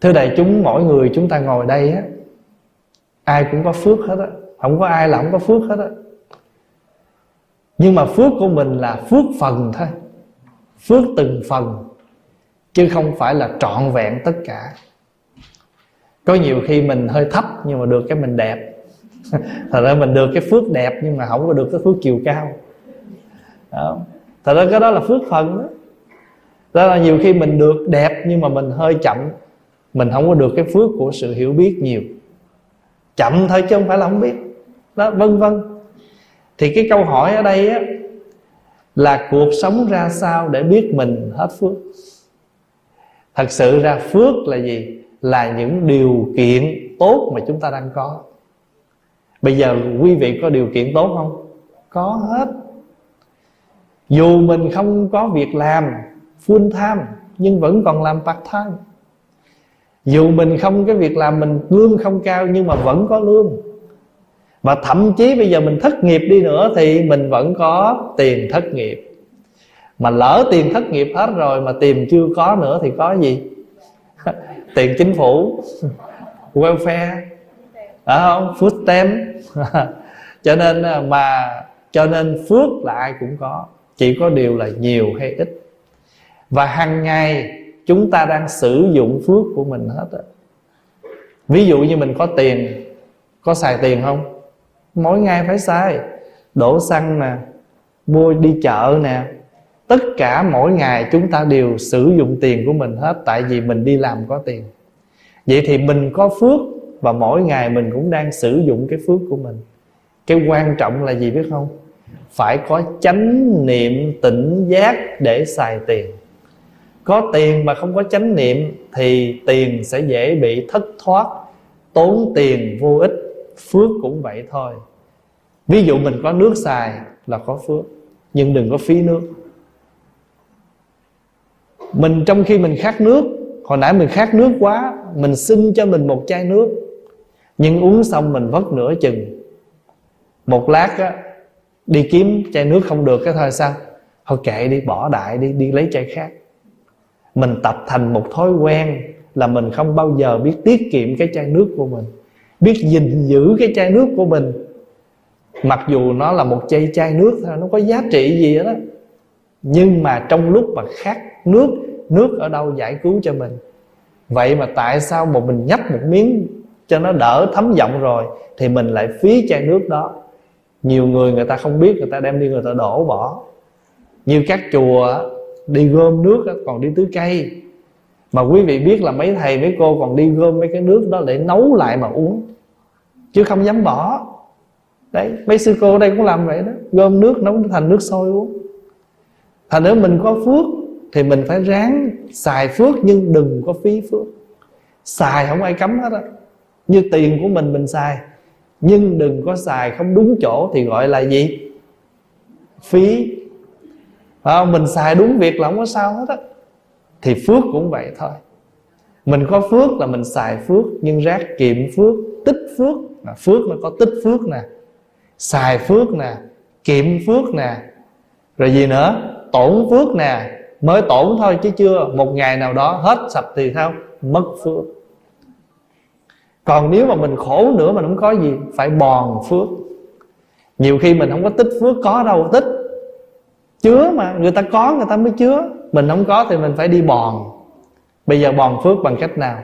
thưa đại chúng, mỗi người chúng ta ngồi đây á, ai cũng có phước hết á. Không có ai là không có phước hết á. Nhưng mà phước của mình là phước phần thôi. Phước từng phần, chứ không phải là trọn vẹn tất cả. Có nhiều khi mình hơi thấp nhưng mà được cái mình đẹp. Thật ra mình được cái phước đẹp nhưng mà không có được cái phước chiều cao. Đó. thật ra cái đó là phước phần đó. Đó là nhiều khi mình được đẹp nhưng mà mình hơi chậm mình không có được cái phước của sự hiểu biết nhiều. Chậm thôi chứ không phải là không biết. Đó, vân vân. Thì cái câu hỏi ở đây á, là cuộc sống ra sao để biết mình hết phước? Thật sự ra phước là gì? Là những điều kiện tốt mà chúng ta đang có. Bây giờ quý vị có điều kiện tốt không? Có hết. Dù mình không có việc làm, full time, nhưng vẫn còn làm part time dù mình không cái việc làm mình lương không cao nhưng mà vẫn có lương. Và thậm chí bây giờ mình thất nghiệp đi nữa thì mình vẫn có tiền thất nghiệp. Mà lỡ tiền thất nghiệp hết rồi mà tiền chưa có nữa thì có gì? Tiền chính phủ, welfare, phải không? Food stamp. Cho nên à, mà cho nên phước là ai cũng có, chỉ có điều là nhiều hay ít. Và hàng ngày chúng ta đang sử dụng phước của mình hết á. Ví dụ như mình có tiền, có xài tiền không? Mỗi ngày phải xài. Đổ xăng nè, mua đi chợ nè. Tất cả mỗi ngày chúng ta đều sử dụng tiền của mình hết, tại vì mình đi làm có tiền. Vậy thì mình có phước và mỗi ngày mình cũng đang sử dụng cái phước của mình. Cái quan trọng là gì biết không? Phải có chánh niệm tỉnh giác để xài tiền có tiền mà không có chánh niệm thì tiền sẽ dễ bị thất thoát, tốn tiền vô ích, phước cũng vậy thôi. Ví dụ mình có nước xài là có phước, nhưng đừng có phí nước. Mình trong khi mình khát nước, hồi nãy mình khát nước quá, mình xin cho mình một chai nước, nhưng uống xong mình vất nửa chừng. Một lát á, đi kiếm chai nước không được cái thôi sao? Thôi kệ đi, bỏ đại đi đi lấy chai khác mình tập thành một thói quen là mình không bao giờ biết tiết kiệm cái chai nước của mình, biết gìn giữ cái chai nước của mình. Mặc dù nó là một chai chai nước thôi, nó có giá trị gì đó, nhưng mà trong lúc mà khát nước nước ở đâu giải cứu cho mình? Vậy mà tại sao mà mình nhấp một miếng cho nó đỡ thấm giọng rồi thì mình lại phí chai nước đó? Nhiều người người ta không biết, người ta đem đi, người ta đổ bỏ. Như các chùa đi gom nước còn đi tưới cây. Mà quý vị biết là mấy thầy, mấy cô còn đi gom mấy cái nước đó để nấu lại mà uống, chứ không dám bỏ. Đấy, mấy sư cô đây cũng làm vậy đó, gom nước nấu thành nước sôi uống. Thành nếu mình có phước thì mình phải ráng xài phước, nhưng đừng có phí phước. Xài không ai cấm hết á. Như tiền của mình mình xài, nhưng đừng có xài không đúng chỗ thì gọi là gì? Phí phải không? mình xài đúng việc là không có sao hết á. Thì phước cũng vậy thôi. Mình có phước là mình xài phước, nhưng rác kiệm phước, tích phước. Là phước nó có tích phước nè, xài phước nè, kiệm phước nè. Rồi gì nữa? Tổn phước nè. Mới tổn thôi chứ chưa một ngày nào đó hết sạch thì sao? Mất phước. Còn nếu mà mình khổ nữa mà không có gì, phải bòn phước. Nhiều khi mình không có tích phước, có đâu tích chứa mà, người ta có, người ta mới chứa. Mình không có thì mình phải đi bòn. Bây giờ bòn phước bằng cách nào?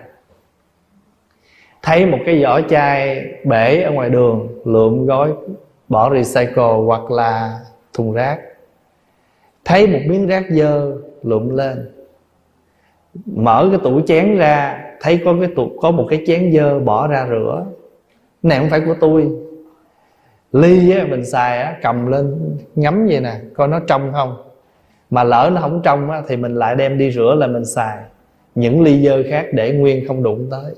Thấy một cái vỏ chai bể ở ngoài đường, lượm gói, bỏ recycle hoặc là thùng rác. Thấy một miếng rác dơ, lượm lên. Mở cái tủ chén ra, thấy có cái tủ, có một cái chén dơ bỏ ra rửa. Này không phải của tôi ly á, mình xài á, cầm lên ngắm vậy nè coi nó trong không. Mà lỡ nó không trong á, thì mình lại đem đi rửa là mình xài. Những ly dơ khác để nguyên không đụng tới.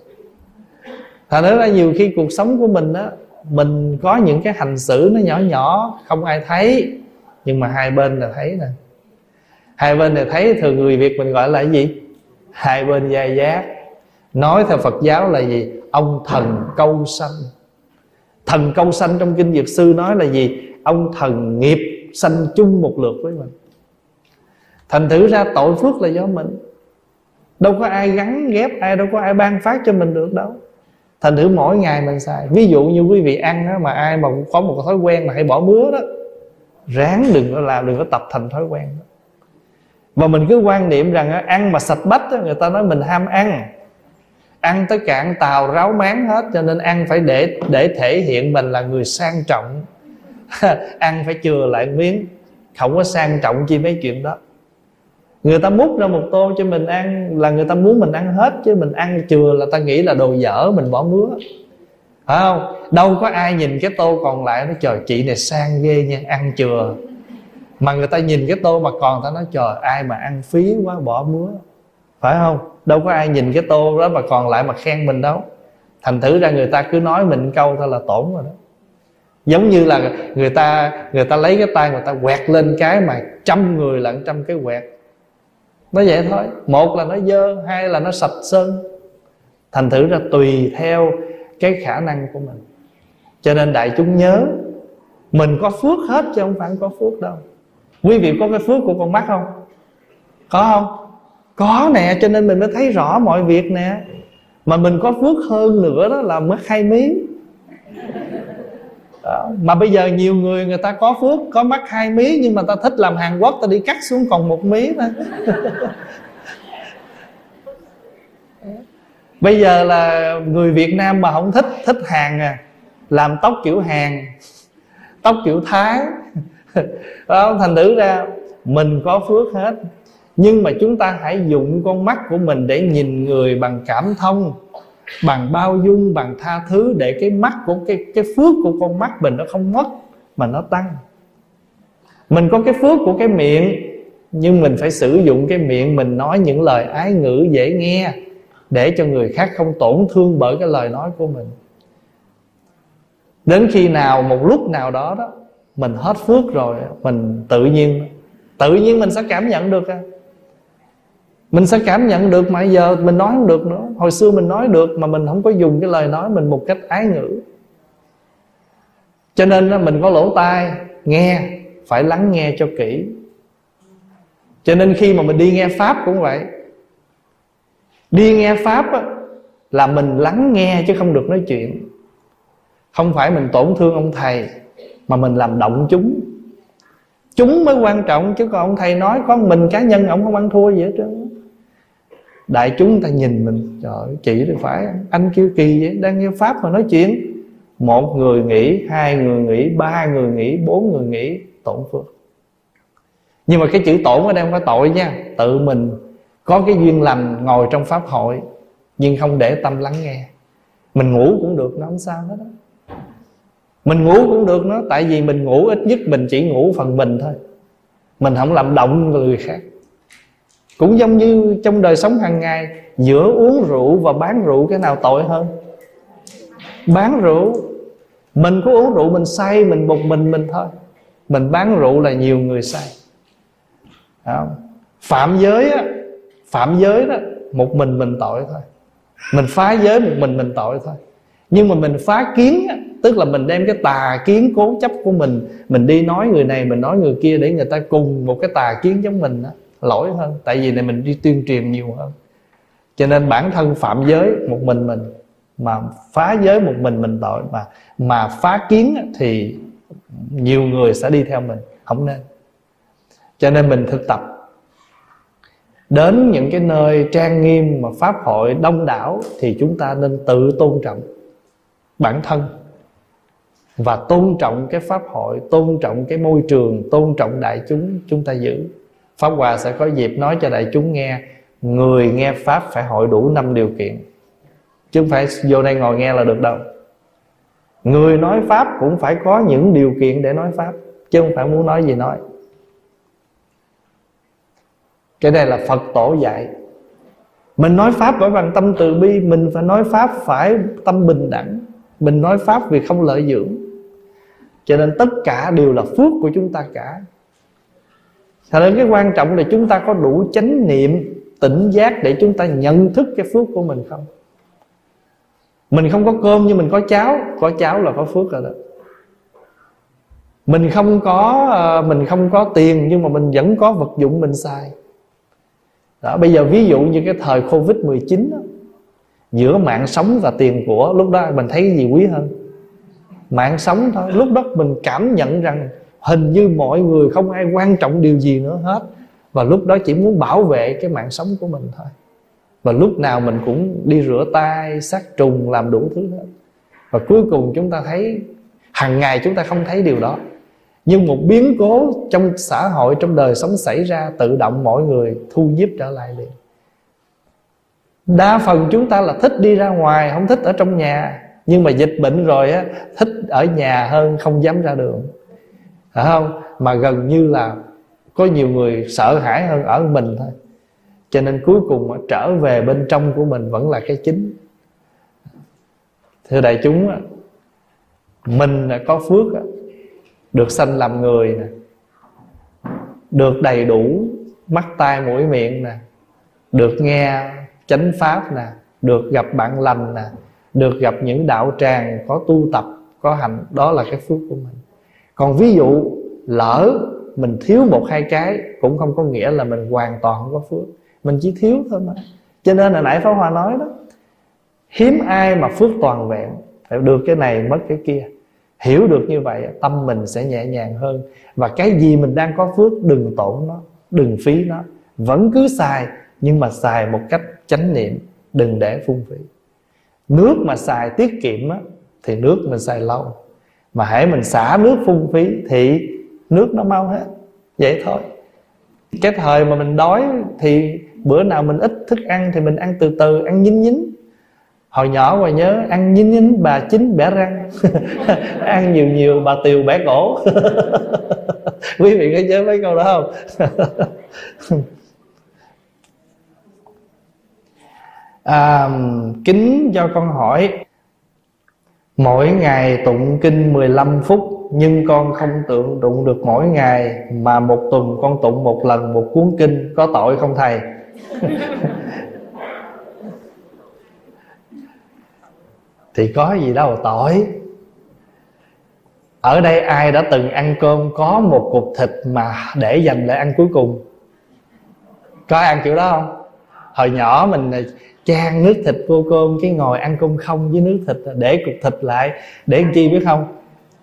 Thành ra nhiều khi cuộc sống của mình á mình có những cái hành xử nó nhỏ nhỏ không ai thấy. Nhưng mà hai bên là thấy nè. Hai bên là thấy thường người việt mình gọi là cái gì? Hai bên giai giác. Nói theo phật giáo là gì? Ông thần câu sanh thần câu sanh trong kinh dược sư nói là gì? Ông thần nghiệp sanh chung một lượt với mình. Thành thử ra tội phước là do mình. Đâu có ai gắn ghép ai đâu có ai ban phát cho mình được đâu. Thành thử mỗi ngày mình xài. Ví dụ như quý vị ăn đó, mà ai mà có một thói quen mà hay bỏ bữa đó ráng đừng có làm đừng có tập thành thói quen đó. và mình cứ quan niệm rằng ăn mà sạch bách đó, người ta nói mình ham ăn ăn tới cạn tàu ráo máng hết, cho nên ăn phải để để thể hiện mình là người sang trọng. Ăn phải chừa lại miếng, không có sang trọng chi mấy chuyện đó. Người ta múc ra một tô cho mình ăn là người ta muốn mình ăn hết, chứ mình ăn chừa là ta nghĩ là đồ dở, mình bỏ mứa phải không? Đâu có ai nhìn cái tô còn lại, nó trời, chị này sang ghê nha, ăn chừa. Mà người ta nhìn cái tô mà còn, ta nói trời, ai mà ăn phí quá, bỏ mứa phải không? Đâu có ai nhìn cái tô đó mà còn lại mà khen mình đâu. Thành thử ra người ta cứ nói mình câu thôi là tổn rồi đó. Giống như là người ta người ta lấy cái tay người ta quẹt lên cái mà trăm người lận trăm cái quẹt. Nó vậy thôi. Một là nó dơ, hai là nó sạch sơn. Thành thử ra tùy theo cái khả năng của mình. Cho nên đại chúng nhớ, mình có phước hết chứ không phải có phước đâu. Quý vị có cái phước của con mắt không? Có không? Có nè, cho nên mình mới thấy rõ mọi việc nè. Mà mình có phước hơn nữa đó là mất hai miếng. Đó. mà bây giờ nhiều người người ta có phước, có mắt hai mí nhưng mà ta thích làm Hàn Quốc, ta đi cắt xuống còn một mí thôi bây giờ là người Việt Nam mà không thích thích hàng à làm tóc kiểu hàng tóc kiểu Thái. Đó, thành thử ra, mình có phước hết nhưng mà chúng ta hãy dùng con mắt của mình để nhìn người bằng cảm thông, bằng bao dung, bằng tha thứ để cái mắt của, cái cái phước của con mắt mình nó không mất, mà nó tăng. Mình có cái phước của cái miệng, nhưng mình phải sử dụng cái miệng mình nói những lời ái ngữ dễ nghe để cho người khác không tổn thương bởi cái lời nói của mình. Đến khi nào, một lúc nào đó đó, mình hết phước rồi, mình tự nhiên tự nhiên mình sẽ cảm nhận được à mình sẽ cảm nhận được mà giờ mình nói không được nữa. Hồi xưa mình nói được mà mình không có dùng cái lời nói mình một cách ái ngữ. Cho nên mình có lỗ tai nghe phải lắng nghe cho kỹ. Cho nên khi mà mình đi nghe pháp cũng vậy. Đi nghe pháp á, là mình lắng nghe chứ không được nói chuyện. Không phải mình tổn thương ông thầy mà mình làm động chúng. Chúng mới quan trọng chứ còn ông thầy nói có mình cá nhân ông không ăn thua gì hết trơn đại chúng ta nhìn mình, trời chị thì phải anh kêu kỳ vậy, đang nghe pháp mà nói chuyện. Một người nghĩ, hai người nghĩ, ba người nghĩ, bốn người nghĩ, tổn phước nhưng mà cái chữ tổn ở đây không có tội nha, tự mình có cái duyên lành ngồi trong pháp hội, nhưng không để tâm lắng nghe. Mình ngủ cũng được, nó không sao hết đó mình ngủ cũng được nó tại vì mình ngủ ít nhất mình chỉ ngủ phần mình thôi. Mình không làm động người khác cũng giống như trong đời sống hàng ngày giữa uống rượu và bán rượu cái nào tội hơn? Bán rượu mình có uống rượu mình say mình một mình mình thôi. Mình bán rượu là nhiều người say. Phạm giới á phạm giới đó một mình mình tội thôi. Mình phá giới một mình mình tội thôi. Nhưng mà mình phá kiến á, tức là mình đem cái tà kiến cố chấp của mình mình đi nói người này mình nói người kia để người ta cùng một cái tà kiến giống mình đó lỗi hơn, tại vì này mình đi tuyên truyền nhiều hơn. Cho nên bản thân phạm giới một mình mình, mà phá giới một mình mình tội, mà mà phá kiến thì nhiều người sẽ đi theo mình, không nên. Cho nên mình thực tập đến những cái nơi trang nghiêm mà pháp hội đông đảo thì chúng ta nên tự tôn trọng bản thân và tôn trọng cái pháp hội, tôn trọng cái môi trường, tôn trọng đại chúng chúng ta giữ. Pháp Hòa sẽ có dịp nói cho đại chúng nghe, Người nghe Pháp phải hội đủ năm điều kiện. Chứ không phải vô đây ngồi nghe là được đâu. Người nói Pháp cũng phải có những điều kiện để nói Pháp, Chứ không phải muốn nói gì nói. Cái này là Phật tổ dạy. Mình nói Pháp phải bằng tâm từ bi, Mình phải nói Pháp phải tâm bình đẳng. Mình nói Pháp vì không lợi dưỡng. Cho nên tất cả đều là phước của chúng ta cả. Thật ra cái quan trọng là chúng ta có đủ chánh niệm Tỉnh giác để chúng ta nhận thức cái phước của mình không? Mình không có cơm nhưng mình có cháo Có cháo là có phước rồi đó. Mình không có ờ, Mình không có tiền Nhưng mà mình vẫn có vật dụng mình xài. Đó bây giờ ví dụ như cái thời covid 19 đó, giữa mạng sống và tiền của lúc đó mình thấy cái gì quý hơn? Mạng sống thôi lúc đó mình cảm nhận rằng hình như mọi người không ai quan trọng điều gì nữa hết. Và lúc đó chỉ muốn bảo vệ cái mạng sống của mình thôi. Và lúc nào mình cũng đi rửa tay, sát trùng, làm đủ thứ hết. Và cuối cùng chúng ta thấy, hàng ngày chúng ta không thấy điều đó. Nhưng một biến cố trong xã hội, trong đời sống xảy ra, tự động mọi người thu nhiếp trở lại liền. Đa phần chúng ta là thích đi ra ngoài, không thích ở trong nhà. Nhưng mà dịch bệnh rồi á, thích ở nhà hơn, không dám ra đường phải không? Mà gần như là có nhiều người sợ hãi hơn ở mình thôi. Cho nên cuối cùng trở về bên trong của mình vẫn là cái chính. Thưa đại chúng mình có phước được sanh làm người nè, được đầy đủ mắt tai mũi miệng nè, được nghe chánh pháp nè, được gặp bạn lành nè, được gặp những đạo tràng có tu tập, có hành, đó là cái phước của mình còn ví dụ lỡ mình thiếu một hai cái cũng không có nghĩa là mình hoàn toàn không có phước. Mình chỉ thiếu thôi mà. Cho nên là nãy pháo hoa nói đó hiếm ai mà phước toàn vẹn. Phải được cái này mất cái kia. Hiểu được như vậy tâm mình sẽ nhẹ nhàng hơn. Và cái gì mình đang có phước đừng tổn nó đừng phí nó. Vẫn cứ xài nhưng mà xài một cách chánh niệm đừng để phung phí. Nước mà xài tiết kiệm á, thì nước mình xài lâu mà hãy mình xả nước phung phí thì nước nó mau hết. Vậy thôi. Cái thời mà mình đói thì bữa nào mình ít thức ăn thì mình ăn từ từ ăn nhín nhín. Hồi nhỏ mà nhớ ăn nhín nhín bà chín bẻ răng. Ăn nhiều nhiều bà tiều bẻ cổ. Quý vị có nhớ mấy câu đó không? À, kính cho con hỏi mỗi ngày tụng kinh 15 phút, nhưng con không tượng tụng được mỗi ngày, mà một tuần con tụng một lần một cuốn kinh, có tội không thầy? Thì có gì đâu, tội. Ở đây ai đã từng ăn cơm có một cục thịt mà để dành lại ăn cuối cùng? Có ăn kiểu đó không? Hồi nhỏ mình chan nước thịt vô cơm, cái ngồi ăn cơm không với nước thịt, để cục thịt lại, để làm chi biết không?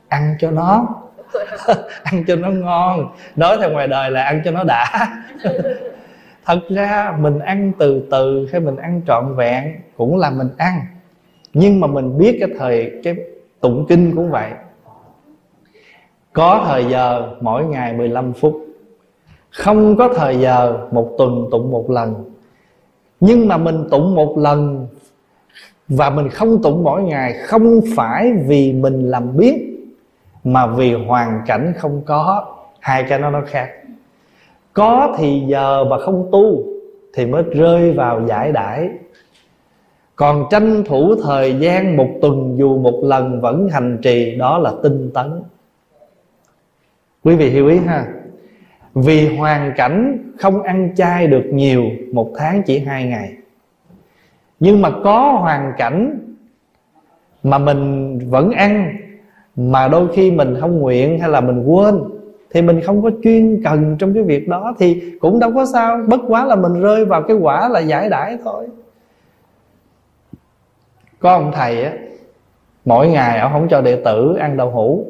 Ăn cho nó. Ăn cho nó ngon. Nói theo ngoài đời là ăn cho nó đã. Thật ra mình ăn từ từ hay mình ăn trọn vẹn cũng là mình ăn. Nhưng mà mình biết cái thời, cái tụng kinh cũng vậy. Có thời giờ mỗi ngày 15 phút. Không có thời giờ một tuần tụng một lần nhưng mà mình tụng một lần và mình không tụng mỗi ngày không phải vì mình làm biết, mà vì hoàn cảnh không có. Hai cái nó nó khác. Có thì giờ mà không tu thì mới rơi vào giải đãi. Còn tranh thủ thời gian một tuần dù một lần vẫn hành trì, đó là tinh tấn. Quý vị hiểu ý ha? Vì hoàn cảnh không ăn chay được nhiều, một tháng chỉ hai ngày. Nhưng mà có hoàn cảnh mà mình vẫn ăn, mà đôi khi mình không nguyện hay là mình quên, thì mình không có chuyên cần trong cái việc đó, thì cũng đâu có sao. Bất quá là mình rơi vào cái quả là giải đãi thôi. Có ông thầy á, mỗi ngày ông không cho đệ tử ăn đậu hũ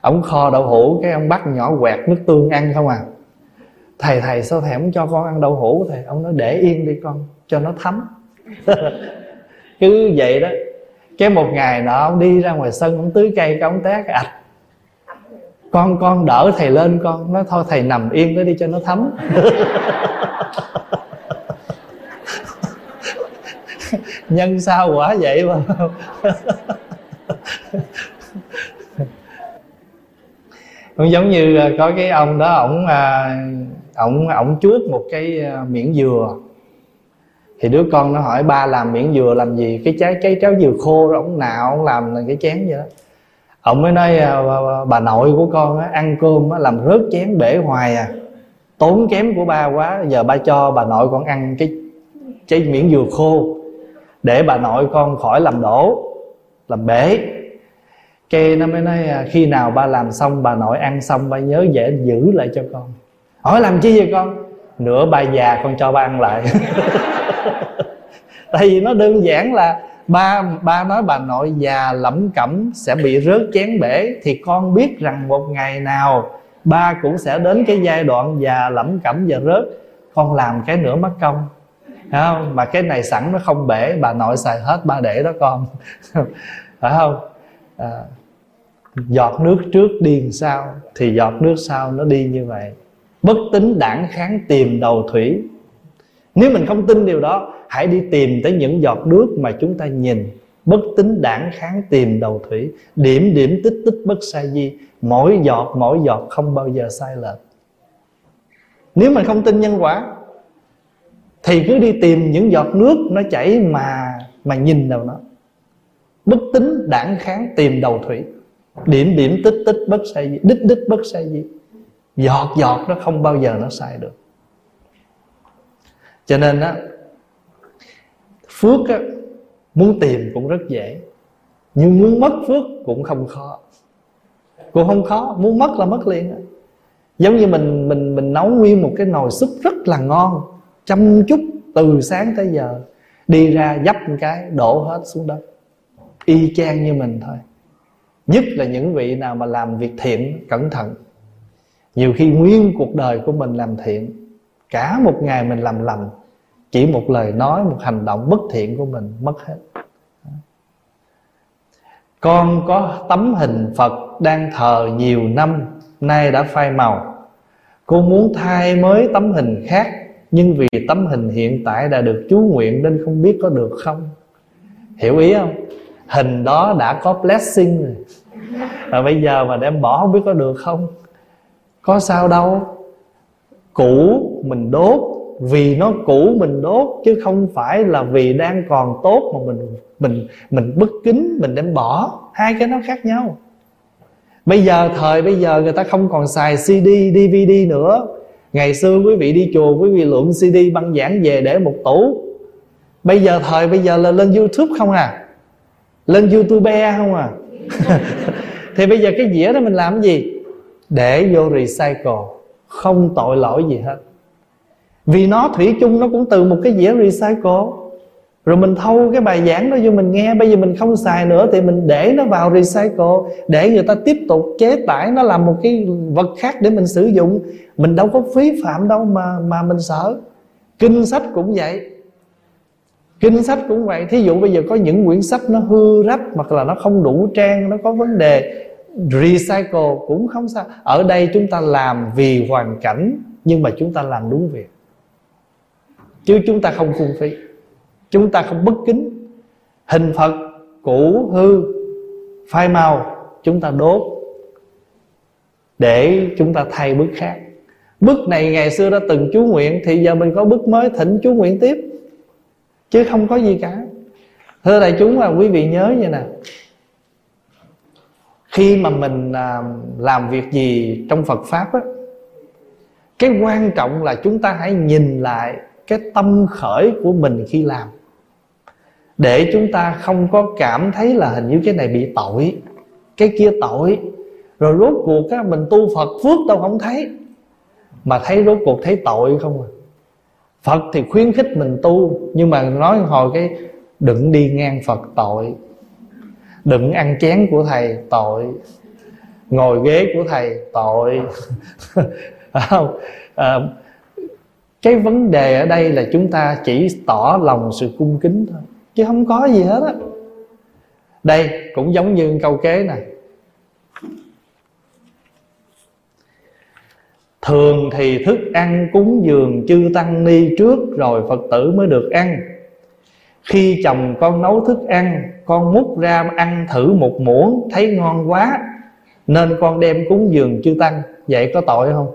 ông kho đậu hũ cái ông bắt nhỏ quẹt nước tương ăn không à? Thầy thầy sao thầy không cho con ăn đậu hũ thầy? Ông nói để yên đi con, cho nó thấm. Cứ vậy đó. Cái một ngày nọ ông đi ra ngoài sân, ông tưới cây cái ông té cái ạch. Con con đỡ thầy lên con, nói thôi thầy nằm yên đó đi cho nó thấm. Nhân sao quả vậy mà? cũng giống như à, có cái ông đó ổng à, ổng ổng chuốt một cái à, miếng dừa. Thì đứa con nó hỏi ba làm miếng dừa làm gì? Cái trái cái trái dừa khô đó ổng nào ổng làm cái chén vậy đó. Ông mới nói bà nội của con á, ăn cơm á, làm rớt chén bể hoài à. Tốn kém của ba quá giờ ba cho bà nội con ăn cái trái miếng dừa khô để bà nội con khỏi làm đổ làm bể cái nó mới nói à, khi nào ba làm xong bà nội ăn xong ba nhớ dễ giữ lại cho con. Hỏi làm chi vậy con? Nửa ba già con cho ba ăn lại. Tại vì nó đơn giản là ba ba nói bà nội già lẩm cẩm sẽ bị rớt chén bể thì con biết rằng một ngày nào ba cũng sẽ đến cái giai đoạn già lẩm cẩm và rớt. Con làm cái nửa mất công phải không? Mà cái này sẵn nó không bể bà nội xài hết ba để đó con. Phải không? À, giọt nước trước đi sao thì giọt nước sau nó đi như vậy. Bất tính đảng kháng tìm đầu thủy. Nếu mình không tin điều đó, hãy đi tìm tới những giọt nước mà chúng ta nhìn. Bất tính đảng kháng tìm đầu thủy. Điểm điểm tích tích bất sai di. Mỗi giọt mỗi giọt không bao giờ sai lệch. Nếu mình không tin nhân quả, thì cứ đi tìm những giọt nước nó chảy mà mà nhìn vào nó. Bất tính đảng kháng tìm đầu thủy điểm điểm tích tích bất sai gì. Đích đích bất sai gì. Giọt giọt nó không bao giờ nó sai được. Cho nên á phước á, muốn tìm cũng rất dễ. Nhưng muốn mất phước cũng không khó. Cũng không khó. Muốn mất là mất liền á. giống như mình mình mình nấu nguyên một cái nồi súp rất là ngon chăm chút từ sáng tới giờ đi ra dắp một cái đổ hết xuống đất. Y chang như mình thôi nhất là những vị nào mà làm việc thiện, cẩn thận. Nhiều khi nguyên cuộc đời của mình làm thiện, cả một ngày mình làm lành, chỉ một lời nói, một hành động bất thiện của mình mất hết. Con có tấm hình phật đang thờ nhiều năm, nay đã phai màu. Cô muốn thay mới tấm hình khác, nhưng vì tấm hình hiện tại đã được chú nguyện nên không biết có được không? Hiểu ý không? Hình đó đã có blessing rồi. Và bây giờ mà đem bỏ không biết có được không? Có sao đâu. Cũ mình đốt, vì nó cũ mình đốt, chứ không phải là vì đang còn tốt mà mình mình mình bất kính, mình đem bỏ. Hai cái nó khác nhau. Bây giờ, thời bây giờ người ta không còn xài cd dvd nữa. Ngày xưa quý vị đi chùa, quý vị lượm cd băng giảng về để một tủ. Bây giờ, thời bây giờ là lên youtube không à? Lên youtube không à? Thì bây giờ cái dĩa đó mình làm cái gì? Để vô recycle không tội lỗi gì hết. Vì nó thủy chung nó cũng từ một cái dĩa recycle. Rồi mình thâu cái bài giảng đó vô mình nghe bây giờ mình không xài nữa thì mình để nó vào recycle để người ta tiếp tục chế tải nó làm một cái vật khác để mình sử dụng. Mình đâu có phí phạm đâu mà mà mình sợ. Kinh sách cũng vậy kinh sách cũng vậy. Thí dụ bây giờ có những quyển sách nó hư rách hoặc là nó không đủ trang, nó có vấn đề recycle cũng không sao. Ở đây chúng ta làm vì hoàn cảnh, nhưng mà chúng ta làm đúng việc. Chứ chúng ta không phung phí. Chúng ta không bất kính. Hình phật cũ hư, phai màu, chúng ta đốt để chúng ta thay bước khác. Bức này ngày xưa đã từng chú nguyện thì giờ mình có bức mới thỉnh chú nguyện tiếp chứ không có gì cả. Thưa đại chúng là quý vị nhớ như nè. Khi mà mình à, làm việc gì trong Phật pháp á, cái quan trọng là chúng ta hãy nhìn lại cái tâm khởi của mình khi làm. Để chúng ta không có cảm thấy là hình như cái này bị tội, cái kia tội. Rồi rốt cuộc á, mình tu Phật phước đâu không thấy. Mà thấy rốt cuộc thấy tội không à. Phật thì khuyến khích mình tu nhưng mà nói hồi cái đừng đi ngang Phật tội. Đừng ăn chén của thầy tội. Ngồi ghế của thầy tội. Không? À, cái vấn đề ở đây là chúng ta chỉ tỏ lòng sự cung kính thôi chứ không có gì hết á. Đây cũng giống như câu kế này thường thì thức ăn cúng dường chư tăng ni trước rồi phật tử mới được ăn. Khi chồng con nấu thức ăn, con múc ra ăn thử một muỗng, thấy ngon quá, nên con đem cúng dường chư tăng. Vậy có tội không?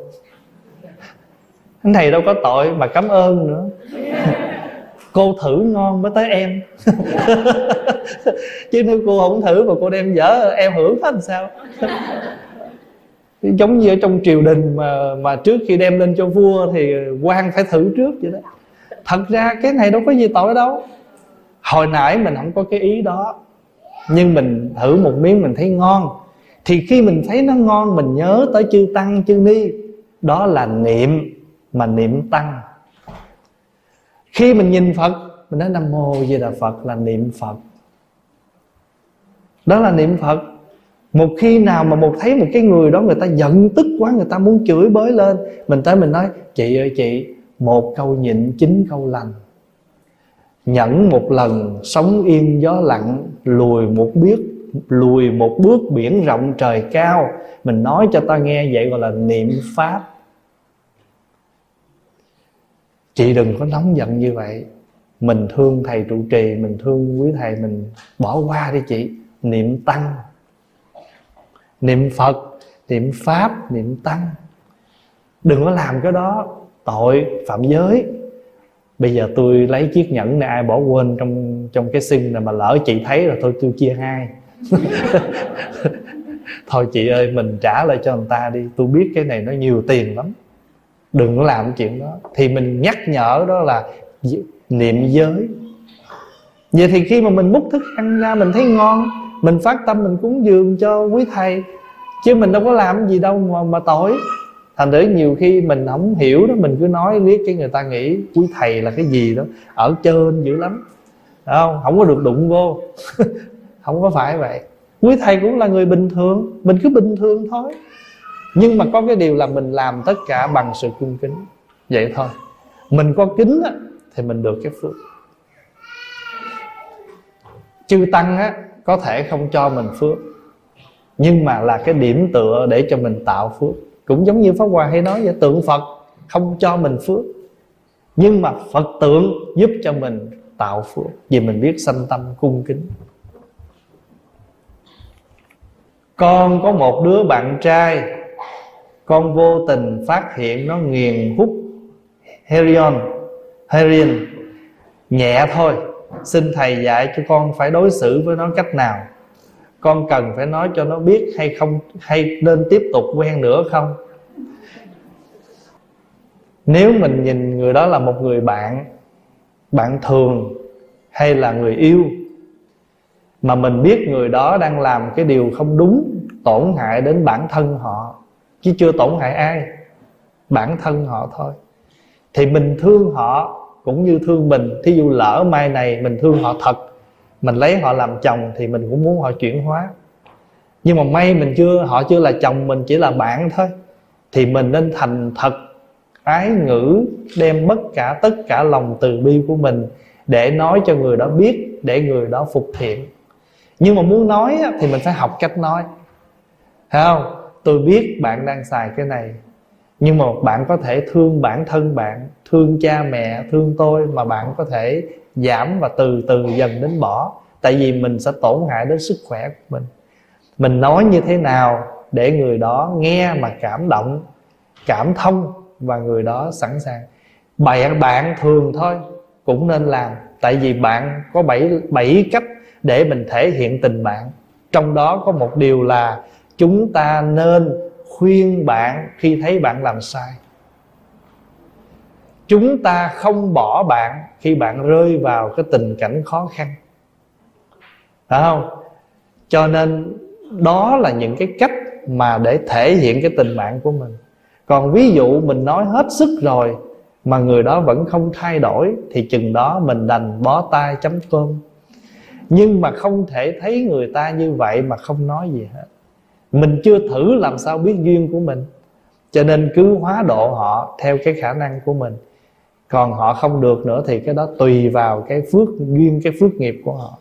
Anh thầy đâu có tội mà cảm ơn nữa. Cô thử ngon mới tới em. Chứ nếu cô không thử mà cô đem dở, em hưởng hết làm sao? Giống như ở trong triều đình mà mà trước khi đem lên cho vua thì quan phải thử trước vậy đó. Thật ra cái này đâu có gì tội đâu. Hồi nãy mình không có cái ý đó, nhưng mình thử một miếng mình thấy ngon. Thì khi mình thấy nó ngon, mình nhớ tới chư tăng, chư ni. Đó là niệm mà niệm tăng. Khi mình nhìn phật, mình nói nam mô di đà phật là niệm phật. Đó là niệm phật một khi nào mà một thấy một cái người đó người ta giận tức quá, người ta muốn chửi bới lên, mình tới mình nói, chị ơi chị, một câu nhịn chín câu lành. Nhẫn một lần sống yên gió lặng, lùi một biết lùi một bước biển rộng trời cao. Mình nói cho ta nghe vậy gọi là niệm pháp. Chị đừng có nóng giận như vậy. Mình thương thầy trụ trì, mình thương quý thầy, mình bỏ qua đi chị. Niệm tăng niệm phật, niệm pháp, niệm tăng. Đừng có làm cái đó tội phạm giới. Bây giờ tôi lấy chiếc nhẫn này ai bỏ quên trong trong cái sinh này mà lỡ chị thấy rồi thôi tôi chia hai. Thôi chị ơi, mình trả lại cho người ta đi. Tôi biết cái này nó nhiều tiền lắm. Đừng có làm chuyện đó. Thì mình nhắc nhở đó là niệm giới. Vậy thì khi mà mình múc thức ăn ra, mình thấy ngon mình phát tâm mình cúng dường cho quý thầy. Chứ mình đâu có làm gì đâu mà, mà tội. Thành thử nhiều khi mình không hiểu đó mình cứ nói biết cái người ta nghĩ quý thầy là cái gì đó. Ở trên dữ lắm. Không? Không có được đụng vô. Không có phải vậy. Quý thầy cũng là người bình thường. Mình cứ bình thường thôi. Nhưng mà có cái điều là mình làm tất cả bằng sự cung kính. Vậy thôi. Mình có kính á, thì mình được cái phước. Chư tăng á có thể không cho mình phước, nhưng mà là cái điểm tựa để cho mình tạo phước. Cũng giống như pháp hòa hay nói vậy, tượng phật không cho mình phước, nhưng mà phật tượng giúp cho mình tạo phước, vì mình biết sanh tâm cung kính. Con có một đứa bạn trai, con vô tình phát hiện nó nghiền hút heroin heroin nhẹ thôi xin thầy dạy cho con phải đối xử với nó cách nào. Con cần phải nói cho nó biết hay không, hay nên tiếp tục quen nữa không? Nếu mình nhìn người đó là một người bạn bạn thường hay là người yêu, mà mình biết người đó đang làm cái điều không đúng, tổn hại đến bản thân họ, chứ chưa tổn hại ai, bản thân họ thôi, thì mình thương họ cũng như thương mình. Thí dụ lỡ mai này mình thương họ thật, mình lấy họ làm chồng thì mình cũng muốn họ chuyển hóa. Nhưng mà may mình chưa, họ chưa là chồng mình, chỉ là bạn thôi, thì mình nên thành thật, ái ngữ, đem bất cả tất cả lòng từ bi của mình để nói cho người đó biết, để người đó phục thiện. Nhưng mà muốn nói thì mình phải học cách nói. Thấy không? Tôi biết bạn đang xài cái này nhưng mà bạn có thể thương bản thân bạn, thương cha mẹ, thương tôi mà bạn có thể giảm và từ từ dần đến bỏ. Tại vì mình sẽ tổn hại đến sức khỏe của mình. Mình nói như thế nào để người đó nghe mà cảm động, cảm thông và người đó sẵn sàng. Bạn bạn thường thôi, cũng nên làm. Tại vì bạn có bảy bảy cách để mình thể hiện tình bạn. Trong đó có một điều là chúng ta nên khuyên bạn khi thấy bạn làm sai. Chúng ta không bỏ bạn khi bạn rơi vào cái tình cảnh khó khăn. Phải không? Cho nên đó là những cái cách mà để thể hiện cái tình bạn của mình. Còn ví dụ mình nói hết sức rồi mà người đó vẫn không thay đổi thì chừng đó mình đành bó tay chấm cơm. Nhưng mà không thể thấy người ta như vậy mà không nói gì hết mình chưa thử làm sao biết duyên của mình. Cho nên cứ hóa độ họ theo cái khả năng của mình. Còn họ không được nữa thì cái đó tùy vào cái phước, duyên, cái phước nghiệp của họ.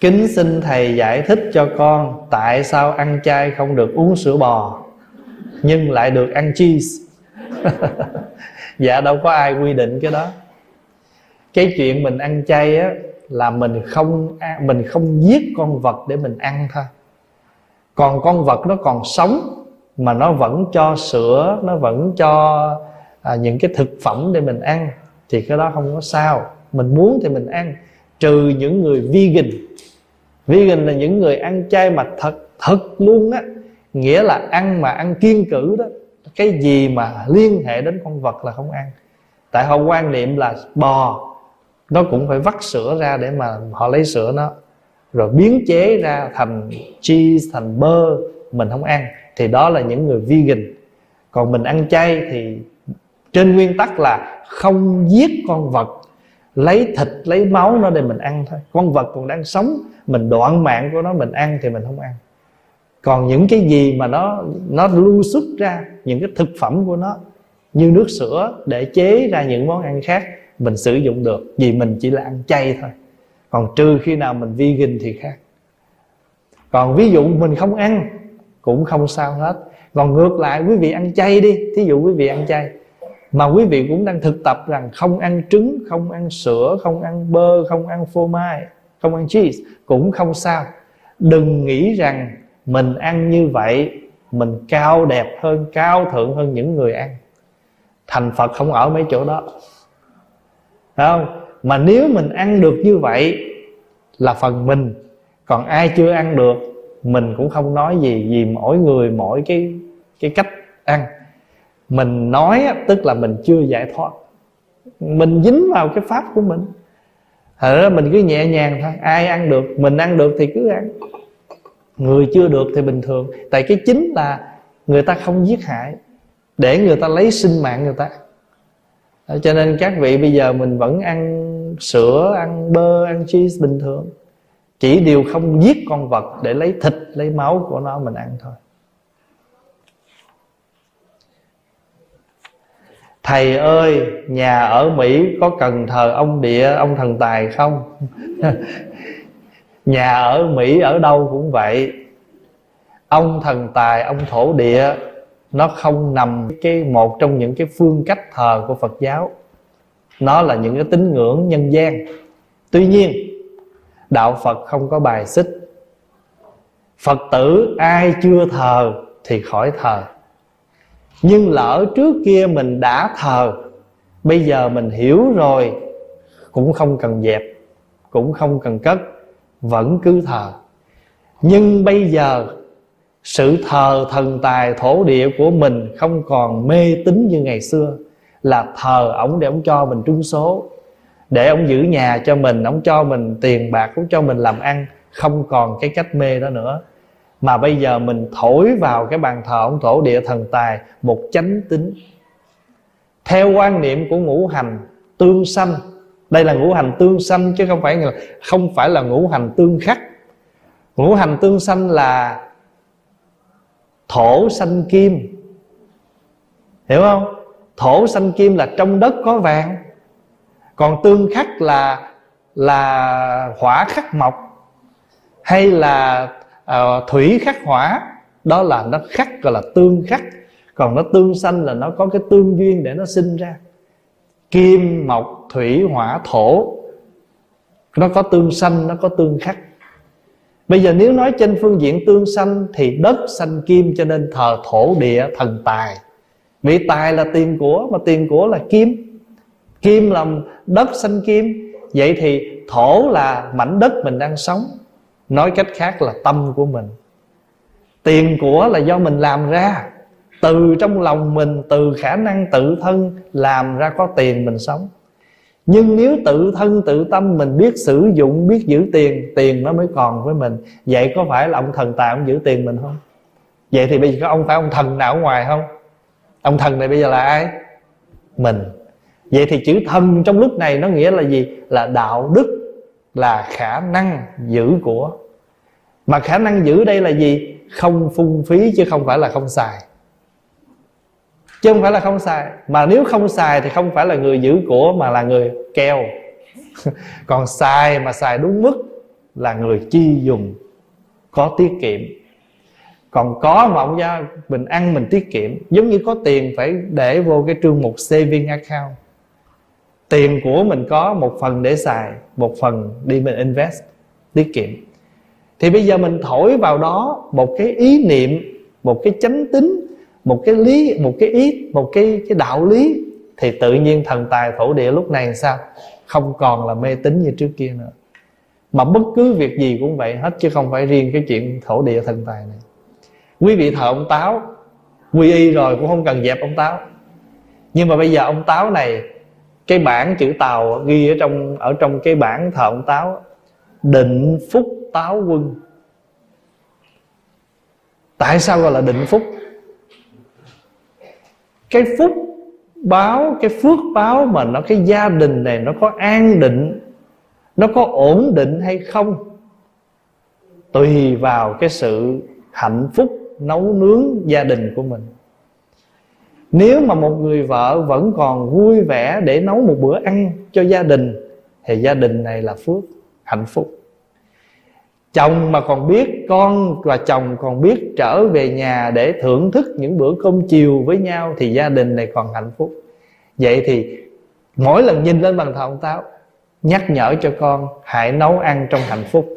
Kính xin thầy giải thích cho con tại sao ăn chay không được uống sữa bò, nhưng lại được ăn cheese. Dạ đâu có ai quy định cái đó. Cái chuyện mình ăn chay á là mình không mình không giết con vật để mình ăn thôi. Còn con vật nó còn sống mà nó vẫn cho sữa nó vẫn cho à, những cái thực phẩm để mình ăn thì cái đó không có sao. Mình muốn thì mình ăn trừ những người vegan. Vegan là những người ăn chay mà thật thật luôn á. Nghĩa là ăn mà ăn kiên cử đó. Cái gì mà liên hệ đến con vật là không ăn. Tại họ quan niệm là bò nó cũng phải vắt sữa ra để mà họ lấy sữa nó. Rồi biến chế ra thành cheese, thành bơ, mình không ăn. Thì đó là những người vegan. Còn mình ăn chay thì trên nguyên tắc là không giết con vật. Lấy thịt, lấy máu nó để mình ăn thôi. Con vật còn đang sống, mình đoạn mạng của nó, mình ăn thì mình không ăn. Còn những cái gì mà nó nó lưu xuất ra, những cái thực phẩm của nó, như nước sữa để chế ra những món ăn khác mình sử dụng được, vì mình chỉ là ăn chay thôi. Còn trừ khi nào mình vegan thì khác. Còn ví dụ mình không ăn, cũng không sao hết. Còn ngược lại, quý vị ăn chay đi. Thí dụ quý vị ăn chay, mà quý vị cũng đang thực tập rằng không ăn trứng, không ăn sữa, không ăn bơ, không ăn phô mai, không ăn cheese, cũng không sao. Đừng nghĩ rằng mình ăn như vậy, mình cao đẹp hơn, cao thượng hơn những người ăn. Thành phật không ở mấy chỗ đó. Phải không? Mà nếu mình ăn được như vậy là phần mình. Còn ai chưa ăn được, mình cũng không nói gì vì mỗi người mỗi cái cái cách ăn. Mình nói tức là mình chưa giải thoát. Mình dính vào cái pháp của mình. Thật ra mình cứ nhẹ nhàng thôi. Ai ăn được, Mình ăn được thì cứ ăn. Người chưa được thì bình thường. Tại cái chính là Người ta không giết hại. Để người ta lấy sinh mạng người ta cho nên các vị bây giờ mình vẫn ăn sữa Ăn bơ, ăn cheese bình thường. Chỉ điều không giết con vật Để lấy thịt, lấy máu của nó mình ăn thôi. Thầy ơi nhà ở Mỹ có cần thờ ông địa ông thần tài không? Nhà ở Mỹ ở đâu cũng vậy. Ông thần tài ông thổ địa nó không nằm cái một trong những cái phương cách thờ của Phật giáo. Nó là những cái tín ngưỡng nhân gian. Tuy nhiên, Đạo Phật không có bài xích. Phật tử ai chưa thờ thì khỏi thờ. Nhưng lỡ trước kia mình đã thờ, bây giờ mình hiểu rồi, cũng không cần dẹp, cũng không cần cất, vẫn cứ thờ. Nhưng bây giờ sự thờ thần tài thổ địa của mình không còn mê tín như ngày xưa, là thờ ổng để ổng cho mình trúng số. Để ổng giữ nhà cho mình, ổng cho mình tiền bạc cũng cho mình làm ăn, không còn cái cách mê đó nữa. Mà bây giờ mình thổi vào cái bàn thờ ông thổ địa thần tài một chánh tính theo quan niệm của ngũ hành tương sanh, đây là ngũ hành tương sanh chứ không phải là không phải là ngũ hành tương khắc. Ngũ hành tương sanh là thổ sanh kim. Hiểu không? Thổ sanh kim là trong đất có vàng. Còn tương khắc là là hỏa khắc mộc hay là uh, thủy khắc hỏa. Đó là nó khắc gọi là tương khắc. Còn nó tương sanh là nó có cái tương duyên để nó sinh ra. Kim mộc thủy hỏa thổ. Nó có tương sanh nó có tương khắc bây giờ nếu nói trên phương diện tương sanh thì đất sanh kim cho nên thờ thổ địa thần tài. Vì tài là tiền của, mà tiền của là kim. Kim là đất sanh kim. Vậy thì thổ là mảnh đất mình đang sống. Nói cách khác là tâm của mình. Tiền của là do mình làm ra. Từ trong lòng mình, từ khả năng tự thân làm ra có tiền mình sống nhưng nếu tự thân tự tâm mình biết sử dụng, biết giữ tiền tiền nó mới còn với mình. Vậy có phải là ông thần tài ông giữ tiền mình không? Vậy thì bây giờ có ông phải ông thần nào ở ngoài không? Ông thần này bây giờ là ai? Mình. Vậy thì chữ thần trong lúc này nó nghĩa là gì? Là đạo đức, là khả năng giữ của. Mà khả năng giữ đây là gì? Không phung phí chứ không phải là không xài chứ không phải là không xài. Mà nếu không xài thì không phải là người giữ của mà là người keo. Còn xài mà xài đúng mức là người chi dùng, có tiết kiệm. Còn có mà ông gia mình ăn mình tiết kiệm, giống như có tiền phải để vô cái trương mục saving account. Tiền của mình có một phần để xài, một phần đi mình invest, tiết kiệm. Thì bây giờ mình thổi vào đó một cái ý niệm, một cái chánh tính một cái lý, một cái ý, một cái cái đạo lý, thì tự nhiên thần tài thổ địa lúc này sao? Không còn là mê tín như trước kia nữa. Mà bất cứ việc gì cũng vậy hết, chứ không phải riêng cái chuyện thổ địa thần tài này. Quý vị thờ ông táo, quy y rồi cũng không cần dẹp ông táo. Nhưng mà bây giờ ông táo này, cái bản chữ tàu ghi ở trong ở trong cái bản thờ ông táo, định phúc táo quân. Tại sao gọi là định phúc? Cái phúc báo, cái phước báo mà nó, cái gia đình này nó có an định, nó có ổn định hay không? Tùy vào cái sự hạnh phúc, nấu nướng gia đình của mình. Nếu mà một người vợ vẫn còn vui vẻ để nấu một bữa ăn cho gia đình, thì gia đình này là phước, hạnh phúc chồng mà còn biết, con và chồng còn biết trở về nhà để thưởng thức những bữa cơm chiều với nhau thì gia đình này còn hạnh phúc. Vậy thì mỗi lần nhìn lên bàn thờ ông táo, nhắc nhở cho con hãy nấu ăn trong hạnh phúc.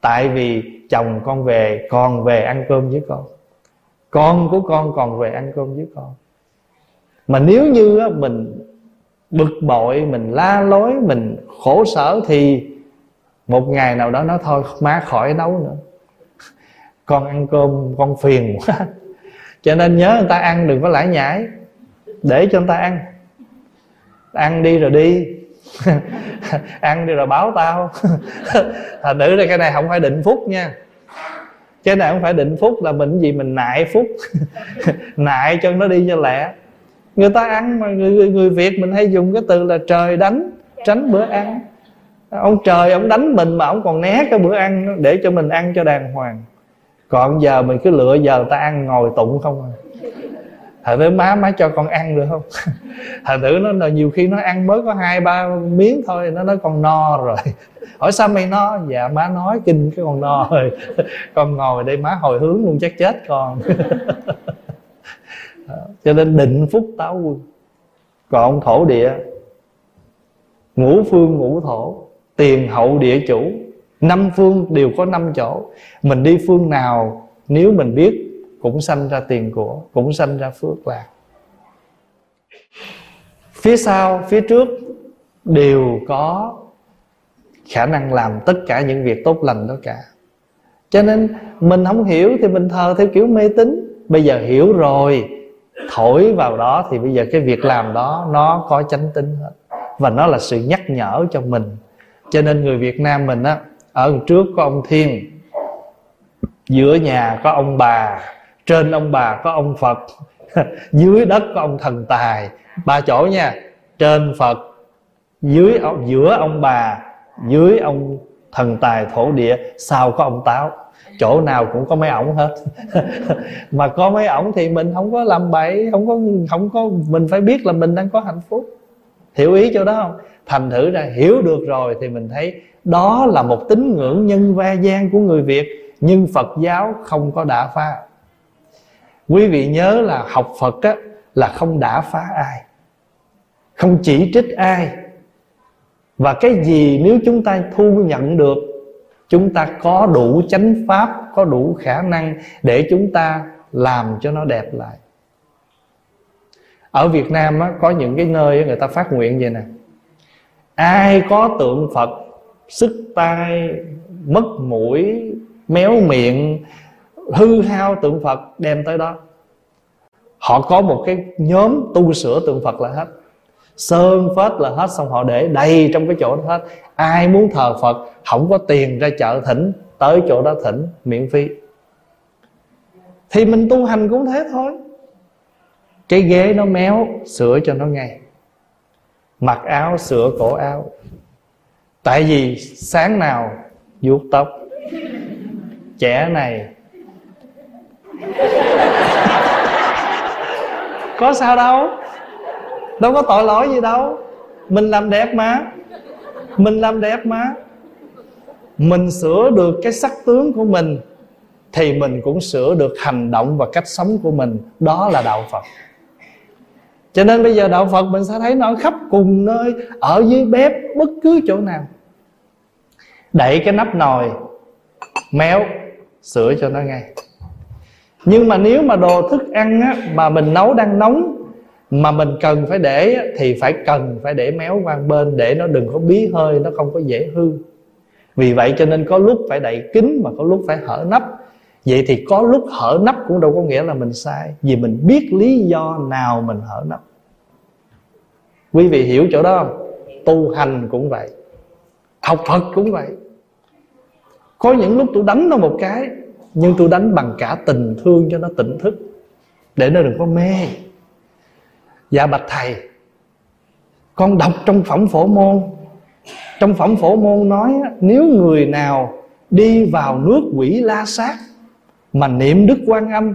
Tại vì chồng con về còn về ăn cơm với con. Con của con còn về ăn cơm với con. Mà nếu như mình bực bội, mình la lối, mình khổ sở thì một ngày nào đó nó thôi má khỏi nấu nữa. Con ăn cơm con phiền quá. Cho nên nhớ người ta ăn đừng có lãi nhãi để cho người ta ăn. Ăn đi rồi đi. Ăn đi rồi báo tao. Thành nữ ra cái này không phải định phúc nha. Cái này không phải định phúc là mình gì mình nại phúc. Nại cho nó đi cho lẹ. Người ta ăn mà người, người việt mình hay dùng cái từ là trời đánh tránh bữa ăn ông trời, ông đánh mình mà ông còn né cái bữa ăn để cho mình ăn cho đàng hoàng. Còn giờ mình cứ lựa giờ ta ăn ngồi tụng không à. Thầy thử má má cho con ăn được không? Thầy thử nó là nhiều khi nó ăn mới có hai, ba miếng thôi, nó nói, con no rồi. Hỏi, sao mày no? Dạ má nói kinh cái con no rồi. Con ngồi đây, má hồi hướng luôn, chắc chết con. Cho nên định phúc táo quân. Còn thổ địa, ngũ phương ngũ thổ tiền hậu địa chủ. Năm phương đều có năm chỗ. Mình đi phương nào, nếu mình biết, cũng sanh ra tiền của, cũng sanh ra phước lạc phía sau, phía trước đều có khả năng làm tất cả những việc tốt lành đó cả. Cho nên mình không hiểu thì mình thờ theo kiểu mê tín. Bây giờ hiểu rồi, thổi vào đó thì bây giờ cái việc làm đó nó có chánh tính hết. Và nó là sự nhắc nhở cho mình cho nên người Việt Nam mình á, ở trước có ông Thiên, giữa nhà có ông bà, trên ông bà có ông Phật, dưới đất có ông thần tài. Ba chỗ nha, trên Phật, dưới ông, giữa ông bà, dưới ông thần tài thổ địa, sau có ông táo. Chỗ nào cũng có mấy ổng hết. Mà có mấy ổng thì mình không có làm bậy, không có không có, mình phải biết là mình đang có hạnh phúc. Hiểu ý chỗ đó không? Thành thử ra hiểu được rồi thì mình thấy đó là một tín ngưỡng nhân va gian của người việt nhưng phật giáo không có đả phá. Quý vị nhớ là học phật á, là không đả phá ai không chỉ trích ai. Và cái gì nếu chúng ta thu nhận được chúng ta có đủ chánh pháp có đủ khả năng để chúng ta làm cho nó đẹp lại. Ở Việt Nam á, có những cái nơi người ta phát nguyện vậy nè ai có tượng Phật, sức tay mất mũi, méo miệng, hư hao tượng Phật đem tới đó. Họ có một cái nhóm tu sửa tượng Phật là hết. Sơn phết là hết, xong họ để đầy trong cái chỗ đó hết. Ai muốn thờ Phật, không có tiền ra chợ thỉnh, tới chỗ đó thỉnh, miễn phí. Thì mình tu hành cũng thế thôi. Cái ghế nó méo, sửa cho nó ngay mặc áo, sửa cổ áo. Tại vì sáng nào, vuốt tóc. Trẻ này. Có sao đâu. Đâu có tội lỗi gì đâu. Mình làm đẹp mà. Mình làm đẹp mà. Mình sửa được cái sắc tướng của mình, thì mình cũng sửa được hành động và cách sống của mình. Đó là đạo phật cho nên bây giờ đạo phật mình sẽ thấy nó khắp cùng nơi ở dưới bếp bất cứ chỗ nào. Đẩy cái nắp nồi méo sửa cho nó ngay. Nhưng mà nếu mà đồ thức ăn á, mà mình nấu đang nóng mà mình cần phải để thì phải cần phải để méo qua bên để nó đừng có bí hơi nó không có dễ hư. Vì vậy cho nên có lúc phải đậy kín mà có lúc phải hở nắp vậy thì có lúc hở nắp cũng đâu có nghĩa là mình sai, vì mình biết lý do nào mình hở nắp quý vị hiểu chỗ đó không? Tu hành cũng vậy, học phật cũng vậy. Có những lúc tôi đánh nó một cái, nhưng tôi đánh bằng cả tình thương cho nó tỉnh thức, để nó đừng có mê. Dạ bạch thầy, con đọc trong phẩm phổ môn. Trong phẩm phổ môn nói nếu người nào đi vào nước quỷ la sát mà niệm đức quan âm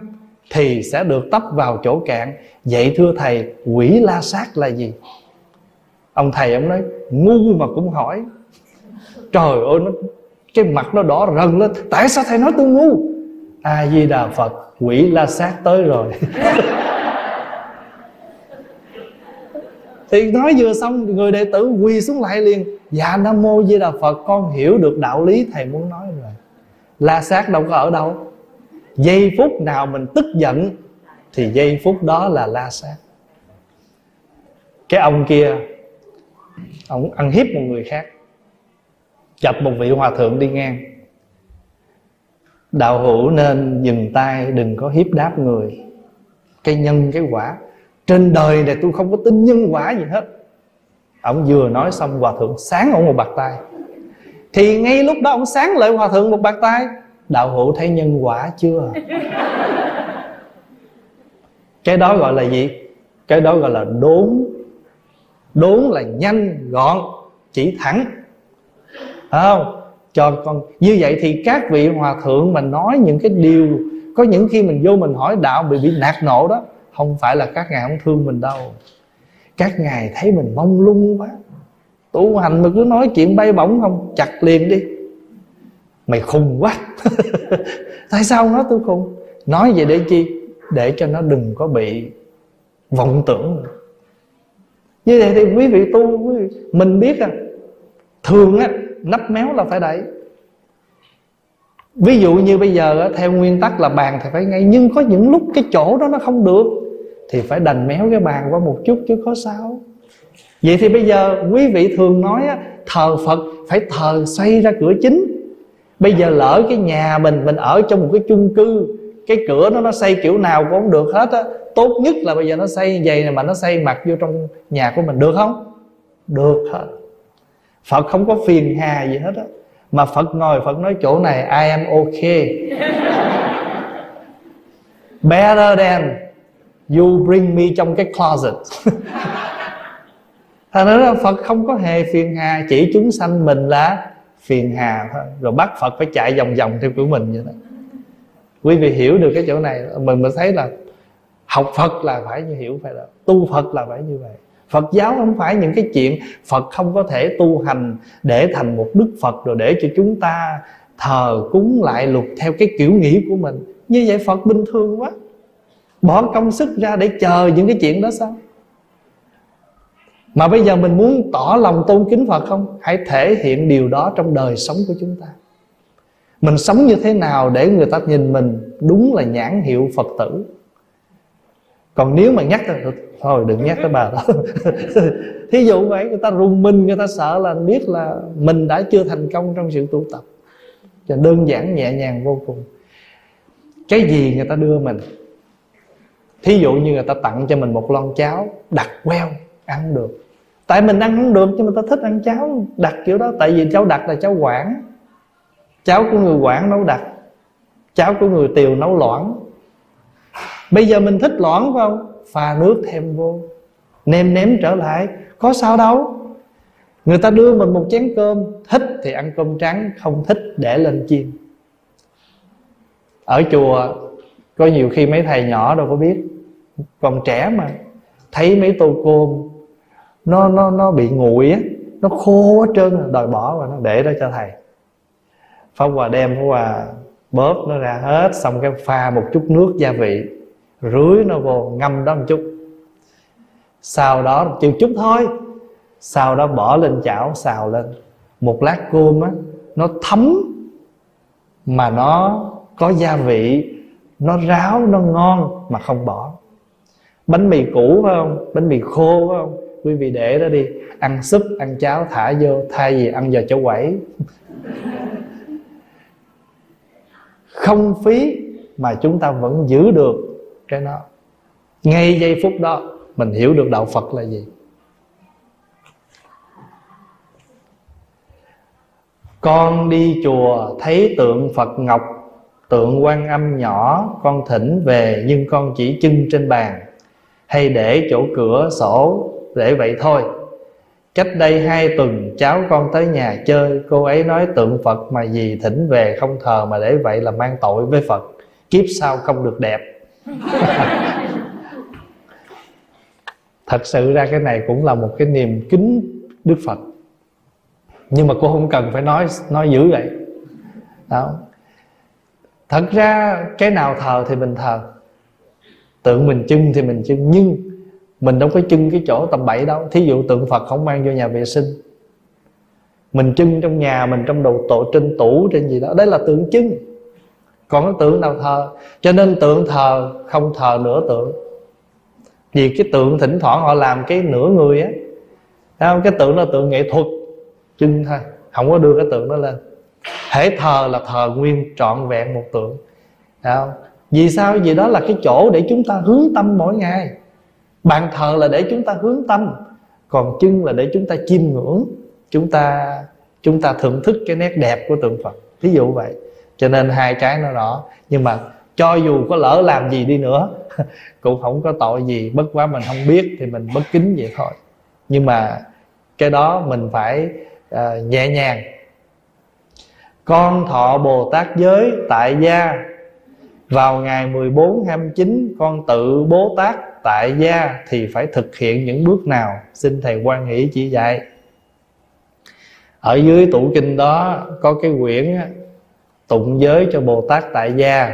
thì sẽ được tấp vào chỗ cạn. Vậy thưa thầy, quỷ la sát là gì? Ông thầy ông nói, ngu mà cũng hỏi. Trời ơi, nó, cái mặt nó đỏ rần lên. Tại sao thầy nói tôi ngu? A di đà phật, quỷ la sát tới rồi. Thì nói vừa xong, người đệ tử quỳ xuống lại liền. Dạ nam mô di đà phật, con hiểu được đạo lý thầy muốn nói rồi. La sát đâu có ở đâu giây phút nào mình tức giận thì giây phút đó là la sát. Cái ông kia, ông ăn hiếp một người khác chập một vị hòa thượng đi ngang. Đạo hữu nên dừng tay, đừng có hiếp đáp người. Cái nhân, cái quả, trên đời này tôi không có tin nhân quả gì hết. Ông vừa nói xong, hòa thượng sáng ông một bạc tay thì ngay lúc đó ông sáng lại hòa thượng một bạc tay đạo hữu thấy nhân quả chưa? Cái đó gọi là gì? Cái đó gọi là đốn. Đốn là nhanh, gọn, chỉ thẳng. Phải không? Cho con như vậy thì các vị hòa thượng mà nói những cái điều, có những khi mình vô mình hỏi đạo bị bị nạt nộ đó, không phải là các ngài không thương mình đâu. Các ngài thấy mình mong lung quá. Tu hành mà cứ nói chuyện bay bổng không? Chặt liền đi mày khùng quá. Tại sao nó tôi khùng? Nói vậy để chi? Để cho nó đừng có bị vọng tưởng. Như vậy thì quý vị tu quý vị, mình biết à thường á nắp méo là phải đẩy. Ví dụ như bây giờ theo nguyên tắc là bàn thì phải ngay nhưng có những lúc cái chỗ đó nó không được thì phải đành méo cái bàn qua một chút chứ có sao. Vậy thì bây giờ quý vị thường nói á, thờ phật phải thờ xoay ra cửa chính bây giờ lỡ cái nhà mình mình ở trong một cái chung cư, cái cửa nó nó xây kiểu nào cũng không được hết á, tốt nhất là bây giờ nó xây như vậy này mà nó xây mặt vô trong nhà của mình được không? Được hết. Phật không có phiền hà gì hết á. Mà phật ngồi phật nói chỗ này, I am okay better than you bring me trong cái closet. Thành ra phật không có hề phiền hà, chỉ chúng sanh mình là phiền hà thôi. Rồi bắt phật phải chạy vòng vòng theo của mình vậy đó. Quý vị hiểu được cái chỗ này. Mình mới thấy là học phật là phải như hiểu phải là tu phật là phải như vậy. Phật giáo không phải những cái chuyện phật không có thể tu hành để thành một đức phật rồi để cho chúng ta thờ cúng lại luật theo cái kiểu nghĩ của mình. Như vậy phật bình thường quá. Bỏ công sức ra để chờ những cái chuyện đó sao? Mà bây giờ mình muốn tỏ lòng tôn kính Phật không? Hãy thể hiện điều đó trong đời sống của chúng ta. Mình sống như thế nào để người ta nhìn mình Đúng là nhãn hiệu Phật tử? Còn nếu mà nhắc tới Thôi, đừng nhắc tới bà đó. Thí dụ vậy, người ta rùng mình, Người ta sợ là biết là Mình đã chưa thành công trong sự tu tập. Cho đơn giản, nhẹ nhàng, vô cùng. Cái gì người ta đưa mình? Thí dụ như người ta tặng cho mình một lon cháo, Đặt queo, ăn được tại mình ăn không được, nhưng mà ta thích ăn cháo đặc kiểu đó. Tại vì cháo đặc là cháo quảng. Cháo của người quảng nấu đặc. Cháo của người tiều nấu loãng. Bây giờ mình thích loãng phải không? Pha nước thêm vô. Nêm nếm trở lại. Có sao đâu. Người ta đưa mình một chén cơm. Thích thì ăn cơm trắng, không thích để lên chiên. Ở chùa, có nhiều khi mấy thầy nhỏ đâu có biết. Còn trẻ mà. Thấy mấy tô cơm nó nó nó bị nguội á. Nó khô hết trơn, đòi bỏ và nó để đó cho thầy. Pháp hòa đem pháp hòa bóp nó ra hết, xong cái pha một chút nước gia vị, rưới nó vô, ngâm đó một chút. Sau đó chịu chút thôi, sau đó bỏ lên chảo, xào lên. Một lát cơm á, nó thấm mà nó có gia vị, nó ráo, nó ngon mà không bỏ. Bánh mì cũ phải không? Bánh mì khô phải không? Quý vị để đó đi. Ăn súp, ăn cháo, thả vô, thay vì ăn giờ chỗ quẩy. Không phí mà chúng ta vẫn giữ được cái nó ngay giây phút đó, mình hiểu được đạo phật là gì. Con đi chùa thấy tượng phật ngọc, tượng quan âm nhỏ, con thỉnh về, nhưng con chỉ trưng trên bàn. Hay để chỗ cửa sổ để vậy thôi. Cách đây hai tuần, cháu con tới nhà chơi, Cô ấy nói tượng Phật mà gì thỉnh về không thờ Mà để vậy là mang tội với Phật. Kiếp sau không được đẹp. Thật sự ra cái này cũng là một cái niềm kính Đức Phật. Nhưng mà cô không cần phải nói nói dữ vậy. Đó. Thật ra cái nào thờ thì mình thờ. Tượng mình trưng thì mình trưng Nhưng mình đâu có trưng cái chỗ tầm bậy đâu. Thí dụ tượng phật không mang vô nhà vệ sinh. Mình trưng trong nhà mình trong đầu tổ trên tủ, trên gì đó. Đấy là tượng trưng còn cái tượng nào thờ? Cho nên tượng thờ không thờ nửa tượng. Vì cái tượng thỉnh thoảng họ làm cái nửa người á. Không? cái tượng là tượng nghệ thuật. Trưng thôi. Không có đưa cái tượng đó lên. Hễ thờ là thờ nguyên trọn vẹn một tượng. Không? vì sao? Vì đó là cái chỗ để chúng ta hướng tâm mỗi ngày bàn thờ là để chúng ta hướng tâm còn chân là để chúng ta chiêm ngưỡng chúng ta chúng ta thưởng thức cái nét đẹp của tượng phật. Ví dụ vậy. Cho nên hai cái nó rõ. Nhưng mà cho dù có lỡ làm gì đi nữa cũng không có tội gì. Bất quá mình không biết thì mình bất kính vậy thôi. Nhưng mà cái đó mình phải uh, nhẹ nhàng. Con thọ Bồ Tát giới tại gia. Vào ngày 14 29 Con tự bồ Tát tại gia thì phải thực hiện những bước nào? Xin thầy quan nghĩ chỉ dạy. Ở dưới tủ kinh đó có cái quyển tụng giới cho bồ tát tại gia.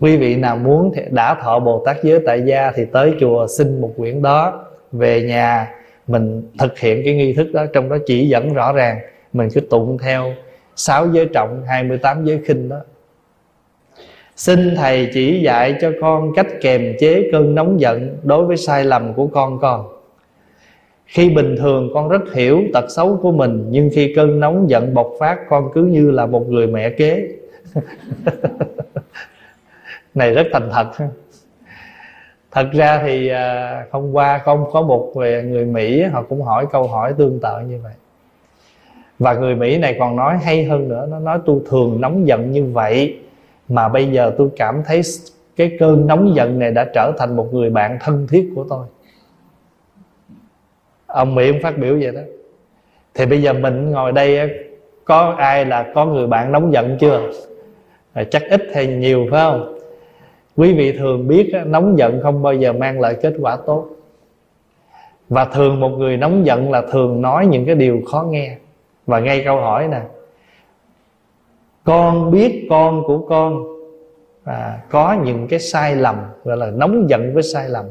Quý vị nào muốn thì đã thọ bồ tát giới tại gia thì tới chùa xin một quyển đó. Về nhà mình thực hiện cái nghi thức đó, trong đó chỉ dẫn rõ ràng, mình cứ tụng theo sáu giới trọng 28 giới khinh đó. Xin Thầy chỉ dạy cho con cách kềm chế cơn nóng giận Đối với sai lầm của con con. Khi bình thường con rất hiểu tật xấu của mình, Nhưng khi cơn nóng giận bộc phát, Con cứ như là một người mẹ kế. Này rất thành thật. Thật ra thì à, hôm qua con có một người Mỹ, Họ cũng hỏi câu hỏi tương tự như vậy. Và người Mỹ này còn nói hay hơn nữa, Nó nói tôi thường nóng giận như vậy mà bây giờ tôi cảm thấy cái cơn nóng giận này đã trở thành một người bạn thân thiết của tôi. Ông mỹ ông phát biểu vậy đó. Thì bây giờ mình ngồi đây có ai là có người bạn nóng giận chưa? Chắc ít hay nhiều, phải không? Quý vị thường biết nóng giận không bao giờ mang lại kết quả tốt. Và thường một người nóng giận là thường nói những cái điều khó nghe. Và ngay câu hỏi nè con biết con của con. À, có những cái sai lầm gọi là nóng giận với sai lầm.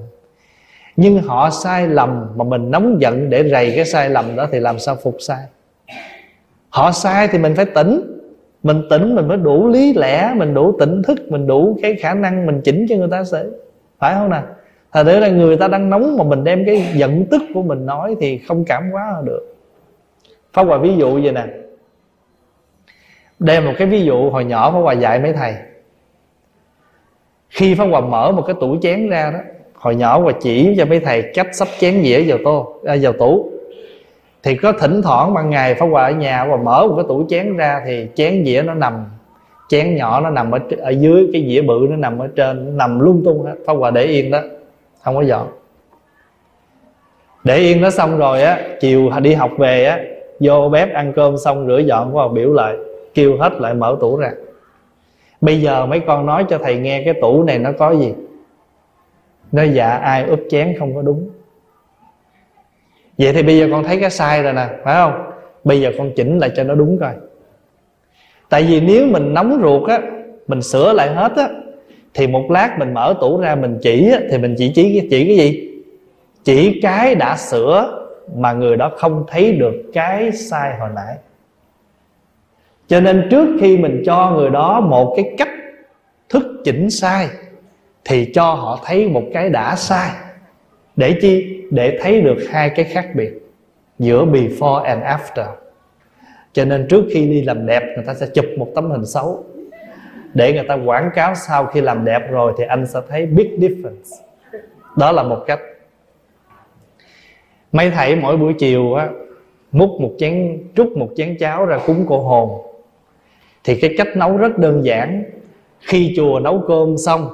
Nhưng họ sai lầm mà mình nóng giận để rầy cái sai lầm đó thì làm sao phục sai? Họ sai thì mình phải tỉnh. Mình tỉnh mình mới đủ lý lẽ mình đủ tỉnh thức mình đủ cái khả năng mình chỉnh cho người ta sẽ phải không nè thật ra là người ta đang nóng mà mình đem cái giận tức của mình nói thì không cảm hóa được. Pháp Hòa ví dụ vậy nè đem một cái ví dụ hồi nhỏ Pháp Hòa dạy mấy thầy. Khi Pháp Hòa mở một cái tủ chén ra đó hồi nhỏ Hòa chỉ cho mấy thầy cách sắp chén dĩa vào tô à, vào tủ. Thì có thỉnh thoảng ban ngày Pháp Hòa ở nhà và mở một cái tủ chén ra thì chén dĩa nó nằm chén nhỏ nó nằm ở, ở dưới cái dĩa bự nó nằm ở trên nó nằm lung tung hết. Pháp Hòa để yên đó không có dọn. Để yên nó xong rồi á chiều đi học về á vô bếp ăn cơm xong rửa dọn hòa biểu lại kêu hết lại mở tủ ra. Bây giờ mấy con nói cho thầy nghe cái tủ này nó có gì? Nó dạ ai úp chén không có đúng. Vậy thì bây giờ con thấy cái sai rồi nè phải không? Bây giờ con chỉnh lại cho nó đúng coi. Tại vì nếu mình nóng ruột á mình sửa lại hết á thì một lát mình mở tủ ra mình chỉ á, thì mình chỉ chỉ chỉ cái gì? Chỉ cái đã sửa mà người đó không thấy được cái sai hồi nãy cho nên trước khi mình cho người đó một cái cách thức chỉnh sai, thì cho họ thấy một cái đã sai. Để chi? Để thấy được hai cái khác biệt giữa before and after. Cho nên trước khi đi làm đẹp, người ta sẽ chụp một tấm hình xấu. Để người ta quảng cáo sau khi làm đẹp rồi, thì anh sẽ thấy big difference. Đó là một cách. Mấy thầy mỗi buổi chiều á, múc một chén, trút một chén cháo ra cúng cô hồn thì cái cách nấu rất đơn giản. Khi chùa nấu cơm xong,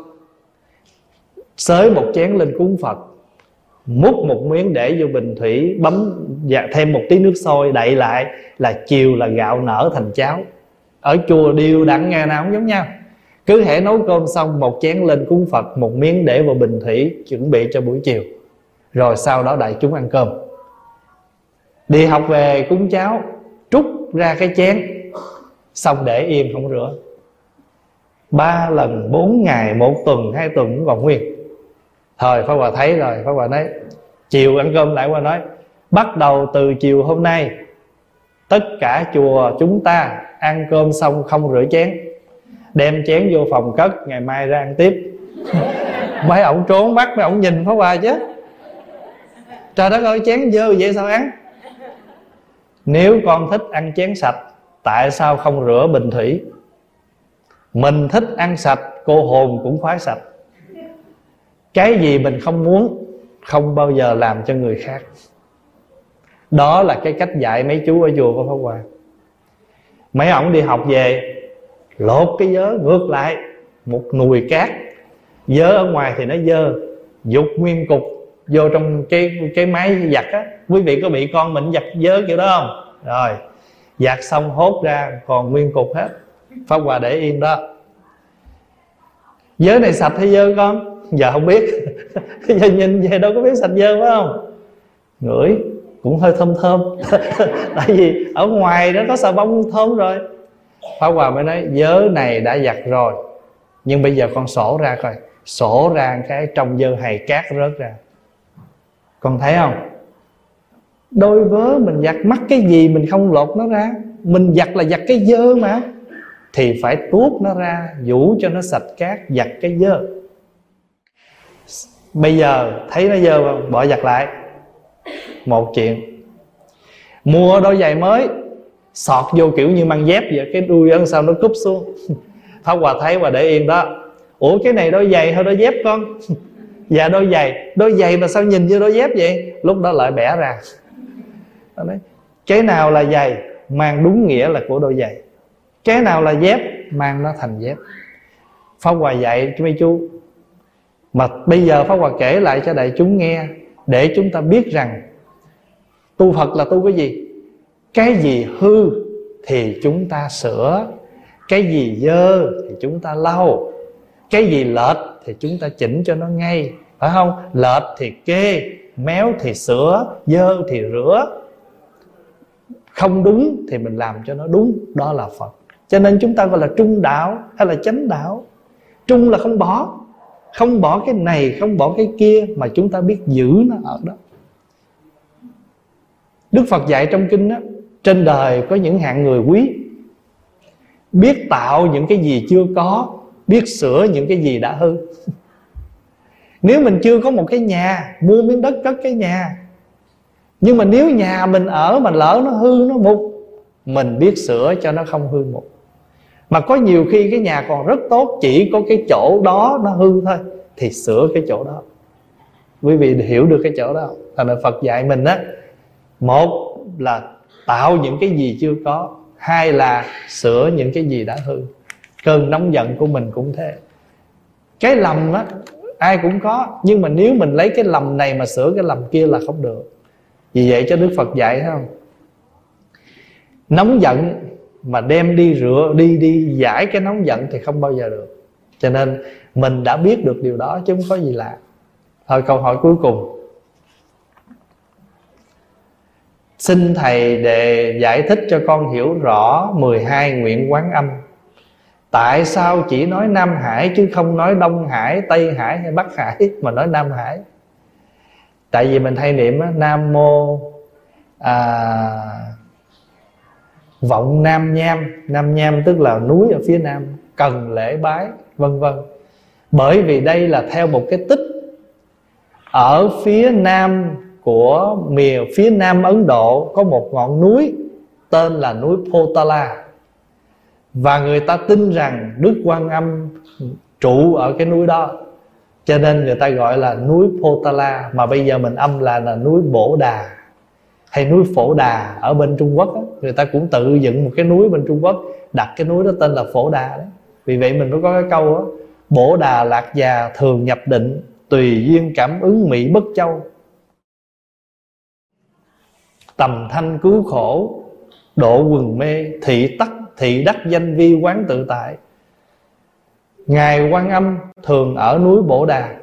xới một chén lên cúng phật, múc một miếng để vô bình thủy, bấm và thêm một tí nước sôi, đậy lại là chiều là gạo nở thành cháo. Ở chùa đều đặn ngày nào cũng giống nhau. Cứ hễ nấu cơm xong, một chén lên cúng phật, một miếng để vào bình thủy, chuẩn bị cho buổi chiều. Rồi sau đó đại chúng ăn cơm. Đi học về cúng cháo, trút ra cái chén xong để yên không rửa. Ba lần, bốn ngày, một tuần, hai tuần cũng còn nguyên. Thời pháp hòa thấy rồi, pháp hòa nói, chiều ăn cơm lại. Qua nói, bắt đầu từ chiều hôm nay, tất cả chùa chúng ta ăn cơm xong không rửa chén. Đem chén vô phòng cất, ngày mai ra ăn tiếp. Mấy ổng trốn bắt mấy ổng nhìn pháp hòa chứ. Trời đất ơi, chén dơ vậy sao ăn? Nếu con thích ăn chén sạch tại sao không rửa bình thủy? Mình thích ăn sạch, cô hồn cũng khoái sạch. Cái gì mình không muốn, không bao giờ làm cho người khác. Đó là cái cách dạy mấy chú ở chùa của Pháp Hòa Mấy ông đi học về, Lột cái dớ ngược lại, Một nùi cát. Dớ ở ngoài thì nó dơ, Dục nguyên cục vô trong cái cái máy giặt á. Quý vị có bị con mình giặt dớ kiểu đó không? Rồi. Giặt xong hốt ra, còn nguyên cục hết. Pháp Hòa để yên đó. Giới này sạch hay dơ con? Giờ không biết. Giờ nhìn về đâu có biết sạch dơ, phải không? Ngửi, cũng hơi thơm thơm. Tại vì ở ngoài nó có xà bông thơm rồi. Pháp Hòa mới nói Dớ này đã giặt rồi, Nhưng bây giờ con sổ ra coi. Sổ ra cái trong dơ hầy cát rớt ra. Con thấy không? Đôi vớ mình giặt mắt cái gì Mình không lột nó ra. Mình giặt là giặt cái dơ mà. Thì phải tuốt nó ra, Vũ cho nó sạch cát, Giặt cái dơ. Bây giờ thấy nó dơ không? Bỏ giặt lại. Một chuyện. Mua đôi giày mới, Sọt vô kiểu như mang dép vậy, Cái đuôi ấn sao nó cúp xuống. Pháp Hòa thấy và để yên đó. Ủa, cái này đôi giày hay đôi dép con. Dạ đôi giày. Đôi giày mà sao nhìn như đôi dép vậy? Lúc đó lại bẻ ra nói, Cái nào là giày Mang đúng nghĩa là của đôi giày. Cái nào là dép Mang nó thành dép. Pháp Hòa dạy cho mấy chú Mà bây giờ Pháp Hòa kể lại cho đại chúng nghe Để chúng ta biết rằng Tu Phật là tu cái gì? Cái gì hư Thì chúng ta sửa Cái gì dơ thì chúng ta lau Cái gì lệch Thì chúng ta chỉnh cho nó ngay Phải không? Lệch thì kê Méo thì sửa Dơ thì rửa. Không đúng thì mình làm cho nó đúng, Đó là Phật. Cho nên chúng ta gọi là trung đạo hay là chánh đạo. Trung là không bỏ Không bỏ cái này, không bỏ cái kia Mà chúng ta biết giữ nó ở đó. Đức Phật dạy trong kinh đó Trên đời có những hạng người quý, Biết tạo những cái gì chưa có, Biết sửa những cái gì đã hư. Nếu mình chưa có một cái nhà, Mua miếng đất cất cái nhà nhưng mà nếu nhà mình ở Mà lỡ nó hư, nó mục, Mình biết sửa cho nó không hư mục. Mà có nhiều khi cái nhà còn rất tốt, Chỉ có cái chỗ đó nó hư thôi, Thì sửa cái chỗ đó. Quý vị hiểu được cái chỗ đó Thành là Phật dạy mình á, một là tạo những cái gì chưa có, hai là sửa những cái gì đã hư. Cơn nóng giận của mình cũng thế. Cái lầm á, ai cũng có, nhưng mà nếu mình lấy cái lầm này mà sửa cái lầm kia là không được vì vậy cho đức phật dạy thấy không? Nóng giận mà đem đi rửa đi đi giải cái nóng giận thì không bao giờ được. Cho nên mình đã biết được điều đó chứ không có gì lạ. Thôi câu hỏi cuối cùng. Xin Thầy để giải thích cho con hiểu rõ 12 nguyện quán âm. Tại sao chỉ nói Nam Hải chứ không nói Đông Hải, Tây Hải hay Bắc Hải Mà nói Nam Hải? Tại vì mình hay niệm Nam Mô à, Vọng Nam Nham. Nam Nham tức là núi ở phía Nam Cần lễ bái vân vân. Bởi vì đây là theo một cái tích Ở phía Nam của miền phía nam Ấn Độ có một ngọn núi tên là núi Potala. Và người ta tin rằng Đức Quan Âm trụ ở cái núi đó cho nên người ta gọi là núi Potala, mà bây giờ mình âm là là núi Bổ Đà hay núi Phổ Đà ở bên Trung Quốc đó. người ta cũng tự dựng một cái núi bên Trung Quốc, đặt cái núi đó tên là Phổ Đà đó vì vậy mình mới có cái câu đó Bổ Đà lạc già thường nhập định, tùy duyên cảm ứng mỹ bất châu. Tầm thanh cứu khổ, độ quần mê, thị tắc, thị đắc, danh vi quán tự tại ngài quan âm thường ở núi bổ đà.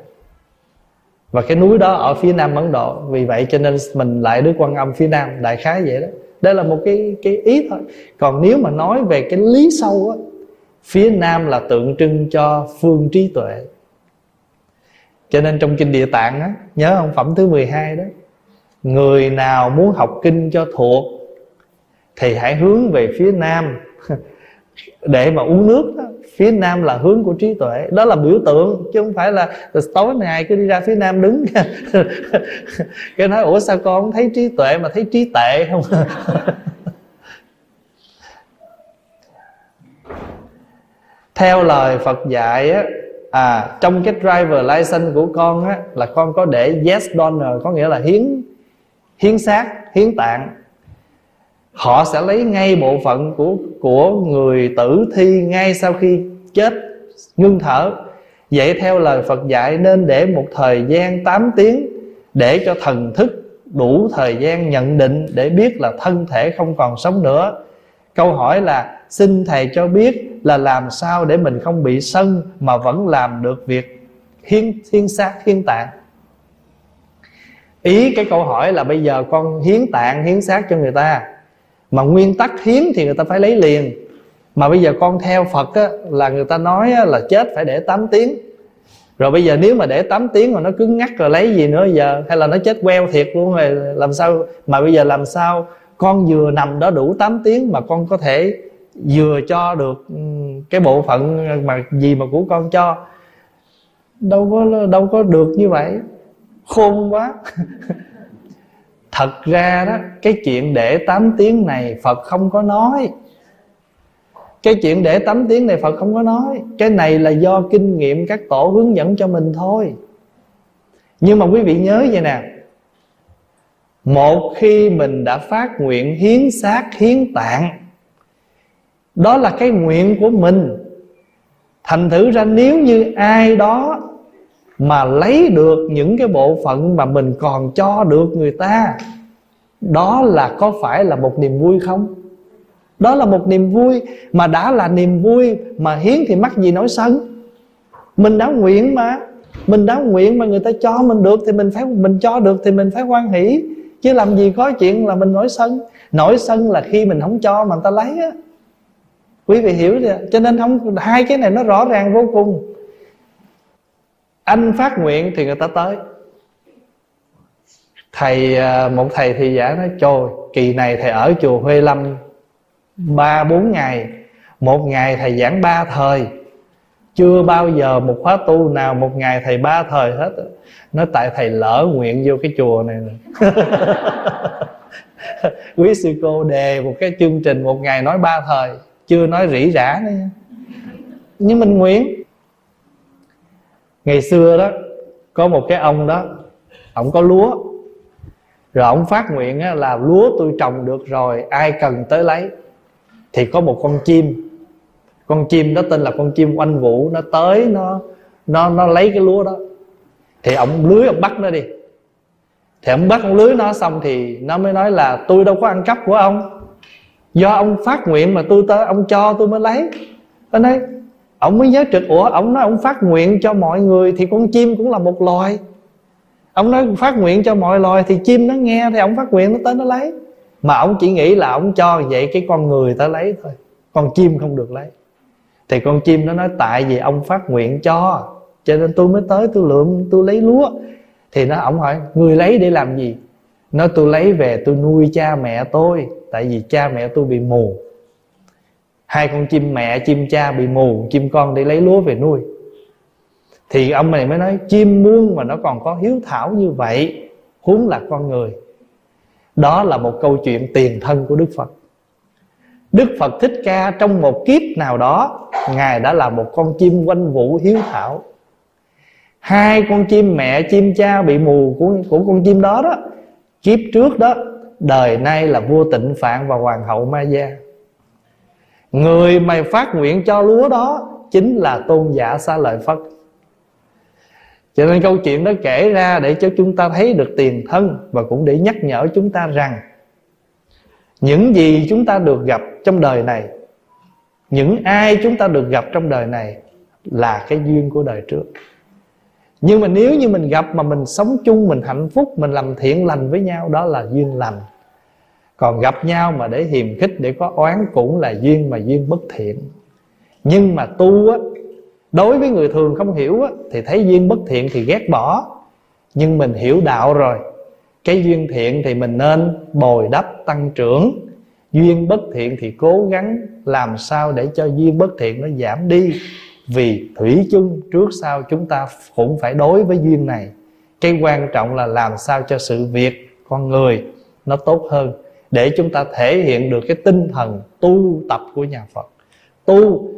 Và cái núi đó ở phía nam ấn độ, vì vậy cho nên mình lại đức quan âm phía nam, đại khái vậy đó. Đây là một cái cái ý thôi. Còn nếu mà nói về cái lý sâu á, phía nam là tượng trưng cho phương trí tuệ. Cho nên trong kinh địa tạng á, nhớ ông phẩm thứ 12 đó, người nào muốn học kinh cho thuộc thì hãy hướng về phía nam. để mà uống nước đó, phía nam là hướng của trí tuệ. Đó là biểu tượng chứ không phải là, tối ngày cứ đi ra phía nam đứng. Cái nói ủa sao con không thấy trí tuệ mà thấy trí tệ không? Theo lời Phật dạy á à trong cái driver license của con á là con có để yes donor có nghĩa là hiến hiến xác hiến tạng họ sẽ lấy ngay bộ phận của của người tử thi ngay sau khi chết, ngưng thở. Vậy theo lời Phật dạy, nên để một thời gian 8 tiếng để cho thần thức đủ thời gian nhận định để biết là thân thể không còn sống nữa. Câu hỏi là, xin thầy cho biết là làm sao để mình không bị sân mà vẫn làm được việc hiến hiến xác hiến tạng? Ý cái câu hỏi là bây giờ con hiến tạng, hiến xác cho người ta mà nguyên tắc hiến thì người ta phải lấy liền. Mà bây giờ con theo Phật á, là người ta nói á, là chết phải để 8 tiếng. Rồi bây giờ nếu mà để 8 tiếng mà nó cứng ngắt rồi lấy gì nữa giờ? Hay là nó chết queo thiệt luôn rồi làm sao? Mà bây giờ làm sao con vừa nằm đó đủ 8 tiếng mà con có thể vừa cho được cái bộ phận mà gì mà của con cho? Đâu có đâu có được như vậy. Khôn quá. thật ra đó, cái chuyện để 8 tiếng này Phật không có nói. Cái chuyện để 8 tiếng này Phật không có nói. Cái này là do kinh nghiệm các tổ hướng dẫn cho mình thôi. Nhưng mà quý vị nhớ vậy nè. Một khi mình đã phát nguyện hiến xác, hiến tạng, đó là cái nguyện của mình. Thành thử ra nếu như ai đó mà lấy được những cái bộ phận mà mình còn cho được người ta, đó là có phải là một niềm vui không? Đó là một niềm vui mà đã là niềm vui mà hiến thì mắc gì nói sân? Mình đã nguyện mà, mình đã nguyện mà người ta cho mình được thì mình phải, mình cho được thì mình phải hoan hỷ. Chứ làm gì có chuyện là mình nổi sân. Nổi sân là khi mình không cho mà người ta lấy á. Quý vị hiểu chưa? Cho nên không, hai cái này nó rõ ràng vô cùng anh phát nguyện thì người ta tới. Thầy à, một thầy thì giả nói, trời, kỳ này thầy ở chùa huê lâm ba, bốn ngày. Một ngày thầy giảng ba thời. Chưa bao giờ một khóa tu nào một ngày thầy ba thời hết. Nói, tại thầy lỡ nguyện vô cái chùa này quý sư cô đề một cái chương trình một ngày nói ba thời. Chưa nói rỉ rả nữa nhưng mình nguyện ngày xưa đó, có một cái ông đó, ông có lúa. Rồi ông phát nguyện là lúa tôi trồng được rồi, ai cần tới lấy. Thì có một con chim. Con chim đó tên là con chim oanh vũ, nó tới, nó nó nó lấy cái lúa đó. Thì ông lưới ông bắt nó đi. Thì ông bắt ông lưới nó xong thì nó mới nói là tôi đâu có ăn cắp của ông. Do ông phát nguyện mà tôi tới, ông cho tôi mới lấy. Nó nói ông mới nhớ trực, ủa, ông nói ông phát nguyện cho mọi người thì con chim cũng là một loài. Ông nói phát nguyện cho mọi loài thì chim nó nghe thì ông phát nguyện nó tới nó lấy. Mà ông chỉ nghĩ là ông cho vậy cái con người tới lấy thôi, con chim không được lấy. Thì con chim nó nói, tại vì ông phát nguyện cho cho nên tôi mới tới, tôi lượm, tôi lấy lúa. Thì nó, ông hỏi, người lấy để làm gì? Nó, tôi lấy về, tôi nuôi cha mẹ tôi, tại vì cha mẹ tôi bị mù hai con chim mẹ chim cha bị mù chim con đi lấy lúa về nuôi. Thì ông này mới nói chim muông mà nó còn có hiếu thảo như vậy huống là con người. Đó là một câu chuyện tiền thân của đức phật. Đức phật thích ca trong một kiếp nào đó ngài đã là một con chim quanh vũ hiếu thảo. Hai con chim mẹ chim cha bị mù của, của con chim đó đó kiếp trước đó đời nay là vua tịnh phạn và hoàng hậu ma gia người mày phát nguyện cho lúa đó chính là tôn giả xa lợi phất. Cho nên câu chuyện đó kể ra để cho chúng ta thấy được tiền thân và cũng để nhắc nhở chúng ta rằng những gì chúng ta được gặp trong đời này, những ai chúng ta được gặp trong đời này là cái duyên của đời trước. Nhưng mà nếu như mình gặp mà mình sống chung, mình hạnh phúc, mình làm thiện lành với nhau, đó là duyên lành còn gặp nhau mà để hiềm khích, để có oán cũng là duyên mà duyên bất thiện. Nhưng mà tu á, đối với người thường không hiểu á, thì thấy duyên bất thiện thì ghét bỏ. Nhưng mình hiểu đạo rồi, cái duyên thiện thì mình nên bồi đắp tăng trưởng. Duyên bất thiện thì cố gắng làm sao để cho duyên bất thiện nó giảm đi. Vì thủy chung trước sau chúng ta cũng phải đối với duyên này. Cái quan trọng là làm sao cho sự việc con người nó tốt hơn để chúng ta thể hiện được cái tinh thần tu tập của nhà Phật. Tu,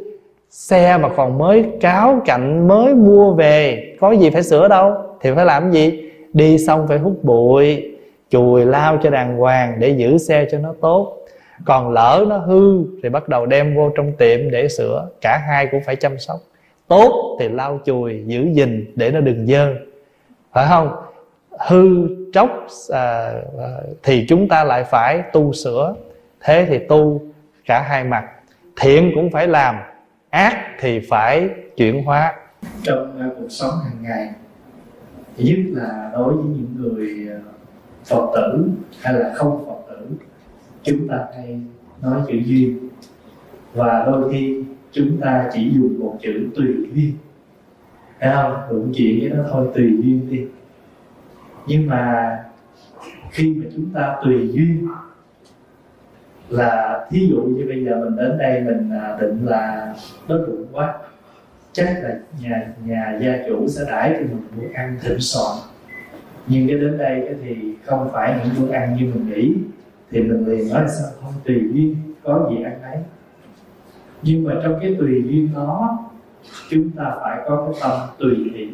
xe mà còn mới cáo cạnh mới mua về, có gì phải sửa đâu, thì phải làm gì? Đi xong phải hút bụi, chùi lao cho đàng hoàng để giữ xe cho nó tốt. Còn lỡ nó hư thì bắt đầu đem vô trong tiệm để sửa, cả hai cũng phải chăm sóc. Tốt thì lau chùi, giữ gìn để nó đừng dơ. Phải không? Hư tróc à, à, thì chúng ta lại phải tu sửa. Thế thì tu cả hai mặt thiện cũng phải làm ác thì phải chuyển hóa. Trong uh, cuộc sống hàng ngày nhất là đối với những người uh, phật tử hay là không phật tử chúng ta hay nói chữ duyên. Và đôi khi chúng ta chỉ dùng một chữ tùy duyên. Thấy không? Đụng chuyện với nó thôi tùy duyên đi nhưng mà khi mà chúng ta tùy duyên là thí dụ như bây giờ mình đến đây mình à, định là đói bụng quá, chắc là nhà nhà gia chủ sẽ đãi cho mình bữa ăn thịnh soạn. Nhưng cái đến đây cái thì không phải những bữa ăn như mình nghĩ, thì mình liền nói sao không tùy duyên, có gì ăn đấy nhưng mà trong cái tùy duyên đó, chúng ta phải có cái tâm tùy hỷ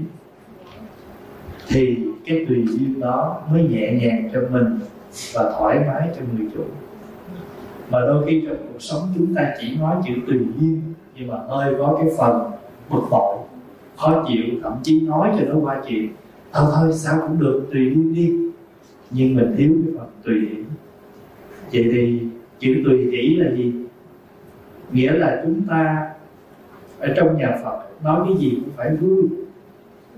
thì cái tùy duyên đó mới nhẹ nhàng cho mình và thoải mái cho người chủ. Mà đôi khi trong cuộc sống chúng ta chỉ nói chữ tùy duyên, nhưng mà hơi có cái phần bực bội, khó chịu, thậm chí nói cho nó qua chuyện, thôi thôi, sao cũng được, tùy duyên đi. Nhưng mình thiếu cái phần tùy hỷ. Vậy thì chữ tùy hỷ là gì? Nghĩa là chúng ta ở trong nhà phật nói cái gì cũng phải vui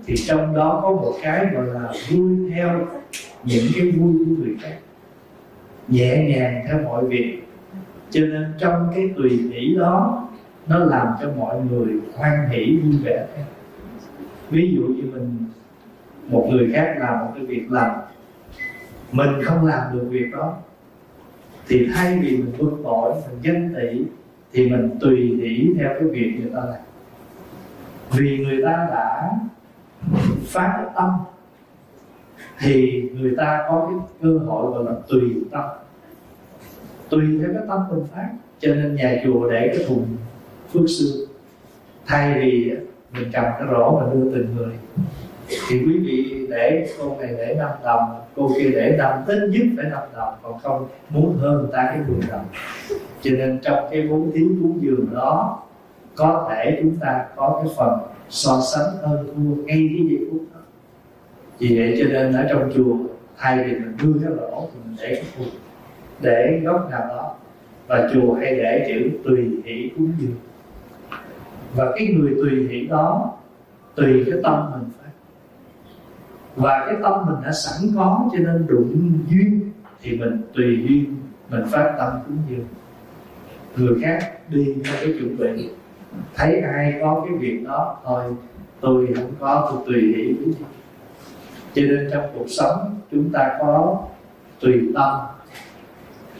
thì trong đó có một cái gọi là vui theo những cái vui của người khác. Nhẹ nhàng theo mọi việc. Cho nên trong cái tùy hỷ đó, nó làm cho mọi người hoan hỷ vui vẻ ví dụ như mình, một người khác làm một cái việc làm mình không làm được việc đó, thì thay vì mình bực bội, mình ganh tị, thì mình tùy hỷ theo cái việc người ta làm. Vì người ta đã phát cái tâm thì người ta có cái cơ hội gọi là tùy tâm. Tùy theo cái tâm mình phát cho nên nhà chùa để cái thùng phước xương thay vì mình cầm cái rổ mà đưa từng người, thì quý vị để cô này để 5 đồng cô kia để năm ít nhất phải năm đồng còn không muốn hơn người ta cái 10 đồng cho nên trong cái vốn thiếu cúng dường đó, có thể chúng ta có cái phần so sánh hơn thua ngay cái giây phút đó. Vì vậy cho nên ở trong chùa, thay vì mình đưa cái lỗ thì mình để cái thùng để góc nào đó. Và chùa hay để chữ tùy hỷ cúng dường. Và cái người tùy hỷ đó, tùy cái tâm mình phải. Và cái tâm mình đã sẵn có cho nên đụng duyên thì mình tùy duyên, mình phát tâm cúng dường. Người khác đi theo cái chuẩn bị thấy ai có cái việc đó, thôi, tôi không có, tôi tùy hỷ cho nên trong cuộc sống, chúng ta có tùy tâm,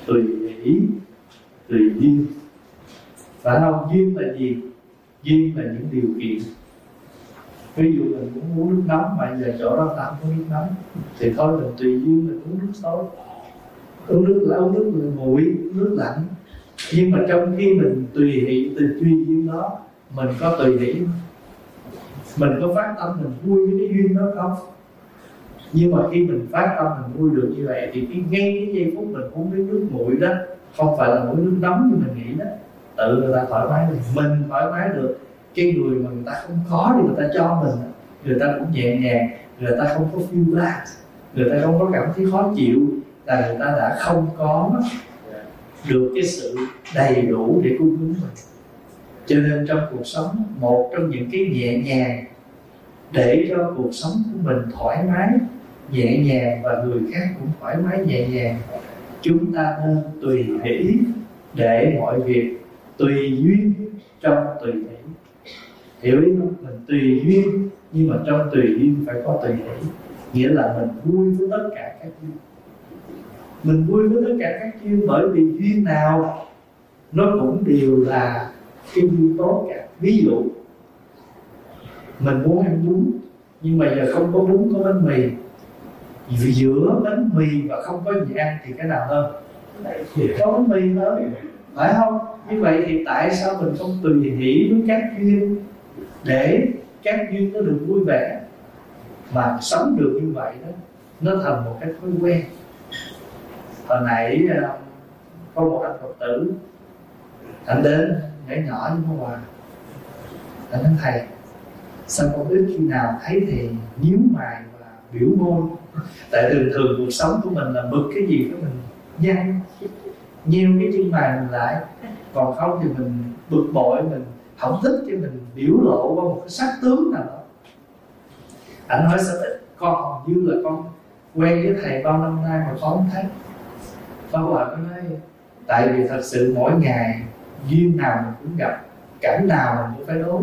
tùy hỷ tùy duyên. Phải không? Duyên là gì? Duyên là những điều kiện. Ví dụ mình cũng uống nước nóng mà giờ chỗ đó ta không nước nóng thì thôi, mình tùy duyên, mình uống nước sôi uống nước là uống nước nguội nước lạnh nhưng mà trong khi mình tùy hỷ từ tùy duyên đó, mình có tùy hỷ mình có phát tâm mình vui với cái duyên đó không? Nhưng mà khi mình phát tâm mình vui được như vậy thì cái ngay cái giây phút mình uống cái nước nguội đó, không phải là mỗi nước nóng như mình nghĩ đó, tự người ta thoải mái được, mình thoải mái được. Cái người mà người ta không có thì người ta cho mình, người ta cũng nhẹ nhàng, người ta không có feel bad người ta không có cảm thấy khó chịu, là người ta đã không có được cái sự đầy đủ để cung ứng mình. Cho nên trong cuộc sống, một trong những cái nhẹ nhàng để cho cuộc sống của mình thoải mái, nhẹ nhàng và người khác cũng thoải mái nhẹ nhàng, chúng ta nên tùy hỷ để mọi việc tùy duyên trong tùy hỷ. Hiểu ý không? Mình tùy duyên, nhưng mà trong tùy duyên phải có tùy hỷ. Nghĩa là mình vui với tất cả các duyên mình vui với tất cả các duyên bởi vì duyên nào nó cũng đều là cái duyên tốt cả. Ví dụ, mình muốn ăn bún, nhưng mà giờ không có bún, có bánh mì. Vì giữa bánh mì và không có gì ăn thì cái nào hơn? Có bánh mì hơn phải không? Như vậy thì tại sao mình không tùy hỷ với các duyên để các duyên nó được vui vẻ mà sống được như vậy đó? Nó thành một cái thói quen hồi nãy ờ, có một anh phật tử, anh đến nhỏ nhỏ như hôm qua anh nói, thầy, sao con biết khi nào thấy thì nhíu mày và biểu môi? Tại thường thường cuộc sống của mình là bực cái gì đó mình nhăn nheo cái chân mày mình lại. Còn không thì mình bực bội, mình không thích cho mình biểu lộ qua một cái sắc tướng nào đó. Anh nói, sao con như là con quen với thầy bao năm nay mà con không thấy? Pháp Hòa có nói tại vì thật sự mỗi ngày duyên nào mình cũng gặp cảnh nào mình cũng phải đối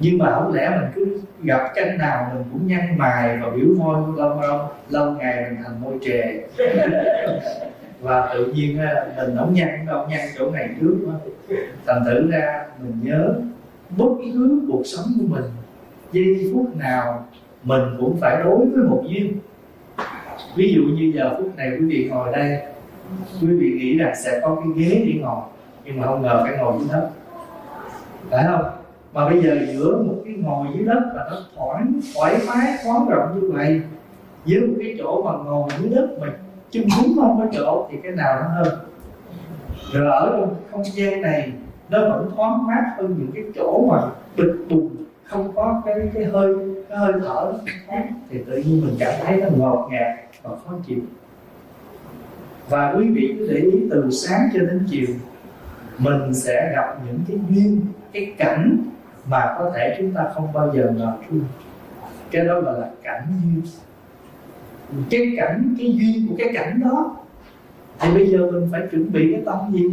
nhưng mà không lẽ mình cứ gặp cảnh nào mình cũng nhăn mày và biểu môi lâu lâu lâu ngày mình thành môi trề. Và tự nhiên mình không nhăn đâu nhăn chỗ này trước đó. thành thử ra mình nhớ bất cứ cuộc sống của mình giây phút nào mình cũng phải đối với một duyên. Ví dụ như giờ phút này quý vị ngồi đây quý vị nghĩ rằng sẽ có cái ghế để ngồi, nhưng mà không ngờ phải ngồi dưới đất. Phải không? Mà bây giờ giữa một cái ngồi dưới đất là nó thoải thoải mái, thoáng rộng như vậy, với một cái chỗ mà ngồi dưới đất mà chân đúng không có chỗ thì cái nào nó hơn? Rồi ở trong không gian này, nó vẫn thoáng mát hơn những cái chỗ mà bịch bùng không có cái cái hơi cái hơi thở. Thì tự nhiên mình cảm thấy nó ngọt ngạt và khó chịu và quý vị cứ để ý từ sáng cho đến chiều, mình sẽ gặp những cái duyên, cái cảnh mà có thể chúng ta không bao giờ ngờ chung. Cái đó gọi là cảnh duyên. Cái cảnh, cái duyên của cái cảnh đó, thì bây giờ mình phải chuẩn bị cái tâm gì?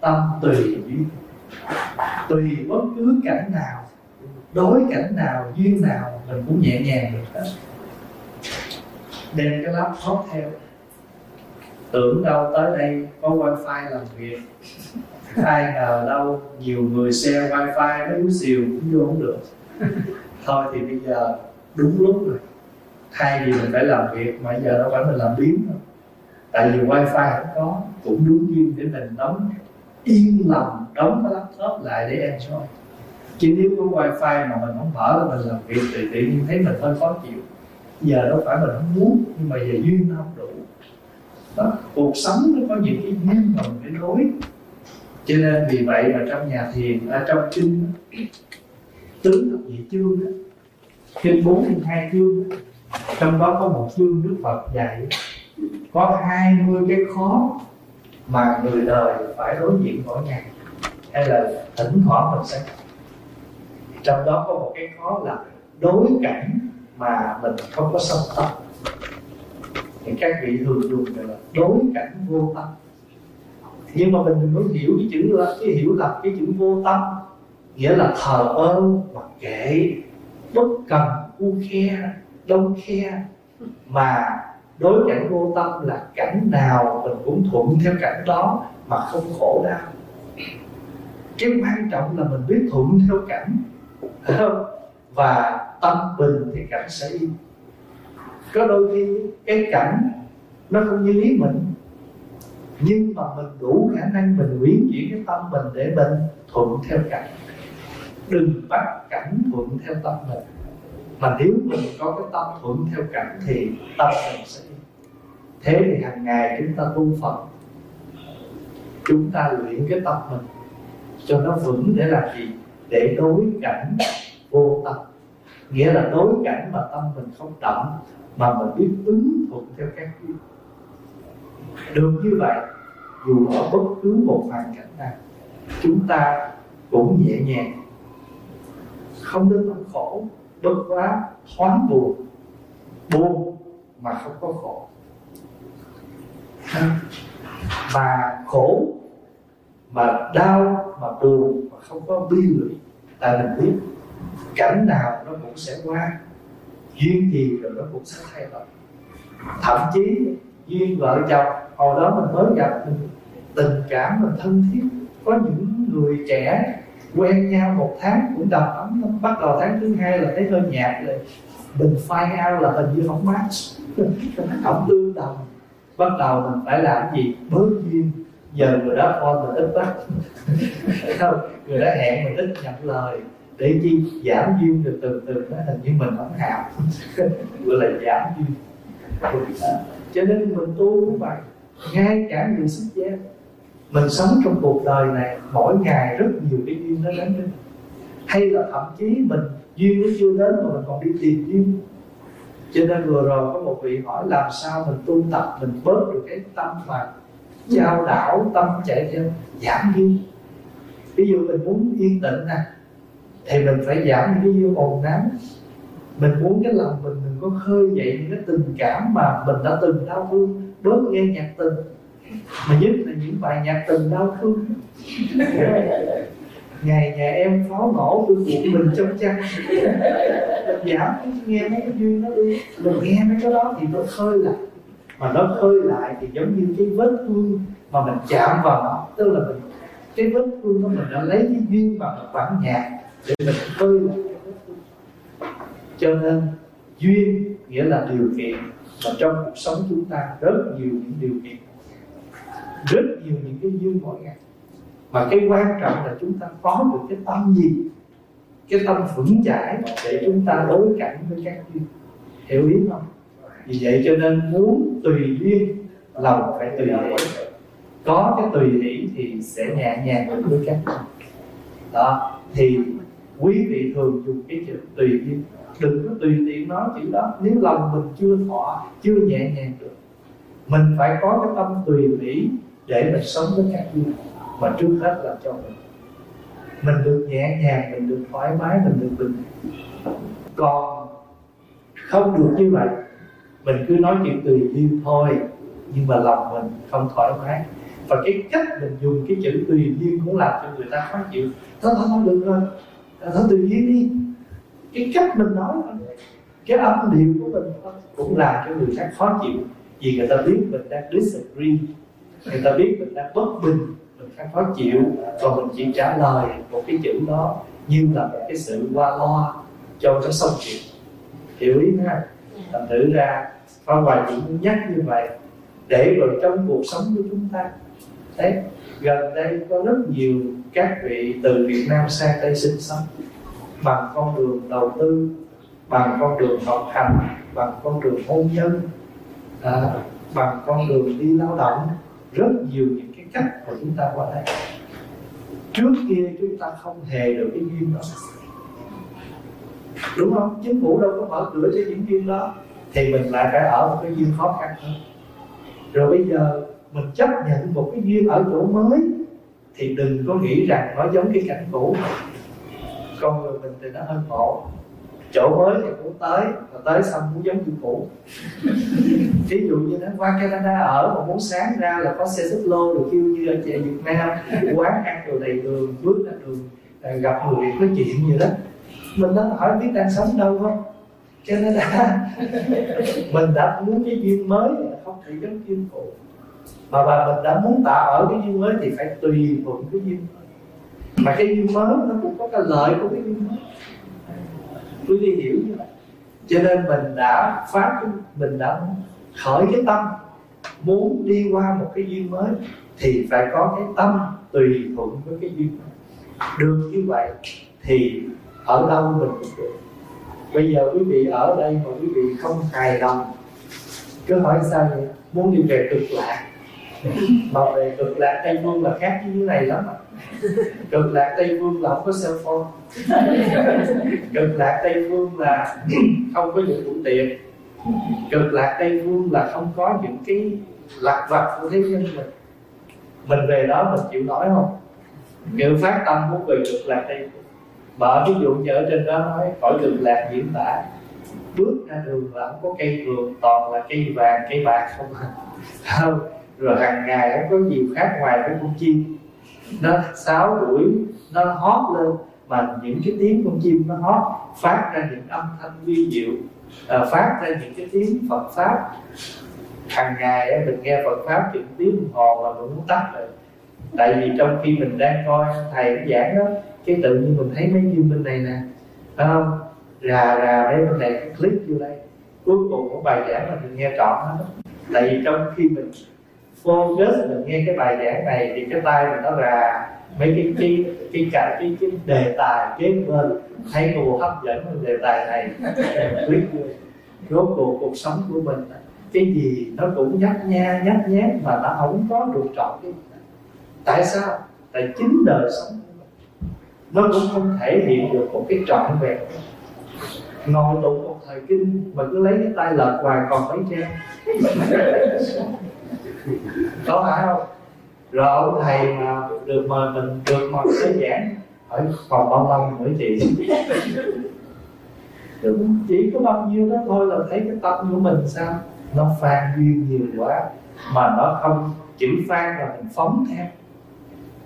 Tâm tùy duyên. Tùy bất cứ cảnh nào, đối cảnh nào, duyên nào, mình cũng nhẹ nhàng được hết. Đem cái laptop theo tưởng đâu tới đây có wifi làm việc. Ai ngờ đâu nhiều người xe wifi nó yếu xìu cũng vô không được. Thôi thì bây giờ đúng lúc rồi. Thay vì mình phải làm việc mà giờ đâu phải mình làm biến đâu. Tại vì wifi không có, cũng đúng duyên để mình đóng, yên lòng đóng cái laptop lại để enjoy. Chứ nếu có wifi mà mình không mở là mình làm việc thì tự nhiên thấy mình hơi khó chịu. Giờ đâu phải mình không muốn, nhưng mà giờ duyên nó không đủ đó cuộc sống nó có những cái duyên mà mình phải đối cho nên vì vậy mà trong nhà thiền ở trong kinh tướng lục nhị chương đó, kinh bốn kinh hai chương đó, trong đó có một chương đức phật dạy có 20 cái khó mà người đời phải đối diện mỗi ngày. Hay là thỉnh thoảng mình sẽ trong đó có một cái khó là đối cảnh mà mình không có song tâm thì các vị thường dùng là đối cảnh vô tâm. Nhưng mà mình muốn hiểu cái chữ là cái hiểu là cái chữ vô tâm, nghĩa là thờ ơ mặc kệ bất cần u khe, đông khe. Mà đối cảnh vô tâm là cảnh nào mình cũng thuận theo cảnh đó mà không khổ đau. Cái quan trọng là mình biết thuận theo cảnh. Và tâm bình thì cảnh sẽ yên có đôi khi cái cảnh nó không như ý mình, nhưng mà mình đủ khả năng mình uyển chuyển cái tâm mình để mình thuận theo cảnh. Đừng bắt cảnh thuận theo tâm mình. Mà nếu mình có cái tâm thuận theo cảnh thì tâm mình sẽ thế thì hàng ngày chúng ta tu phật, chúng ta luyện cái tâm mình cho nó vững để làm gì? Để đối cảnh vô tâm. Nghĩa là đối cảnh mà tâm mình không động mà mình biết ứng thuận theo các duyên được như vậy, dù ở bất cứ một hoàn cảnh nào, chúng ta cũng nhẹ nhàng, không đến nỗi khổ, bất quá thoáng buồn buồn mà không có khổ. Mà khổ mà đau mà buồn mà không có bi lụy ta mình biết, cảnh nào nó cũng sẽ qua duyên gì rồi nó cũng sẽ thay đổi thậm chí, duyên vợ chồng, hồi đó mình mới gặp mình tình cảm mình thân thiết. Có những người trẻ quen nhau một tháng cũng đầm ấm lắm. Bắt đầu tháng thứ hai là thấy hơi nhạt rồi. Bình phai out là hình như không mát. Không tương đồng bắt đầu mình phải làm gì? Bớt duyên. Giờ người đó con mình ít bắt người đó hẹn mình ít nhận lời để chi giảm duyên được từ từ nó thành như mình không hào. Gọi là giảm duyên cho nên mình tu cũng vậy. Ngay cả người xuất gia, mình sống trong cuộc đời này, mỗi ngày rất nhiều cái duyên nó đến. Hay là thậm chí mình duyên nó chưa đến mà mình còn đi tìm duyên. Cho nên vừa rồi có một vị hỏi làm sao mình tu tập, mình bớt được cái tâm mà trao đảo, tâm chạy theo giảm duyên. Ví dụ mình muốn yên tĩnh nè thì mình phải giảm những cái dư ồn nắng mình muốn cái lòng mình đừng có khơi dậy những cái tình cảm mà mình đã từng đau thương. Bớt nghe nhạc tình. Mà nhất là những bài nhạc tình đau thương. Ngày nhà em pháo nổ tôi cuộn mình trong chăn. Giảm nghe mấy cái duyên nó đi. Mình nghe mấy cái đó thì nó khơi lại. Mà nó khơi lại thì giống như cái vết thương mà mình chạm vào nó. Tức là mình, cái vết thương đó mình đã lấy cái duyên vào bản nhạc để mình khơi lại cho nên duyên nghĩa là điều kiện và trong cuộc sống chúng ta rất nhiều những điều kiện, rất nhiều những cái duyên mỗi ngày. Mà cái quan trọng là chúng ta có được cái tâm gì? Cái tâm vững chãi để chúng ta đối cảnh với các duyên. Hiểu ý không? Vì vậy cho nên muốn tùy duyên, lòng phải tùy hỷ. Có cái tùy hỷ thì sẽ nhẹ nhàng được với các duyên. Đó, thì quý vị thường dùng cái chữ tùy duyên đừng có tùy tiện nói chữ đó. Nếu lòng mình chưa thọ chưa nhẹ nhàng được, mình phải có cái tâm tùy mỹ để mình sống với các duyên mà trước hết là cho mình. Mình được nhẹ nhàng, mình được thoải mái, mình được bình còn không được như vậy, mình cứ nói chuyện tùy duyên thôi, nhưng mà lòng mình không thoải mái. Và cái cách mình dùng cái chữ tùy duyên cũng làm cho người ta khó chịu. Thôi thôi thôi, được rồi thôi tùy duyên đi cái cách mình nói. Cái âm điệu của mình cũng làm cho người khác khó chịu vì người ta biết mình đang disagree người ta biết mình đang bất bình mình đang khó chịu và mình chỉ trả lời một cái chữ đó như là một cái sự qua lo cho nó xong chuyện. Hiểu ý ha? Thành thử ra Pháp Hoài cũng nhắc như vậy để rồi trong cuộc sống của chúng ta đấy gần đây có rất nhiều các vị từ Việt Nam sang đây sinh sống. Bằng con đường đầu tư bằng con đường học hành bằng con đường hôn nhân à, bằng con đường đi lao động. Rất nhiều những cái cách của chúng ta qua đây. Trước kia chúng ta không hề được cái duyên đó. Đúng không? Chính phủ đâu có mở cửa cho những duyên đó. Thì mình lại phải ở một cái duyên khó khăn hơn. Rồi bây giờ mình chấp nhận một cái duyên ở chỗ mới thì đừng có nghĩ rằng nó giống cái cảnh cũ. Con người mình thì nó hơi khổ. Chỗ mới thì cũng tới, mà tới xong muốn giống như cũ. Ví dụ như nó qua Canada ở mà muốn sáng ra là có xe xích lô được kêu như ở chợ Việt Nam, quán ăn đồ đầy đường, bước ra đường à, gặp người nói chuyện gì đó. Mình nó hỏi biết đang sống đâu không? Canada. Mình đã muốn cái duyên mới, không thể giống duyên cũ mà bà mình đã muốn tạo ở cái duyên mới thì phải tùy thuận cái duyên mới. Mà cái duyên mới nó cũng có cái lợi của cái duyên mới. Quý vị hiểu như vậy. Cho nên mình đã phát mình đã khởi cái tâm, muốn đi qua một cái duyên mới thì phải có cái tâm tùy thuận với cái duyên mới. Được như vậy thì ở đâu mình cũng được. Bây giờ quý vị ở đây mà quý vị không hài lòng, cứ hỏi sao vậy? Muốn đi về cực lạc mà về cực lạc tây phương là khác với này lắm à. cực lạc tây phương là không có cell phone. Cực lạc tây phương là không có những phương tiện cực lạc tây phương là không có những cái lạc vặt của thế nhân mình. Mình về đó mình chịu nói không? Kiểu phát tâm muốn về cực lạc đi mà ví dụ như ở trên đó nói, khỏi cực lạc diễn tả. Bước ra đường là không có cây vườn, toàn là cây vàng, cây bạc không à. Không rồi hàng ngày không có nhiều khác ngoài cái con chim. Nó sáo đuổi nó hót lên mà những cái tiếng con chim nó hót phát ra những âm thanh vi diệu à, phát ra những cái tiếng Phật pháp. Hàng ngày mình nghe Phật pháp những tiếng đồng hồ mà mình muốn tắt rồi tại vì trong khi mình đang coi thầy giảng đó cái tự nhiên mình thấy mấy dương bên này nè phải không? Rà rà mấy bên này click vô đây. Cuối cùng của bài giảng là mình nghe trọn hết tại vì trong khi mình focus mình nghe cái bài giảng này thì cái tay mình nó rà. Mấy cái cái cái cả cái, cái đề tài kế bên thấy cô hấp dẫn hơn đề tài này. Click vô rốt cuộc cuộc sống của mình cái gì nó cũng nhấp nha nhấp nhát mà nó không có được trọn cái tại sao? Tại chính đời sống nó cũng không thể hiện được một cái trọn vẹn. Ngồi tụng một thời kinh mà cứ lấy cái tay lật hoài còn mấy trang có phải không? Rồi ông thầy mà được mời mình được mời tới giảng hỏi còn bao lâu nữa chị. Được chỉ có bao nhiêu đó thôi là thấy cái tâm của mình sao? Nó phan duyên nhiều quá mà nó không chữ phan là mình phóng theo.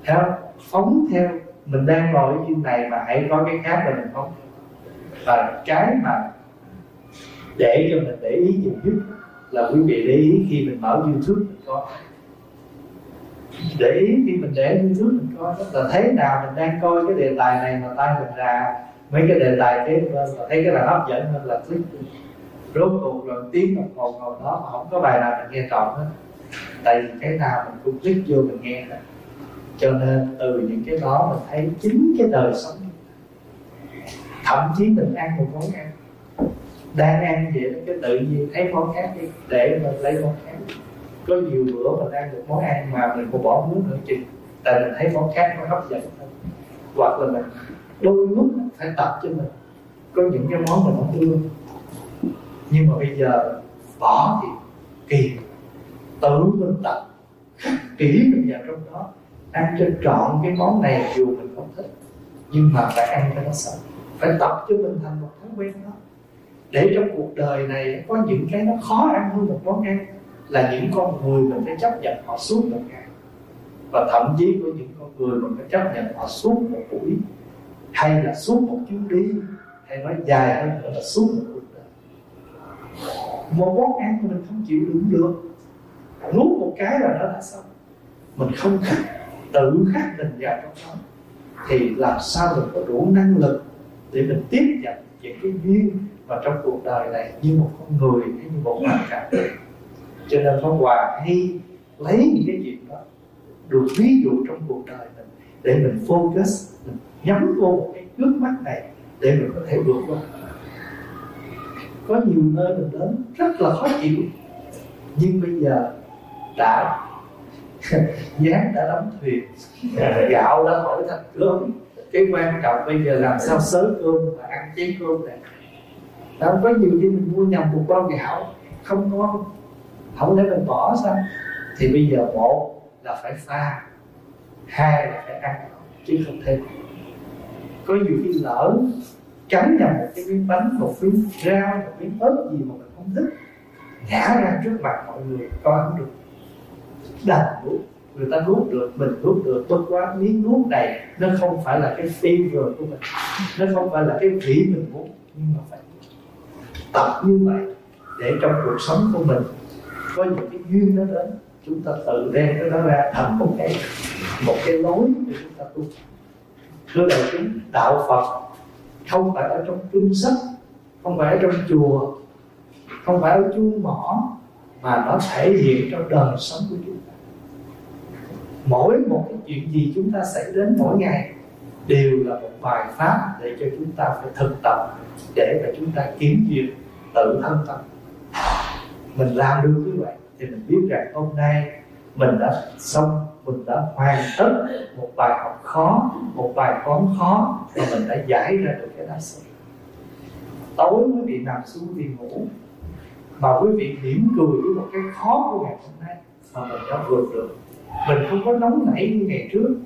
Theo phóng theo. Mình đang ngồi ở như này mà hãy có cái khác là mình phóng và cái mà để cho mình để ý nhiều nhất là quý vị để ý khi mình mở youtube mình coi. Để ý khi mình để youtube mình coi đó là thế nào mình đang coi cái đề tài này mà tay mình ra, mấy cái đề tài kế bên mà thấy cái là hấp dẫn hơn là click rốt cuộc rồi tiếng đồng hồ ngồi đó mà không có bài nào mình nghe trọn hết. Tại vì cái nào mình cũng click vô mình nghe hết cho nên từ những cái đó mình thấy chính cái đời sống. Thậm chí mình ăn một món ăn đang ăn vậy cái tự nhiên thấy món khác đi, để mình lấy món khác. Có nhiều bữa mình ăn được món ăn mà mình còn bỏ muối nữa chừng tại mình thấy món khác nó hấp dẫn hơn. Hoặc là mình đôi lúc phải tập cho mình. Có những cái món mình không ưa nhưng mà bây giờ bỏ thì kỳ tự mình tập, kỹ mình vào trong đó, ăn cho trọn cái món này dù mình không thích, nhưng mà phải ăn cho nó sạch. Phải tập cho mình thành một thói quen đó để trong cuộc đời này có những cái nó khó ăn hơn một món ăn là những con người mình phải chấp nhận họ suốt một ngày. Và thậm chí có những con người mình phải chấp nhận họ suốt một buổi, hay là suốt một chuyến đi, hay nói dài hơn nữa là suốt một cuộc đời. Một món ăn mình không chịu đựng được, nuốt một cái là nó đã xong. Mình không khắc tự khắc mình vào trong đó. Thì làm sao mình có đủ năng lực để mình tiếp nhận những cái duyên và trong cuộc đời này như một con người hay như một hoàn cảnh. Cho nên Pháp Hòa hay lấy những cái chuyện đó được ví dụ trong cuộc đời mình để mình focus mình nhắm vô một cái trước mắt này để mình có thể vượt qua. Có nhiều nơi mình đến rất là khó chịu. Nhưng bây giờ đã gián đã đóng thuyền gạo đã đổi thành cơm. Cái quan trọng bây giờ làm sao xới cơm và ăn chén cơm này đâu có nhiều khi mình mua nhầm một bao gạo, không ngon, không để mình bỏ sao? Thì bây giờ một là phải pha, hai là phải ăn, chứ không thêm có nhiều khi lỡ cắn nhầm một cái miếng bánh, một miếng rau, một miếng ớt gì mà mình không thích, ngã ra trước mặt mọi người, coi không được. Đành nuốt, người ta nuốt được, mình nuốt được tốt quá miếng nuốt này nó không phải là cái favor của mình, nó không phải là cái vị mình muốn, nhưng mà phải tập như vậy để trong cuộc sống của mình có những cái duyên nó đến, chúng ta tự đem cái đó ra thành một cái một cái lối để chúng ta tu. Thưa đại chúng, đạo phật không phải ở trong kinh sách, không phải ở trong chùa, không phải ở chuông mỏ, mà nó thể hiện trong đời sống của chúng ta. Mỗi một cái chuyện gì chúng ta xảy đến mỗi ngày đều là một bài pháp để cho chúng ta phải thực tập, để mà chúng ta kiếm duyên tự thân tâm. Mình làm được như vậy thì mình biết rằng hôm nay mình đã xong, mình đã hoàn tất một bài học khó, một bài toán khó và mình đã giải ra được cái đáp sự tối quý vị nằm xuống thì ngủ. Mà quý vị mỉm cười với một cái khó của ngày hôm nay mà mình đã vượt được, mình không có nóng nảy như ngày trước,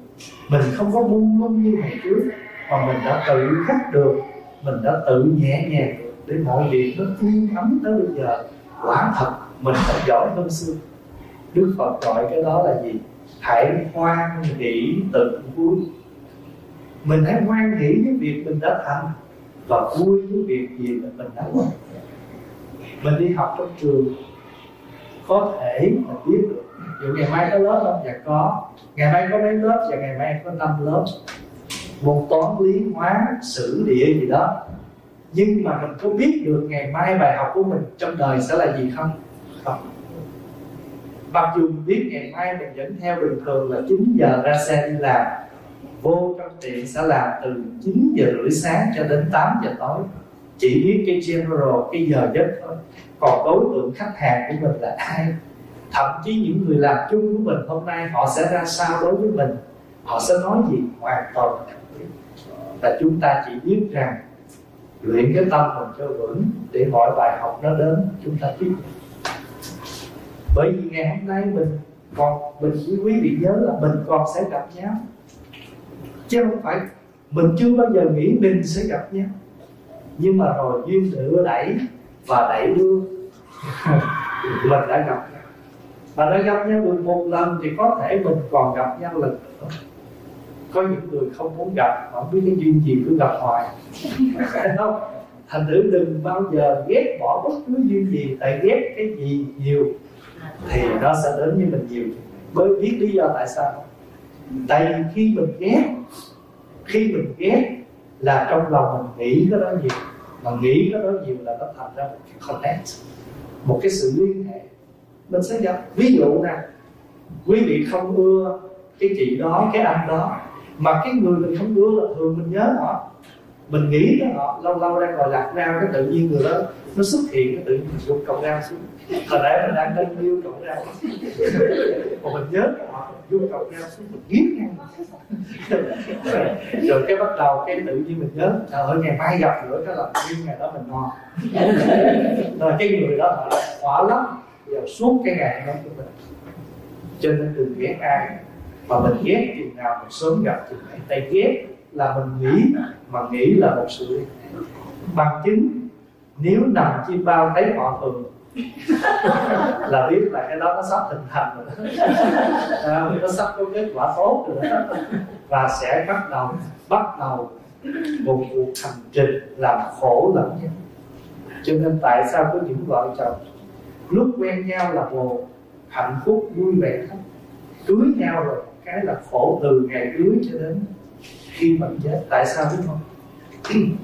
mình không có buông lung như ngày trước, mà mình đã tự khắc được, mình đã tự nhẹ nhàng được để mọi việc nó yên ấm tới bây giờ, quả thật mình đã giỏi hơn xưa đức phật gọi cái đó là gì? Hãy hoan hỷ tự vui. Mình hãy hoan hỷ với việc mình đã thành và vui với việc gì mà mình đã làm mình đi học trong trường, có thể mình biết được. Dù ngày mai có lớp không? Dạ có. Ngày mai có mấy lớp? Và ngày mai có năm lớp. Một toán lý hóa, sử địa gì đó nhưng mà mình có biết được ngày mai bài học của mình trong đời sẽ là gì không? Không. Mặc dù mình biết ngày mai mình dẫn theo bình thường là 9 giờ ra xe đi làm, vô trong tiệm sẽ làm từ 9 giờ rưỡi sáng cho đến 8 giờ tối. Chỉ biết cái general, cái giờ giấc thôi. Còn đối tượng khách hàng của mình là ai? Thậm chí những người làm chung của mình hôm nay họ sẽ ra sao đối với mình? Họ sẽ nói gì? Hoàn toàn là chúng ta chỉ biết rằng luyện cái tâm mình cho vững để mọi bài học nó đến, chúng ta tiếp bởi vì ngày hôm nay mình còn, mình chỉ quý vị nhớ là mình còn sẽ gặp nhau. Chứ không phải mình chưa bao giờ nghĩ mình sẽ gặp nhau. Nhưng mà rồi duyên đưa đẩy và đẩy đưa. Mình đã gặp nhau. Mà đã gặp nhau được một lần thì có thể mình còn gặp nhau lần nữa có những người không muốn gặp không biết cái duyên gì cứ gặp hoài. Không? Thành thử đừng bao giờ ghét bỏ bất cứ duyên gì, tại ghét cái gì nhiều thì nó sẽ đến với mình nhiều. Mới biết lý do tại sao. Tại vì khi mình ghét, khi mình ghét là trong lòng mình nghĩ cái đó nhiều, mà nghĩ cái đó nhiều là nó thành ra một cái connect, một cái sự liên hệ. Mình sẽ gặp. Ví dụ nè, quý vị không ưa cái chị đó, cái anh đó mà cái người mình không ưa là thường mình nhớ họ. Mình nghĩ tới họ lâu lâu đang ngồi lạc rau cái tự nhiên người đó nó xuất hiện cái tự nhiên mình gục cọng rau xuống. Hồi nãy mình đang đang yêu cọng rau mà mình nhớ họ dung cọng rau xuống mình nghiến ngang rồi cái bắt đầu cái tự nhiên mình nhớ trời ơi ngày mai gặp nữa cái là nguyên ngày đó mình ngon rồi cái người đó họ hỏa lắm giờ suốt cái ngày đó của mình. Cho nên đừng ghét ai mà mình ghét chừng nào mình sớm gặp chừng ấy tại ghét là mình nghĩ mà nghĩ là một sự liên hệ bằng chứng nếu nằm chim bao thấy họ thường là biết là cái đó nó sắp hình thành rồi. À, nó sắp có kết quả tốt rồi đó. Và sẽ bắt đầu bắt đầu một cuộc hành trình làm khổ lẫn nhau. Cho nên tại sao có những vợ chồng lúc quen nhau là một hạnh phúc vui vẻ cưới nhau rồi cái là khổ từ ngày cưới cho đến khi mình chết. Tại sao biết không?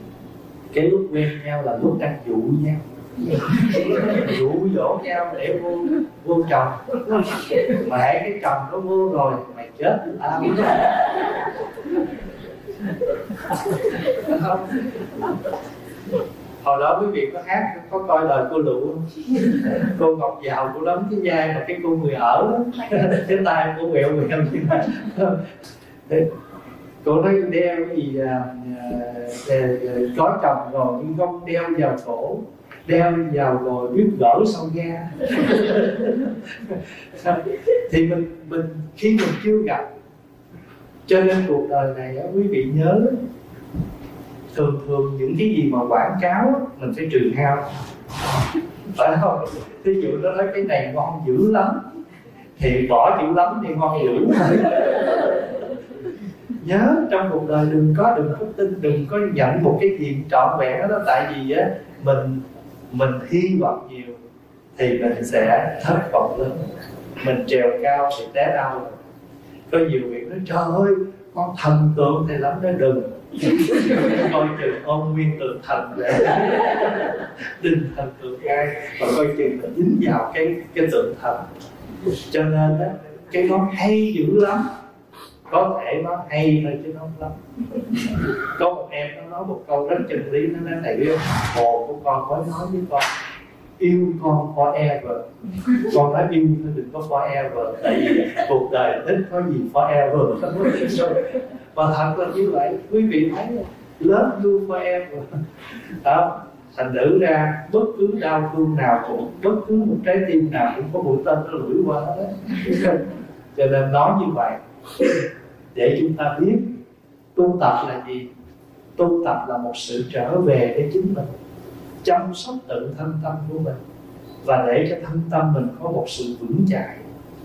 Cái lúc quen nhau là lúc đang dụ nhau. Dụ dỗ nhau để vô vô chồng. Mà hãy cái chồng nó vô rồi mày chết với tao. không hồi đó quý vị có hát có coi lời cô lụ không? Cô ngọc giàu cô đóng cái vai mà cái cô người ở đó. Cái tay cô quẹo quẹo như cô nói đeo cái gì à, à, có chồng rồi nhưng không đeo vào cổ. Đeo vào rồi biết gỡ sau da. Thì mình mình khi mình chưa gặp cho nên cuộc đời này quý vị nhớ thường thường những cái gì mà quảng cáo mình phải trừ hao phải không? Ví dụ nó nói cái này ngon dữ lắm, thì bỏ chữ lắm thì ngon dữ nhớ, trong cuộc đời đừng có đừng có tin, đừng có nhận một cái gì trọn vẹn đó tại vì á, mình mình hy vọng nhiều thì mình sẽ thất vọng lớn. Mình trèo cao thì té đau. Có nhiều việc nói, trời ơi, con thần tượng thì lắm nó đừng coi chừng ông nguyên tự thần để tinh thần tượng ai. Và coi chừng là dính vào cái cái tượng thần. Cho nên đó cái nó hay dữ lắm. Có thể nó hay thôi chứ nó không lắm. Có một em nó nói một câu rất chân lý, nó nói này, hồ của con mới nói với con yêu con forever. Con nói yêu thôi, đừng có forever, tại vì cuộc đời ít có gì forever. Và thật là như vậy, quý vị thấy lớn you forever. Đó, thành nữ ra, bất cứ đau thương nào cũng, bất cứ một trái tim nào cũng có mũi tên nó lưỡi qua hết cho nên nói như vậy, để chúng ta biết tu tập là gì? Tu tập là một sự trở về với chính mình chăm sóc tự thân tâm của mình và để cho thân tâm mình có một sự vững chãi.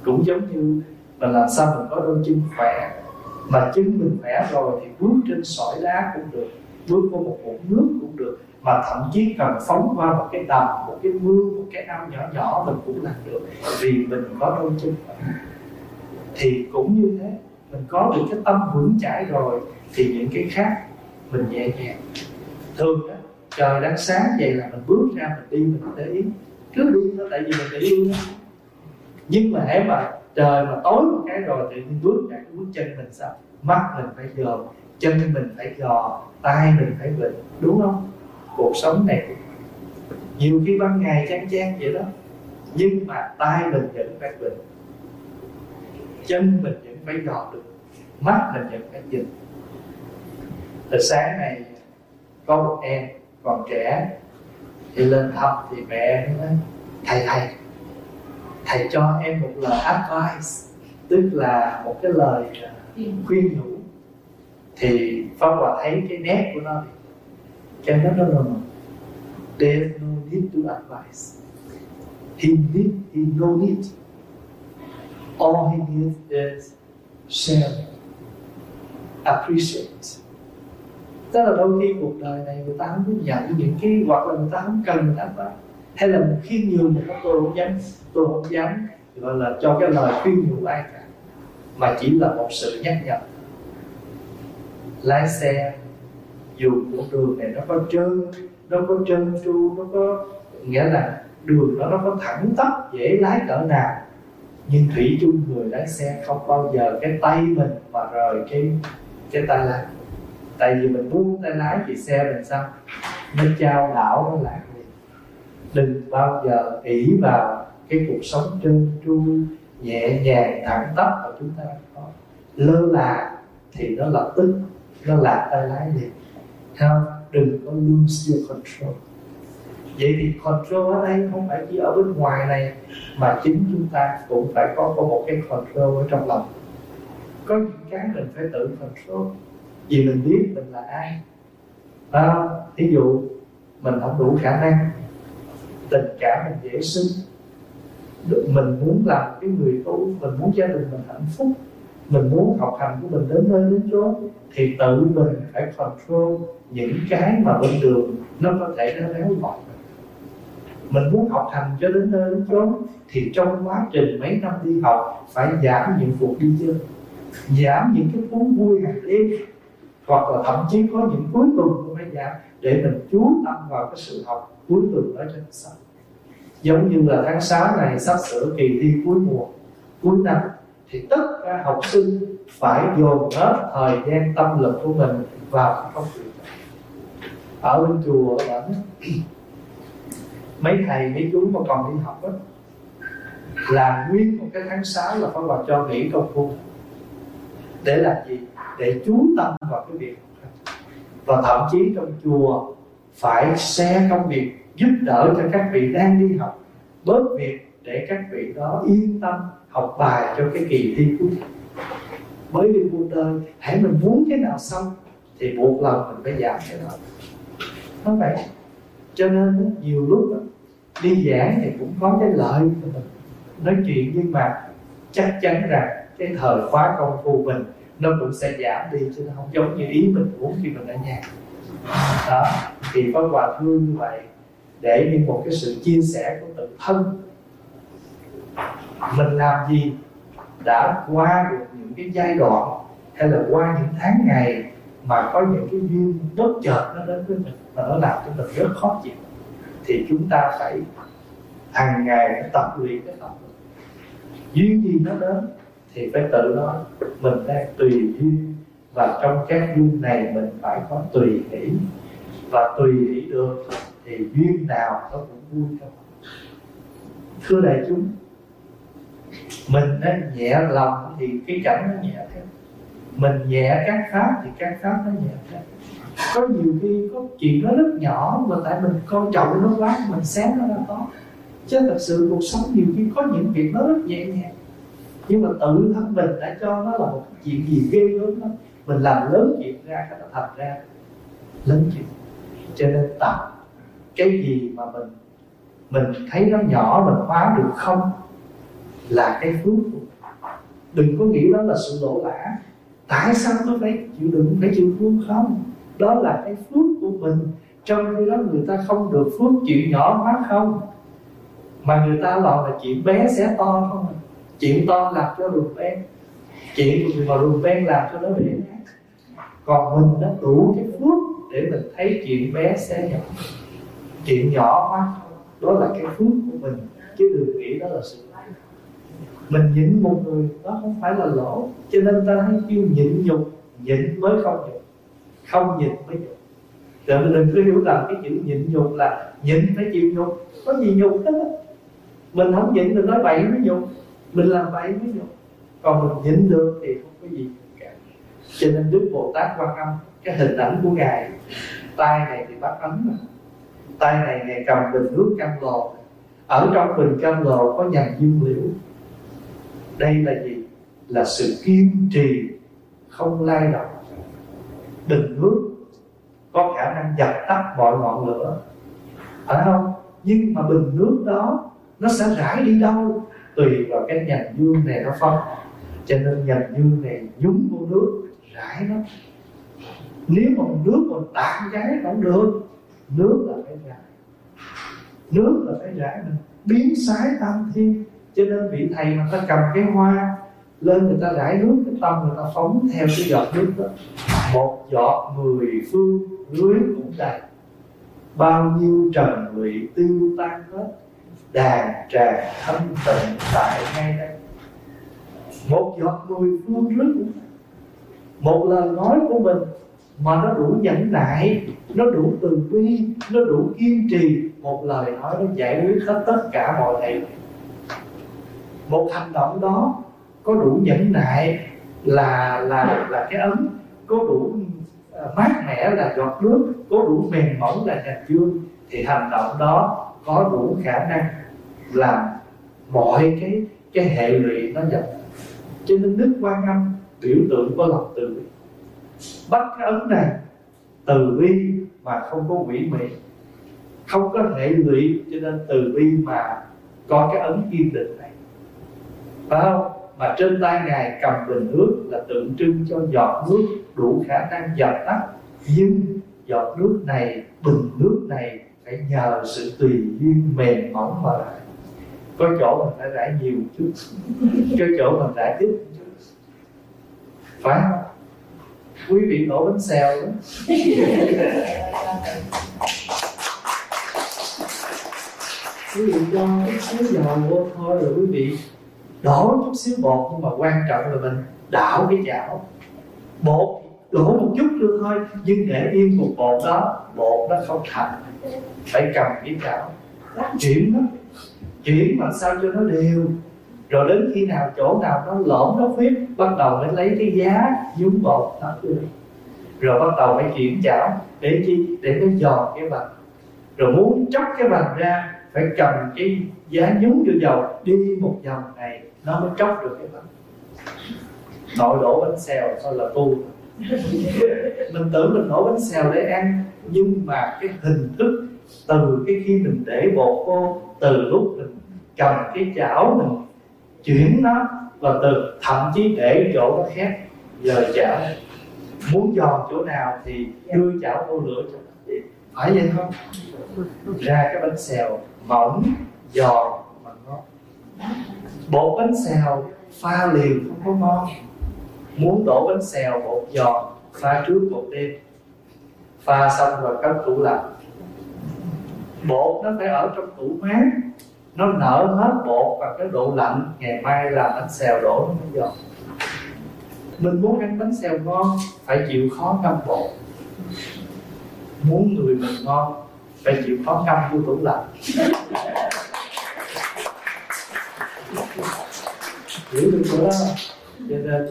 Cũng giống như mình làm sao mình có đôi chân khỏe, mà chân mình khỏe rồi thì bước trên sỏi đá cũng được, bước qua một vũng nước cũng được, mà thậm chí cần phóng qua một cái đầm, một cái mương, một cái ao nhỏ nhỏ mình cũng làm được vì mình có đôi chân khỏe. Thì cũng như thế, mình có được cái tâm vững chãi rồi thì những cái khác mình nhẹ nhàng. Thường đó trời đang sáng vậy là mình bước ra mình đi, mình để ý. Cứ đi thôi, tại vì mình để ý đó. nhưng mà hãy mà trời mà tối một cái rồi thì mình bước ra cái bước chân mình sao? Mắt mình phải dòm chân mình phải gò tay mình phải vịnh đúng không? Cuộc sống này, nhiều khi ban ngày chán chán vậy đó, nhưng mà tay mình vẫn phải vịnh chân mình vẫn phải gò được, mắt mình vẫn phải dừng từ sáng này có một em còn trẻ thì lên thăm thì mẹ nói thầy thầy thầy cho em một lời advice tức là một cái lời à, khuyên nhủ. thì pháp hòa thấy cái nét của nó cho nó nó là there's no need to advise he need he no need. All he needs is share appreciate tức là đôi khi cuộc đời này người ta không muốn nhận những cái, hoặc là người ta không cần người ta phải hay là một khi nhường một tôi không dám, tôi không dám, gọi là, cho cái lời khuyên nhủ ai cả, mà chỉ là một sự nhắc nhở. Lái xe, dù con đường này nó có trơn, nó có trơn tru, nó có, nghĩa là đường đó nó có thẳng tắp, dễ lái cỡ nào, nhưng thủy chung người lái xe không bao giờ cái tay mình mà rời cái cái tay lái tại vì mình buông tay lái thì xe mình sao? Nó trao đảo nó lạc liền đừng bao giờ ỷ vào cái cuộc sống trơn tru, nhẹ nhàng, thẳng tắp mà chúng ta có. Lơ là thì nó lập tức, nó lạc tay lái liền. Không đừng có lose your control. Vậy thì control ở đây không phải chỉ ở bên ngoài này, mà chính chúng ta cũng phải có có một cái control ở trong lòng. Có những cái mình phải tự control vì mình biết mình là ai. À, ví dụ mình không đủ khả năng tình cảm mình dễ sinh. Mình muốn làm cái người tốt, mình muốn gia đình mình hạnh phúc mình muốn học hành của mình đến nơi đến chốn thì tự mình phải control những cái mà bên đường nó có thể nó léo gọi mình muốn học hành cho đến nơi đến chốn thì trong quá trình mấy năm đi học phải giảm những cuộc đi chơi giảm những cái thú vui hàng đêm hoặc là thậm chí có những cuối tuần của phải giảng để mình chú tâm vào cái sự học cuối tuần đó cho nó giống như là tháng 6 này sắp sửa kỳ thi cuối mùa, cuối năm, thì tất cả học sinh phải dồn hết thời gian tâm lực của mình vào công việc ở bên chùa ở mấy thầy, mấy chú mà còn đi học đó là nguyên một cái tháng 6 là phải vào cho nghỉ công phu để làm gì? Để chú tâm vào cái việc và thậm chí trong chùa phải xe công việc giúp đỡ cho các vị đang đi học bớt việc để các vị đó yên tâm học bài cho cái kỳ thi cuối mới đi cuộc đời hãy mình muốn cái nào xong thì buộc lòng mình phải giảm cái đó. Nó vậy cho nên nhiều lúc đó, đi giảng thì cũng có cái lợi của mình. Nói chuyện nhưng mà chắc chắn rằng cái thời khóa công phu mình, nó cũng sẽ giảm đi chứ nó không giống như ý mình muốn khi mình ở nhà. Đó, thì có quà thương như vậy, để như một cái sự chia sẻ của tự thân. Mình làm gì đã qua được những cái giai đoạn hay là qua những tháng ngày mà có những cái duyên bất chợt nó đến với mình và nó làm cho mình rất khó chịu, thì chúng ta phải hàng ngày tập luyện cái tập duyên gì nó đến thì phải tự nói mình đang tùy duyên. Và trong các duyên này, mình phải có tùy hỷ. Và tùy hỷ được, thì duyên nào nó cũng vui thôi. thưa đại chúng, mình nó nhẹ lòng thì cái cảnh nó nhẹ theo mình nhẹ các pháp thì các pháp nó nhẹ theo có nhiều khi có chuyện nó rất nhỏ, mà tại mình coi trọng nó quá, mình xé nó ra to chứ thật sự cuộc sống nhiều khi có những việc nó rất nhẹ nhàng nhưng mà tự thân mình đã cho nó là một chuyện gì ghê gớm lắm. Mình làm lớn chuyện ra, cái nó thành ra lớn chuyện. Cho nên tập cái gì mà mình mình thấy nó nhỏ, mình hóa được không là cái phước. Của đừng có nghĩ đó là sự lỗ lã. Tại sao tôi phải chịu đựng, phải chịu phước không? Đó là cái phước của mình. Trong khi đó người ta không được phước, chuyện nhỏ hóa không. Mà người ta lo là chuyện bé sẽ to không chuyện to làm cho ruột ben chuyện mà ruột ben làm cho nó bị còn mình đã đủ cái phước để mình thấy chuyện bé sẽ nhỏ. Chuyện nhỏ hóa đó là cái phước của mình. Chứ đừng nghĩ đó là sự mình nhịn một người, đó không phải là lỗ. Cho nên ta hãy kêu nhịn nhục, nhịn mới không nhục. Không nhịn mới nhục. Đừng đừng cứ hiểu rằng cái chữ nhịn nhục là nhịn phải chịu nhục. Có gì nhục hết mình không nhịn được nói bậy mới nhục mình làm vậy mới được. Còn mình nhịn được thì không có gì cả cho nên đức bồ tát quan âm, cái hình ảnh của ngài, tay này thì bắt ấn tay này ngài cầm bình nước cam lồ ở trong bình cam lồ có nhành dương liễu. Đây là gì? Là sự kiên trì, không lay động. Bình nước có khả năng dập tắt mọi ngọn lửa. Phải không? Nhưng mà bình nước đó nó sẽ rải đi đâu? Tùy vào cái nhành dương này nó phân cho nên nhành dương này nhúng vô nước, rải nó. Nếu mà nước còn tạm cháy không được, nước là cái rải. Nước là cái rải mình biến sái tam thiên. Cho nên vị thầy mà ta cầm cái hoa lên người ta rải nước, cái tâm người ta phóng theo cái giọt nước đó. Một giọt mười phương, lưới cũng đầy. Bao nhiêu trần lụy tiêu tan hết đàn tràng thanh tịnh tại ngay đây. Một giọt mười phương rước một lời nói của mình mà nó đủ nhẫn nại, nó đủ từ bi, nó đủ kiên trì. Một lời nói nó giải quyết hết tất cả mọi thầy một hành động đó có đủ nhẫn nại là là là cái ấm, có đủ à, mát mẻ là giọt nước, có đủ mềm mỏng là nhạc dương, thì hành động đó có đủ khả năng làm mọi cái cái hệ lụy nó dập cho nên đức quan âm biểu tượng của lòng từ bi. Bắt cái ấn này, từ bi mà không có quỷ mị. Không có hệ lụy, cho nên từ bi mà có cái ấn kiên định này. Phải không? Mà trên tay ngài cầm bình nước là tượng trưng cho giọt nước đủ khả năng dập tắt. Nhưng giọt nước này, bình nước này phải nhờ sự tùy duyên mềm mỏng mà lại có chỗ mình phải rải nhiều chút. Có chỗ mình rải ít chút. Phải không? Quý vị đổ bánh xèo đó. Quý vị cho chút xíu dầu vô thôi rồi quý vị đổ chút xíu bột, nhưng mà quan trọng là mình đảo cái chảo. Bột, đổ một chút nữa thôi, nhưng để yên một bột đó, bột nó không thành. Phải cầm cái chảo. Chuyển nó chuyển mà sao cho nó đều. Rồi đến khi nào chỗ nào nó lõm nó phết, bắt đầu mới lấy cái giá nhúng bột nó rồi bắt đầu phải chuyển chảo để chi? Để nó giòn cái bằng. Rồi muốn chóc cái bằng ra, phải cầm cái giá nhúng vô dầu, đi một vòng này nó mới chóc được cái bánh nội đổ bánh xèo, thôi là tu. Mình tưởng mình đổ bánh xèo để ăn, nhưng mà cái hình thức từ cái khi mình để bột vô, từ lúc mình cầm cái chảo mình chuyển nó và từ thậm chí để chỗ nó khác giờ chảo. Muốn giòn chỗ nào thì đưa chảo vô lửa cho phải vậy không? Ra cái bánh xèo mỏng, giòn mà ngon. Bột bánh xèo pha liền không có ngon. Muốn đổ bánh xèo bột giòn, pha trước một đêm. Pha xong rồi cất tủ lạnh bột nó phải ở trong tủ mát. Nó nở hết bột và cái độ lạnh ngày mai làm bánh xèo đổ nó mới giòn mình muốn ăn bánh xèo ngon, phải chịu khó ngâm bột. Muốn người mình ngon, phải chịu khó ngâm vô tủ lạnh. Hiểu được chỗ đó. Cho nên,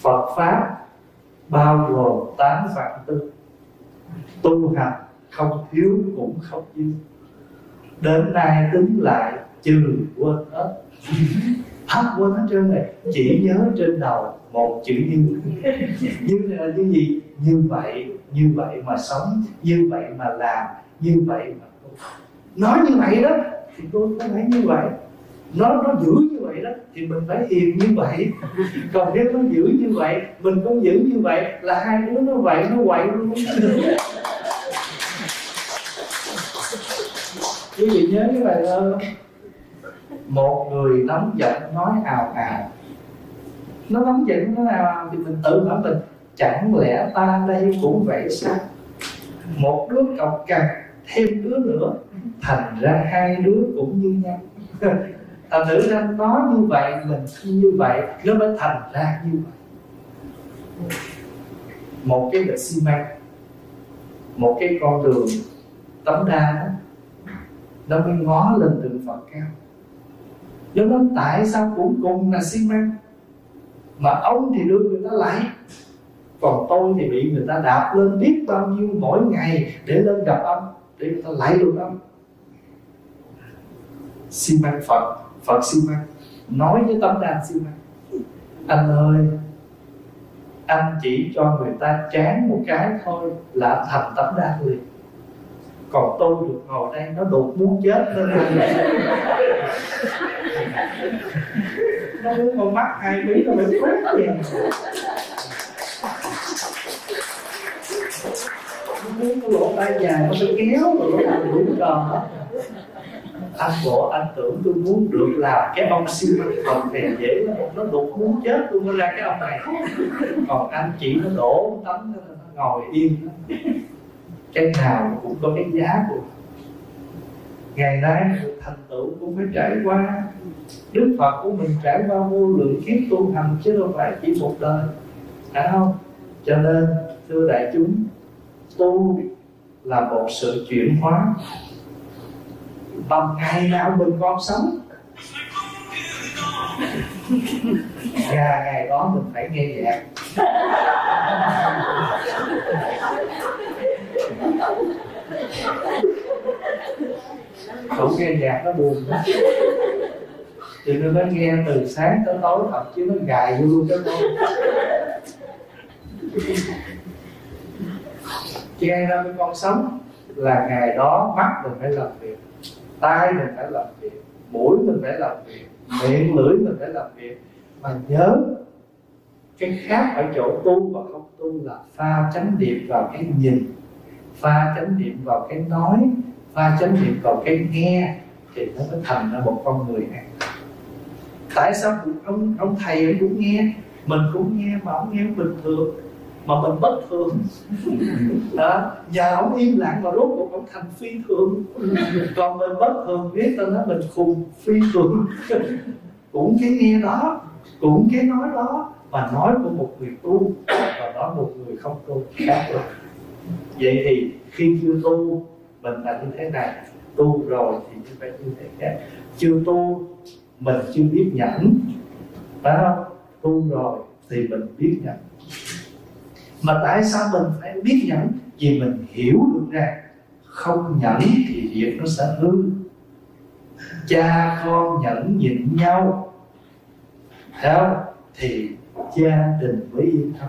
Phật pháp bao gồm tám vạn tư. Tu hành không thiếu cũng không dư đến nay tính lại trừ quên hết. Hết quên hết trơn này chỉ nhớ trên đầu một chữ như. Như là như gì? Như vậy như vậy mà sống, như vậy mà làm, như vậy mà nói như vậy đó, thì tôi có phải như vậy. Nó nó giữ như vậy đó, thì mình phải hiền như vậy. Còn nếu nó giữ như vậy, mình cũng giữ như vậy, là hai đứa nó vậy, nó quậy luôn. quý vị nhớ cái bài thơ không một người nóng giận nói ào ào. Nó nóng giận nó nào thì mình tự hỏi mình, chẳng lẽ ta đây cũng vậy sao? Một đứa cọc cằn, thêm đứa nữa, thành ra hai đứa cũng như nhau. Thành thử ra nó như vậy, mình như vậy, nó mới thành ra như vậy. Một cái bịch xi măng, một cái con đường tấm đa đó nó mới ngó lên tượng phật cao do đó tại sao cũng cùng là xi măng mà ông thì đưa người ta lại. Còn tôi thì bị người ta đạp lên biết bao nhiêu mỗi ngày để lên gặp ông, để người ta lại được ông. Xi măng phật phật xi măng nói với tấm đan xi măng anh ơi, anh chỉ cho người ta chán một cái thôi là thành tấm đan liền còn tôi được ngồi đây nó đột muốn chết nên nó muốn con mắt hai bí nó phải quét vậy. Nó muốn cái lỗ tai dài nó phải kéo rồi nó làm đủ tròn anh bộ, anh tưởng tôi muốn được làm cái ông siêu măng còn này dễ nó đột muốn chết tôi mới ra cái ông này. Còn anh chỉ nó đổ tấm, nó ngồi yên cái nào cũng có cái giá của ngày nay, thành tựu cũng phải trải qua. Đức phật của mình trải qua vô lượng kiếp tu hành, chứ đâu phải chỉ một đời. Phải không? Cho nên, thưa đại chúng, tu là một sự chuyển hóa. Bằng ngày nào mình còn sống? Ngày ngày đó mình phải nghe nhạc cũng nghe nhạc nó buồn. Đó nên nó nghe từ sáng tới tối thật chứ nó gài vô luôn cái con. che ra với con sống là ngày đó mắt mình phải làm việc, tai mình phải làm việc, mũi mình phải làm việc, miệng, lưỡi mình phải làm việc. Mà nhớ, cái khác ở chỗ tu và không tu là pha chánh niệm vào cái nhìn pha chánh niệm vào cái nói pha chánh niệm vào cái nghe thì nó mới thành ra một con người này tại sao ông ông thầy ông cũng nghe? Mình cũng nghe mà ông nghe bình thường mà mình bất thường. Đó nhờ ông im lặng mà rốt cuộc ông thành phi thường. Còn mình bất thường biết tao nói mình khùng phi thường. Cũng cái nghe đó cũng cái nói đó mà nói của một người tu và nói một người không tu khác rồi vậy thì khi chưa tu, mình là như thế này, tu rồi thì như phải như thế khác. Chưa tu, mình chưa biết nhẫn. Phải không? Tu rồi thì mình biết nhẫn. Mà tại sao mình phải biết nhẫn? Vì mình hiểu được rằng không nhẫn thì việc nó sẽ hư. Cha con nhẫn nhịn nhau. Theo thì gia đình mới yên thân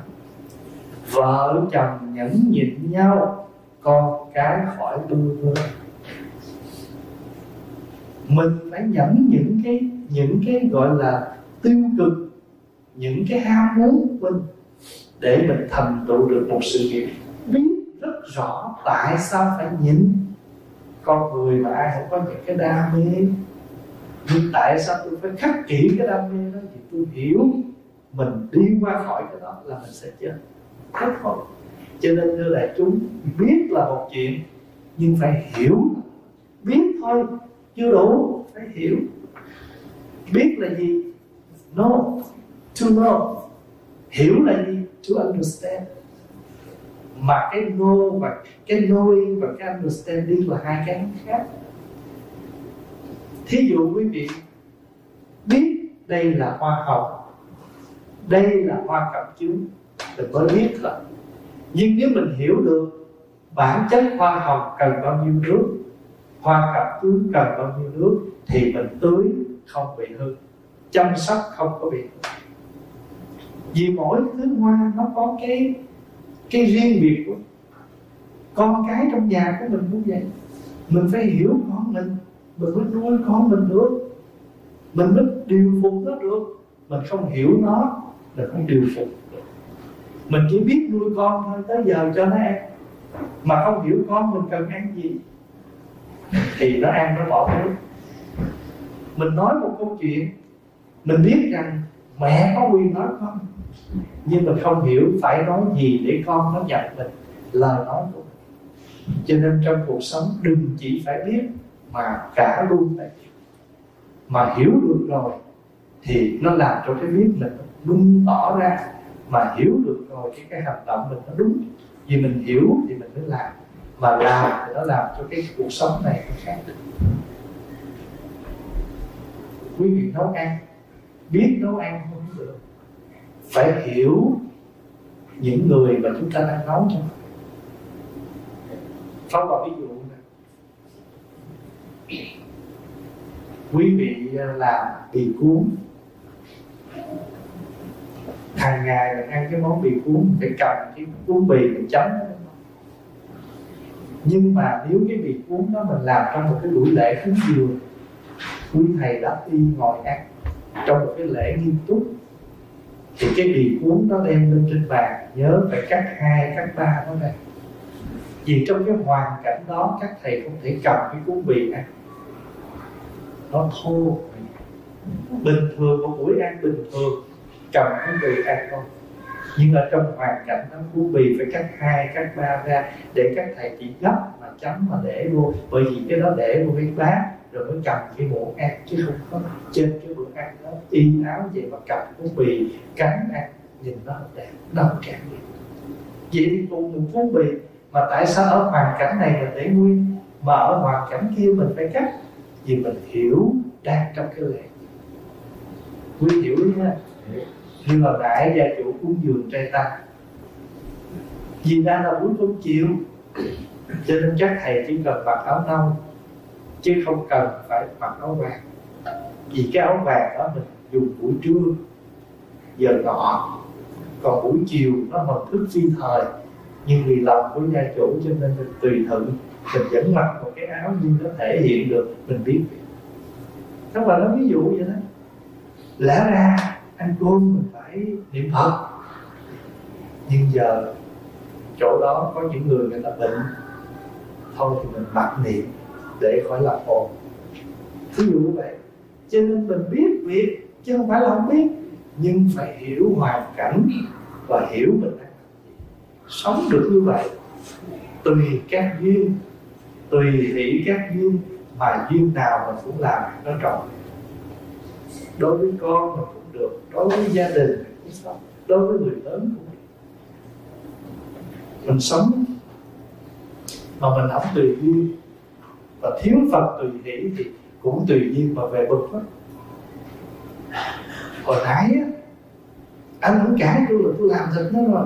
vợ chồng nhẫn nhịn nhau, con cái khỏi bơ vơ mình phải nhẫn những cái những cái gọi là tiêu cực, những cái ham muốn của mình để mình thành tựu được một sự nghiệp. Biết rất rõ tại sao phải nhịn. Con người mà ai không có những cái đam mê. Nhưng tại sao tôi phải khắc kỷ cái đam mê đó thì tôi hiểu mình đi qua khỏi cái đó là mình sẽ chết hết thôi cho nên thưa đại chúng, biết là một chuyện, nhưng phải hiểu. Biết thôi, chưa đủ, phải hiểu. Biết là gì? No to know. Hiểu là gì? To understand. Mà cái know và cái knowing và cái understanding là hai cái khác. Thí dụ quý vị, biết đây là hoa hồng đây là hoa cẩm chướng thì mới biết là nhưng nếu mình hiểu được bản chất hoa hồng cần bao nhiêu nước hoa cẩm chướng cần bao nhiêu nước, thì mình tưới không bị hư, chăm sóc không có bị vì mỗi thứ hoa nó có cái cái riêng biệt của con cái trong nhà của mình cũng vậy. Mình phải hiểu con mình mình mới nuôi con mình được. Mình mới điều phục nó được. Mình không hiểu nó mình không điều phục mình chỉ biết nuôi con thôi, tới giờ cho nó ăn. Mà không hiểu con mình cần ăn gì, thì nó ăn, nó bỏ nước mình nói một câu chuyện, mình biết rằng mẹ có quyền nói con, nhưng mình không hiểu phải nói gì để con nó nhận mình, lời nói của mình. Cho nên trong cuộc sống đừng chỉ phải biết mà cả luôn phải hiểu. Mà hiểu được rồi, thì nó làm cho cái biết mình bung tỏ ra mà hiểu được rồi, cái cái hành động mình nó đúng. Vì mình hiểu thì mình mới làm. Mà làm thì nó làm cho cái cuộc sống này nó khác quý vị nấu ăn, biết nấu ăn không được. Phải hiểu những người mà chúng ta đang nấu cho. Pháp vào ví dụ này quý vị à, làm bì cuốn hàng ngày mình ăn cái món bì cuốn phải cầm cái cuốn bì mình chấm. Nhưng mà nếu cái bì cuốn đó mình làm trong một cái buổi lễ cúng dường, quý thầy đã đi ngồi ăn trong một cái lễ nghiêm túc, thì cái bì cuốn nó đem lên trên bàn, nhớ phải cắt hai cắt ba nó đây. Vì trong cái hoàn cảnh đó, các thầy không thể cầm cái cuốn bì ăn. Nó thô. Bình thường một buổi ăn bình thường cầm cuốn bì ăn thôi nhưng ở trong hoàn cảnh đó cuốn bì phải cắt hai, cắt ba ra để các thầy chỉ gấp mà chấm mà để vô. Bởi vì cái đó để vô cái bát, rồi mới cầm cái muỗng ăn, chứ không có trên cái bữa ăn đó y áo vậy mà cầm cuốn bì cắn ăn. Nhìn nó không đẹp, nó càng cảm vậy thì cùng một cuốn bì, mà tại sao ở hoàn cảnh này mình để nguyên, mà ở hoàn cảnh kia mình phải cắt? Vì mình hiểu đang trong cái lệ nguyên hiểu nha khi mà đại gia chủ cúng dường trai tăng vì đang là buổi cơm chiều cho nên chắc thầy chỉ cần mặc áo nâu, chứ không cần phải mặc áo vàng. Vì cái áo vàng đó mình dùng buổi trưa, giờ ngọ còn buổi chiều nó hợp thức phi thời nhưng vì lòng của gia chủ cho nên mình tùy thuận, mình vẫn mặc một cái áo nhưng nó thể hiện được, mình biết. Các bạn nói ví dụ vậy đó. Lẽ ra ăn cơm mình phải niệm phật. Nhưng giờ, chỗ đó có những người người ta bệnh. Thôi thì mình mặc niệm để khỏi làm ồn. Ví dụ như vậy. Cho nên mình biết việc, chứ không phải là không biết. Nhưng phải hiểu hoàn cảnh và hiểu mình đang sống được như vậy, tùy các duyên, tùy hỷ các duyên mà duyên nào mình cũng làm, nó trọng. đối với con mình cũng được đối với gia đình cũng sống đối với người lớn cũng được. Mình sống mà mình không tùy duyên và thiếu phật tùy hỷ thì cũng tùy duyên mà về bực hết hồi nãy á, anh không cãi tôi là tôi làm thật nó rồi.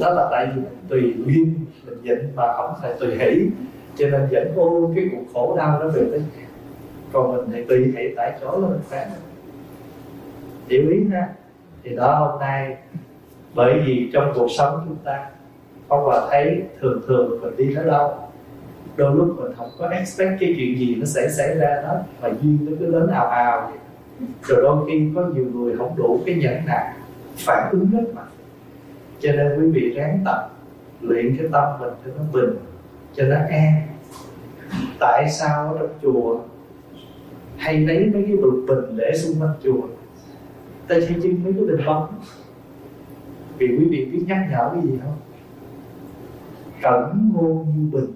Đó là tại vì tùy duyên mình nhịn mà không phải tùy hỷ, cho nên dẫn ô cái cuộc khổ đau nó về tới còn mình thì tùy hỷ tại chỗ là mình phải tiểu ý ha. Thì đó, hôm nay, bởi vì trong cuộc sống chúng ta không Hòa thấy thường thường mình đi tới đâu, đôi lúc mình không có expect cái chuyện gì nó sẽ xảy ra đó mà duyên nó cứ lớn ào ào vậy. Rồi đôi khi có nhiều người không đủ cái nhẫn nại phản ứng rất mạnh. Cho nên quý vị ráng tập, luyện cái tâm mình cho nó bình, cho nó an. Tại sao ở trong chùa hay lấy mấy cái bực bình để xung quanh chùa? Ta chỉ trưng mấy cái bình bông vì quý vị biết nhắc nhở cái gì không? Cẩn ngôn như bình.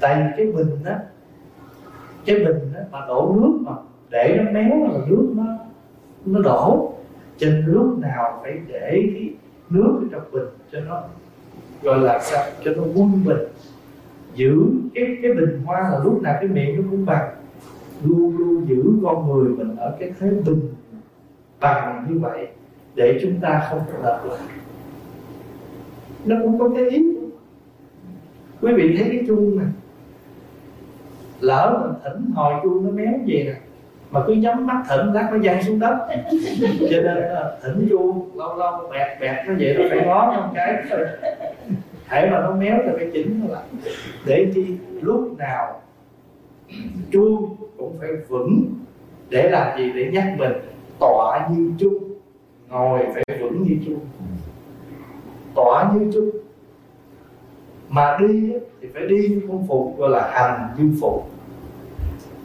Tại vì cái bình đó cái bình đó mà đổ nước mà, để nó méo là nước nó nó đổ. Trên lúc nào phải để cái nước ở trong bình cho nó, gọi là sao? Cho nó quân bình. Giữ cái cái bình hoa là lúc nào cái miệng nó cũng bằng. Luôn luôn giữ con người mình ở cái thế bình bằng như vậy để chúng ta không lệch lại nó cũng có cái ý quý vị thấy cái chuông này, lỡ mình thỉnh hồi chuông nó méo gì nè, mà cứ nhắm mắt thỉnh lát nó văng xuống đất. Cho nên ờ, thỉnh chuông, lâu lâu bẹt bẹt nó vậy nó phải ngó một cái. Hãy mà nó méo thì phải chỉnh nó lại. Để chi, lúc nào chuông cũng phải vững để làm gì? Để nhắc mình tọa như chung, ngồi phải vững như chung. Tọa như chung. Mà đi thì phải đi như con phụ gọi là hành như phụ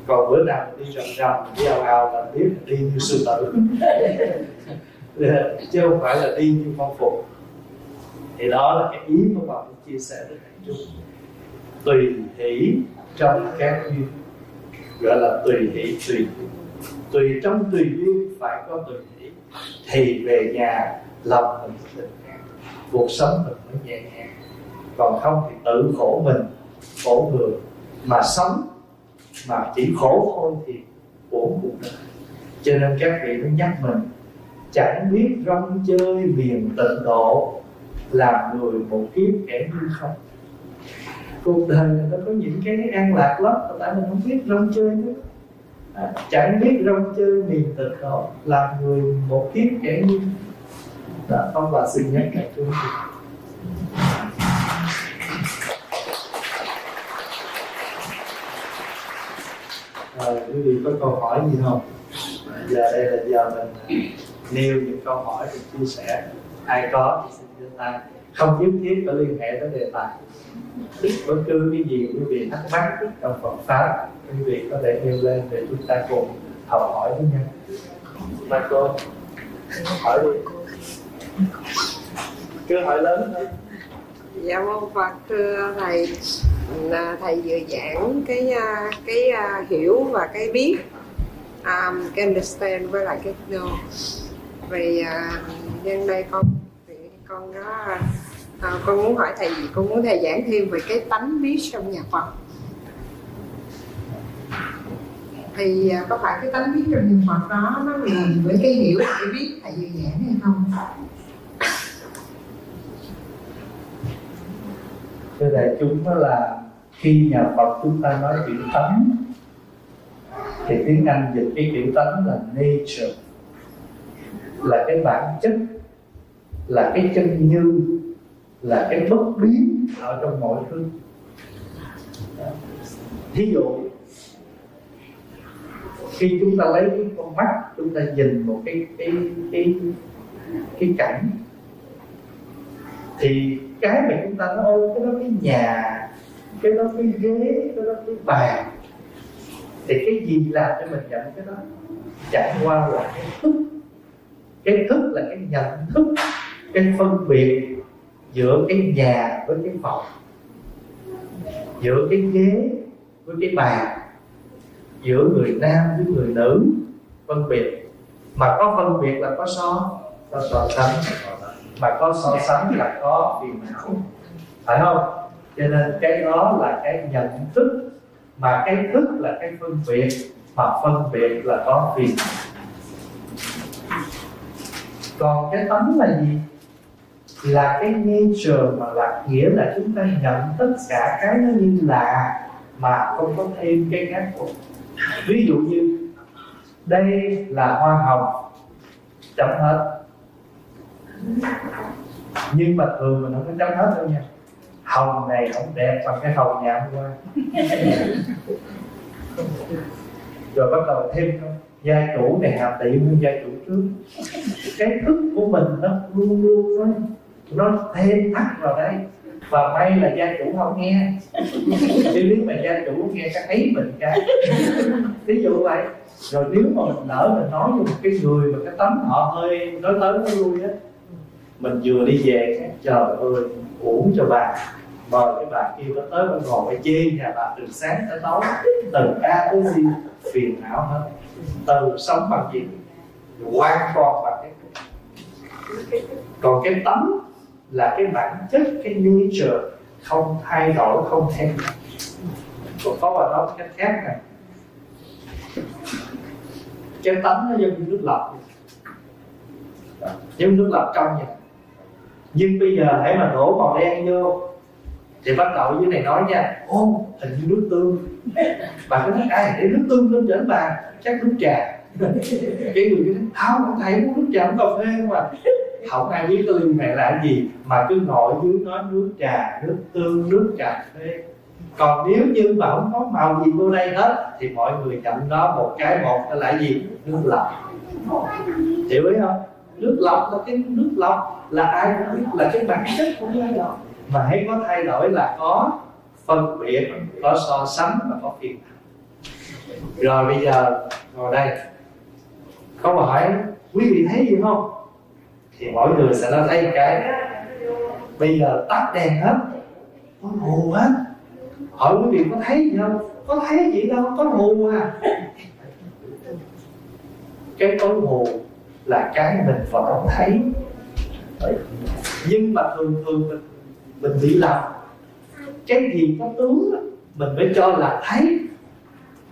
còn bữa nào đi rầm rầm, đi ao ao là biết đi như sư tử. Chứ không phải là đi như con phụ thì đó là cái ý mà bà muốn chia sẻ với đại chung tùy hỷ trong các duyên, gọi là tùy hỷ tùy tùy trong tùy duyên phải có tùy nghĩ thì về nhà lòng mình sẽ bình an, cuộc sống mình mới nhẹ nhàng. Còn không thì tự khổ mình, khổ người, mà sống mà chỉ khổ thôi thì uổng cuộc đời. Cho nên các vị nó nhắc mình, chẳng biết rong chơi miền tịnh độ làm người một kiếp kẻ như không. Cuộc đời nó có những cái an lạc lắm tại mình không biết rong chơi nữa à, chẳng biết rong chơi miền tự độ làm người một kiếp kẻ như đó ông bà xin nhắc các chú rồi quý vị có câu hỏi gì không? À, giờ đây là giờ mình nêu những câu hỏi mình chia sẻ. Ai có thì xin đưa tay không nhất thiết phải liên hệ tới đề tài. Bất cứ cái gì quý vị thắc mắc trong Phật pháp quý vị có thể nêu lên để chúng ta cùng học hỏi với nhau. Mà cô hỏi đi. Cứ hỏi lớn thôi dạ mong phật thưa thầy à, thầy vừa giảng cái à, cái à, hiểu và cái biết um, cái understand với lại cái know. Vì uh, nhân đây con thì con đó à, con muốn hỏi thầy gì? Con muốn thầy giảng thêm về cái tánh biết trong nhà Phật. Thì à, có phải cái tánh biết trong nhà Phật đó nó liền với cái hiểu cái biết thầy vừa giảng hay không? Thưa đại chúng đó là khi nhà Phật chúng ta nói chữ tánh thì tiếng Anh dịch cái chữ tánh là nature là cái bản chất là cái chân như là cái bất biến ở trong mọi thứ. Thí dụ, khi chúng ta lấy cái con mắt, chúng ta nhìn một cái cái cái cái cảnh, thì cái mà chúng ta nói ôi cái đó cái nhà, cái đó cái ghế, cái đó cái bàn, thì cái gì làm cho mình nhận cái đó? Chẳng qua là cái thức. Cái thức là cái nhận thức, cái phân biệt giữa cái nhà với cái phòng. Giữa cái ghế với cái bàn. Giữa người nam với người nữ. Phân biệt. Mà có phân biệt là có so. Có so sánh. Mà có so sánh là có phiền não. Phải không? Cho nên cái đó là cái nhận thức. Mà cái thức là cái phân biệt. Mà phân biệt là có phiền còn cái tánh là gì? Là cái nature mà là nghĩa là chúng ta nhận tất cả cái nó như là mà không có thêm cái khác của ví dụ như đây là hoa hồng, chấm hết. Nhưng mà thường mình không có chấm hết đâu nha. Hồng này không đẹp bằng cái hồng nhà hôm qua. Rồi bắt đầu thêm không? Gia chủ này hàm tiệm hơn gia chủ trước? Cái thức của mình nó luôn luôn nó nó thêm thắt vào đây và may là gia chủ không nghe. Chứ nếu mà gia chủ nghe sẽ ấy mình cái ví dụ vậy. Rồi nếu mà mình lỡ mình nói với một cái người mà cái tấm họ hơi nói tới nói lui á, mình vừa đi về, trời ơi uổng cho bà. Mời cái bà kia nó tới bên ngồi phải chê nhà bà từ sáng tới tối. Từ a tới z, phiền não hết. Từ sống bằng gì? Hoàn toàn bằng cái còn cái tấm là cái bản chất, cái nature không thay đổi, không thay đổi. Còn có bà nói cách khác này cái tánh nó giống như nước lọc. Giống nước lọc trong vậy nhưng bây giờ hãy mà đổ màu đen vô, thì bắt đầu dưới này nói nha. Ô, hình như nước tương. Bà cứ nói, ai, để nước tương lên trên bàn, chắc nước trà. Cái người kia nói, không thầy muốn nước trà uống cà phê không à không ai biết cái ly mẹ là cái gì, mà cứ ngồi dưới nói nước trà, nước tương, nước cà phê. Còn nếu như mà không có màu gì vô đây hết, thì mọi người chậm đó, một cái một là gì? Nước lọc. Hiểu ý không? Nước lọc là cái nước lọc, là ai cũng biết, là cái bản chất của nó đó mà hãy có thay đổi là có phân biệt, có so sánh và có phiền rồi bây giờ, ngồi đây. Có câu hỏi, quý vị thấy gì không? Thì mỗi người sẽ nói thấy cái bây giờ tắt đèn hết, có mù hết. Hỏi quý vị có thấy gì không? Có thấy gì đâu, có mù à. Cái tối mù là cái mình vẫn thấy. Nhưng mà thường thường mình mình bị lầm. Cái gì có tướng, mình mới cho là thấy.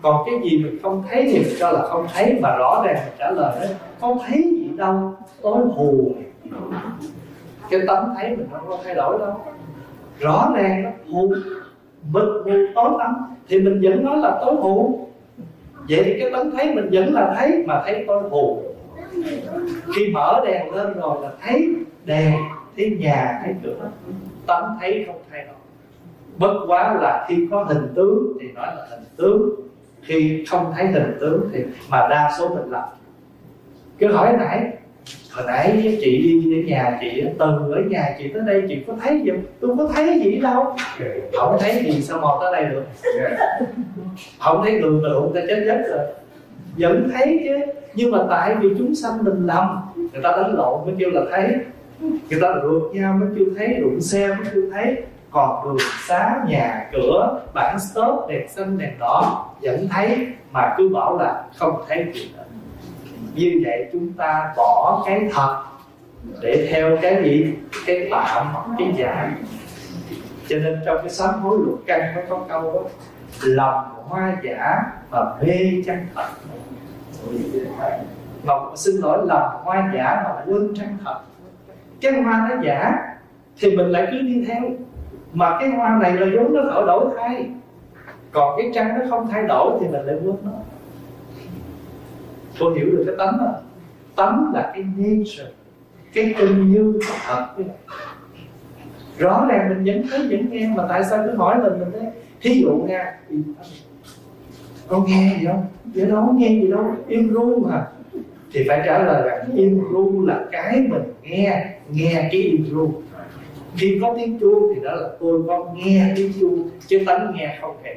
Còn cái gì mình không thấy thì mình cho là không thấy, mà rõ ràng mình trả lời đó không thấy gì đâu tối hù. Cái tấm thấy mình không có thay đổi đâu. Rõ ràng nó hù. Mực mù tối tắm thì mình vẫn nói là tối hù. Vậy thì cái tấm thấy mình vẫn là thấy mà thấy tối hù. Khi mở đèn lên rồi là thấy đèn, thấy nhà, thấy cửa. Tấm thấy không thay đổi. Bất quá là khi có hình tướng thì nói là hình tướng. Khi không thấy hình tướng thì mà đa số mình làm cứ hỏi nãy hồi nãy chị đi đến nhà chị từ ở nhà chị tới đây chị có thấy gì? Không tôi có thấy gì đâu. Không thấy gì sao mò tới đây được? Không thấy người mà đụng ta chết chết rồi. Vẫn thấy chứ nhưng mà tại vì chúng sanh mình lầm người ta đánh lộn mới kêu là thấy. Người ta rượt nhau mới kêu thấy đụng xe mới kêu thấy. Còn đường xá nhà cửa bản stop đèn xanh đèn đỏ vẫn thấy mà cứ bảo là không thấy gì nữa như vậy chúng ta bỏ cái thật để theo cái gì cái tạm hoặc cái giả cho nên trong cái sám hối luật căn nó có câu đó, lòng hoa giả và mê chân thật. Ngọc xin lỗi, lòng hoa giả mà quên chân thật. Cái hoa nó giả thì mình lại cứ đi theo. Mà cái hoa này là vốn nó thở đổi thay. Còn cái trăng nó không thay đổi thì mình lại quên nó tôi hiểu được cái tánh rồi tánh là cái nature, cái tình như thật. Rõ ràng mình vẫn thấy vẫn nghe mà tại sao cứ hỏi mình mình thế thí dụ nha con nghe gì không? Vậy đâu nghe gì đâu, im ru mà thì phải trả lời là im ru là cái mình nghe nghe cái im ru. Khi có tiếng chuông thì đó là tôi có nghe tiếng chuông, chứ tánh nghe không hề.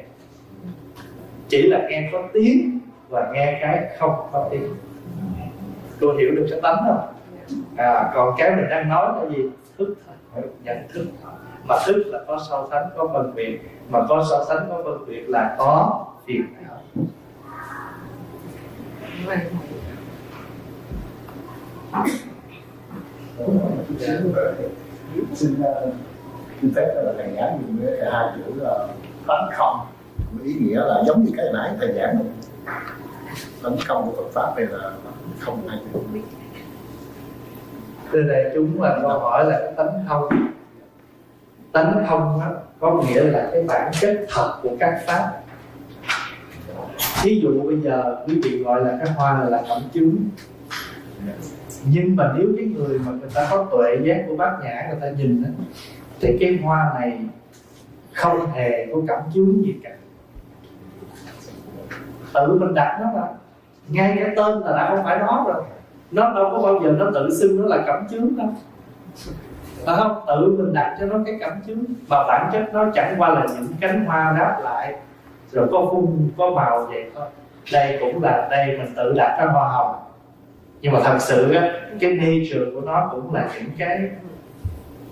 Chỉ là nghe có tiếng và nghe cái không có tiếng tôi hiểu được cái tánh không? À, còn cái mình đang nói là gì? Thức thôi nhận thức mà thức là có so sánh có phân biệt. Mà có so sánh có phân biệt là có phiền não. Xin uh, xin phép là thầy giảng dùng cái hai chữ uh, là tánh không. Ý nghĩa là giống như cái nãy thầy giảng tấn công của Phật pháp này là không ai biết. từ đây chúng là câu hỏi là tấn công, tấn công đó, có nghĩa là cái bản chất thật của các pháp. Ví dụ bây giờ quý vị gọi là cái hoa là cẩm chứng nhưng mà nếu cái người mà người ta có tuệ giác của bác nhã người ta nhìn đó, thì cái hoa này không hề có cảm chướng gì cả tự mình đặt nó ra. Ngay cái tên là đã không phải nó rồi. Nó đâu có bao giờ nó tự xưng nó là cảm chướng đâu. Phải không? Tự mình đặt cho nó cái cảm chướng. Mà bản chất nó chẳng qua là những cánh hoa đáp lại. Rồi có phun có màu vậy thôi. Đây cũng là đây mình tự đặt cái hoa hồng. Nhưng mà thật sự á, cái nature của nó cũng là những cái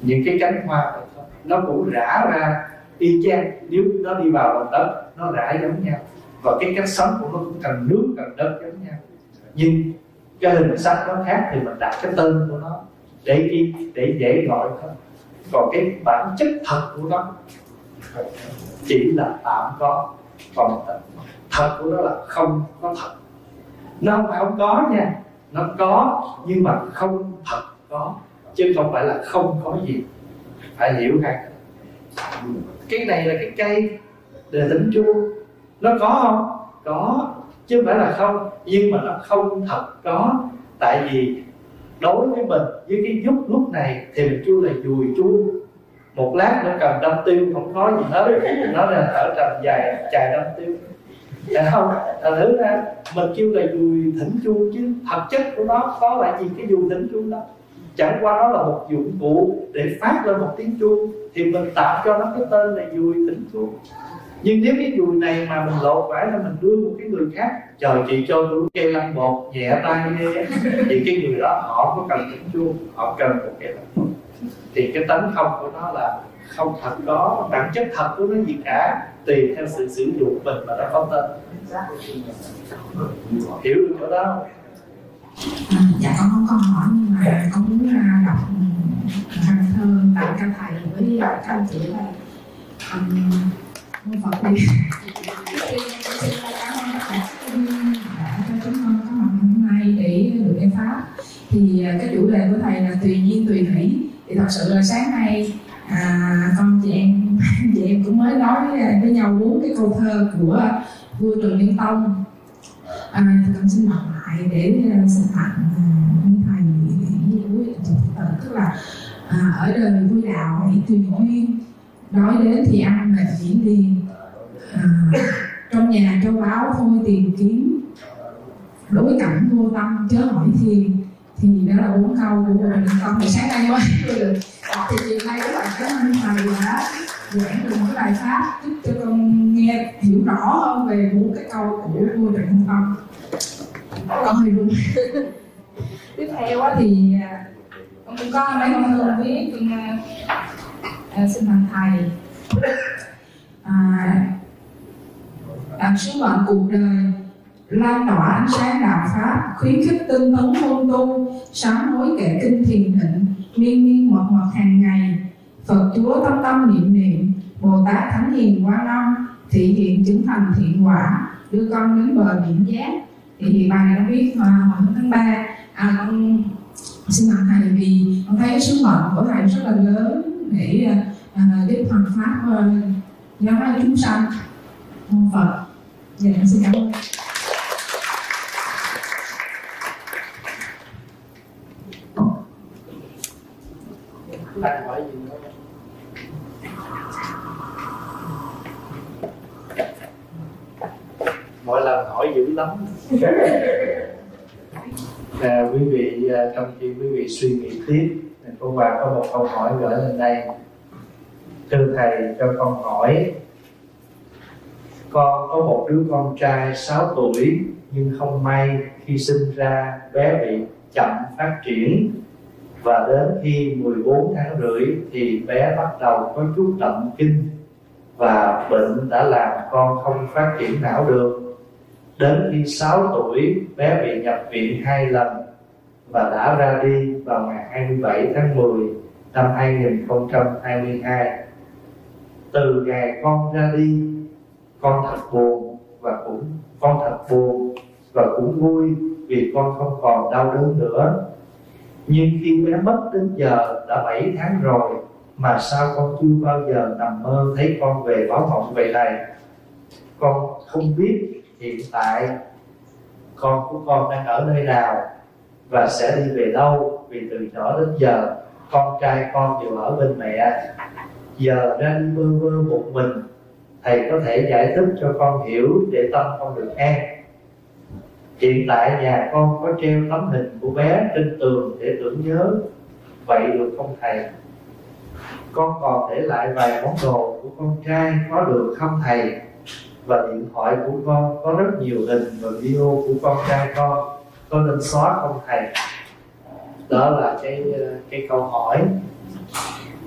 những cái cánh hoa vậy thôi. Nó cũng rã ra y chang. Nếu nó đi vào lòng đất nó rã giống nhau và cái cách sống của nó cũng cần nước cần đất giống nhau. Nhưng cái hình sắc nó khác thì mình đặt cái tên của nó để chi để dễ gọi thôi. Còn cái bản chất thật của nó chỉ là tạm có còn thật. Thật của nó là không có thật. Nó không phải không có nha. Nó có, nhưng mà không thật có. Chứ không phải là không có gì. Phải hiểu hay cái cái này là cái cây để tỉnh chuông nó có không? Có chứ không phải là không. Nhưng mà nó không thật có. Tại vì đối với mình với cái giúp lúc này thì mình chuông là dùi chua một lát nữa cần đâm tiêu không có gì hết. Nó là ở trầm dài chài đâm tiêu. Để không, thành thử ra mình kêu là dùi thỉnh chuông chứ thật chất của nó có là gì cái dùi thỉnh chuông đó? Chẳng qua nó là một dụng cụ để phát lên một tiếng chuông thì mình tạo cho nó cái tên là dùi thỉnh chuông nhưng nếu cái chùi này mà mình lộ phải là mình đưa một cái người khác chờ chị cho tôi cây lăn bột nhẹ tay ghê thì cái người đó họ có cần thỉnh chuông họ cần một cái lăn bột thì cái tánh không của nó là không thật đó bản chất thật của nó gì cả tùy theo sự sử dụng mình mà nó có tên. Hiểu được chỗ đó không? À, dạ con không con hỏi nhưng mà con muốn à, đọc văn thơ tại các thầy với các anh chị đây. Um, mô phật đi Trước tiên xin cảm ơn tất cả các bạn đã cho chúng con có mặt hôm nay để được nghe pháp thì à, cái chủ đề của thầy là tùy nhiên tùy hỷ. Thì thật sự là sáng nay à, con chị em chị em cũng mới nói à, với nhau bốn cái câu thơ của vua Trần Nhân Tông. À, thì con xin đọc lại để à, xin tặng với thầy để quý chị tức là à, ở đời vui đạo hãy tùy duyên đói đến thì ăn mệt diễn liền à, trong nhà châu báu thôi tìm kiếm đối cảnh vô tâm chớ hỏi thiền thì đó là bốn câu của mình con thì sáng nay quá được đọc thì chiều nay các bạn cảm ơn thầy đã giảng được một cái bài pháp giúp cho con nghe hiểu rõ hơn về bốn cái câu của vua trần nhân con hơi luôn? Tiếp theo thì à, con cũng có mấy con thương biết à, à, xin thành thầy à, làm sứ mệnh cuộc đời. Lan tỏa ánh sáng đạo pháp khuyến khích tinh tấn hôn tu sám hối kệ kinh thiền định miên miên mật mật hàng ngày. Phật chúa tâm tâm niệm niệm bồ tát thánh hiền quan âm thị hiện chứng thành thiện quả đưa con đến bờ biển giác. Thì bài này nó viết vào hồi tháng ba à, con xin mặt thầy vì con thấy sứ mệnh của thầy rất là lớn để à, giúp hoàn pháp uh, giáo hóa chúng sanh. Mong phật dạ con xin cảm ơn. Bạn hỏi gì nữa mỗi lần hỏi dữ lắm. À, quý vị à, trong khi quý vị suy nghĩ tiếp cô bà có một câu hỏi gửi lên đây. Thưa thầy, cho con hỏi. Con có một đứa con trai 6 tuổi, nhưng không may khi sinh ra bé bị chậm phát triển và đến khi 14 tháng rưỡi thì bé bắt đầu có chút động kinh và bệnh đã làm con không phát triển não được. Đến khi 6 tuổi, bé bị nhập viện hai lần và đã ra đi vào ngày 27 tháng 10 năm 2022. Từ ngày con ra đi, con thật buồn và cũng con thật buồn và cũng vui vì con không còn đau đớn nữa. Nhưng khi bé mất đến giờ đã 7 tháng rồi mà sao con chưa bao giờ nằm mơ thấy con về báo mộng vậy này? Con không biết hiện tại con của con đang ở nơi nào và sẽ đi về đâu? Vì từ nhỏ đến giờ, con trai con đều ở bên mẹ. Giờ ra đi mơ vơ một mình, thầy có thể giải thích cho con hiểu để tâm con được an. Hiện tại nhà con có treo tấm hình của bé trên tường để tưởng nhớ. Vậy được không thầy? Con còn để lại vài món đồ của con trai có được không thầy? Và điện thoại của con có rất nhiều hình và video của con trai con có nên xóa không thầy. Đó là cái ờ, cái câu hỏi.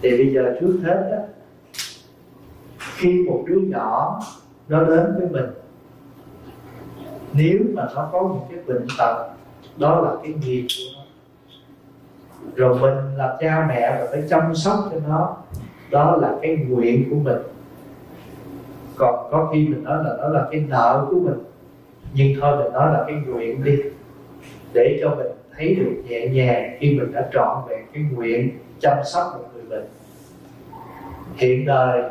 Thì bây giờ trước hết đó, khi một đứa nhỏ nó đến với mình nếu mà nó có một cái bệnh tật đó là cái nghiệp của nó. Rồi mình là cha mẹ và phải chăm sóc cho nó đó là cái nguyện của mình. Còn có khi mình nói là đó là cái nợ của mình nhưng thôi mình nói là cái nguyện đi để cho mình thấy được nhẹ nhàng khi mình đã trọn vẹn cái nguyện chăm sóc một người bệnh hiện đời,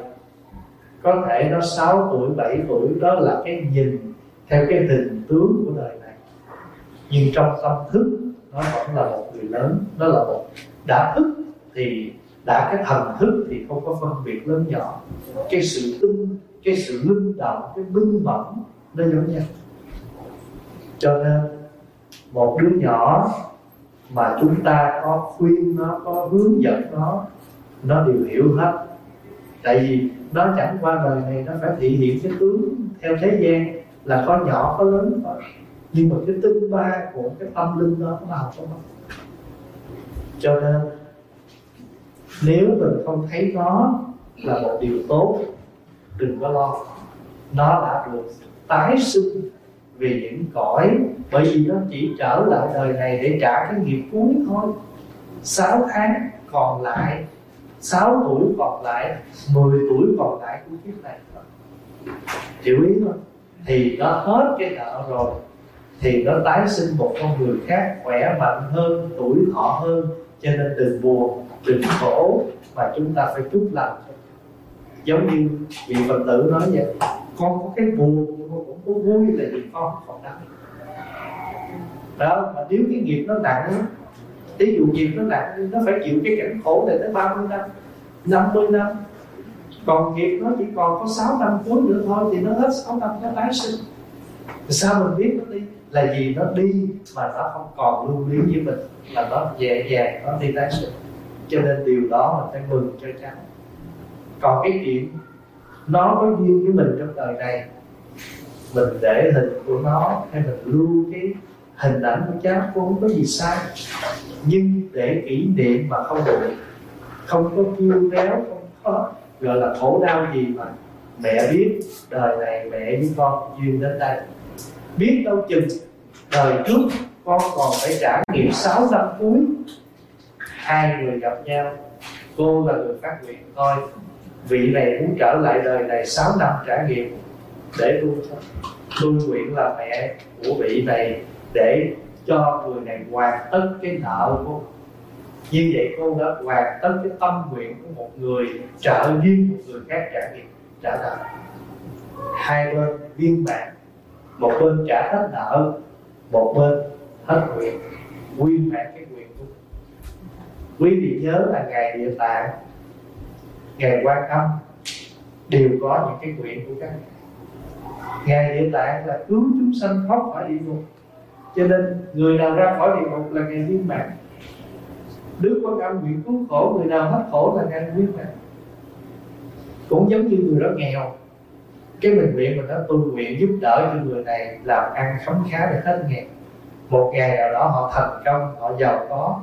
có thể nó 6 tuổi 7 tuổi, đó là cái nhìn theo cái hình tướng của đời này. Nhưng trong tâm thức, nó vẫn là một người lớn, nó là một đã thức thì đã cái thần thức thì không có phân biệt lớn nhỏ. Cái sự tinh cái sự linh động, cái minh mẫn, nó giống nhau. Cho nên một đứa nhỏ mà chúng ta có khuyên nó, có hướng dẫn nó nó đều hiểu hết. Tại vì nó chẳng qua đời này, nó phải thể hiện cái tướng theo thế gian, là có nhỏ, có lớn thôi nhưng mà cái tinh ba của cái tâm linh đó nó không có mất cho nên, nếu mình không thấy nó là một điều tốt, đừng có lo. Nó đã được tái sinh vì những cõi, bởi vì nó chỉ trở lại đời này để trả cái nghiệp cuối thôi. 6 tháng còn lại 6 tuổi còn lại 10 tuổi còn lại của kiếp này. Thôi hiểu ý không? Thì nó hết cái nợ rồi, thì nó tái sinh một con người khác, khỏe mạnh hơn, tuổi thọ hơn. Cho nên đừng buồn, đừng khổ, mà chúng ta phải chúc lành. Giống như vị phật tử nói vậy, con có cái buồn có vui là vì con còn đắng đó, mà nếu cái nghiệp nó nặng ví dụ nghiệp nó nặng, nó phải chịu cái cảnh khổ này tới 30 năm 50 năm. Còn nghiệp nó chỉ còn có 6 năm cuối nữa thôi thì nó hết 6 năm nó tái sinh. Sao mình biết nó đi? Là vì nó đi mà nó không còn lưu luyến với mình là nó dễ dàng nó đi tái sinh. Cho nên điều đó mình phải mừng cho cháu còn cái chuyện nó có duyên với mình trong đời này mình để hình của nó hay mình lưu cái hình ảnh của cháu cũng không có gì sai. Nhưng để kỷ niệm mà không đủ không có kêu réo, không có, gọi là khổ đau gì mà mẹ biết, đời này mẹ với con duyên đến đây. Biết đâu chừng đời trước con còn phải trải nghiệm 6 năm cuối, hai người gặp nhau, cô là người phát nguyện, thôi, vị này muốn trở lại đời này 6 năm trải nghiệm để luôn tôi nguyện là mẹ của vị này để cho người này hoàn tất cái nợ của như vậy cô đã hoàn tất cái tâm nguyện của một người trợ duyên một người khác trả nghiệp trả nợ. Hai bên viên mãn một bên trả hết nợ, một bên hết nguyện quy mãn cái nguyện của quý vị nhớ là ngày địa tạng, ngày quan âm đều có những cái nguyện của các ngài địa tạng là cứu chúng sanh thoát khỏi địa ngục. Cho nên người nào ra khỏi địa ngục là ngày viên mãn. Đức quan âm nguyện cứu khổ người nào hết khổ là ngày viên mãn. Cũng giống như người đó nghèo cái mình nguyện mình đã tu nguyện giúp đỡ cho người này làm ăn sống khá để hết nghèo. Một ngày nào đó họ thành công họ giàu có.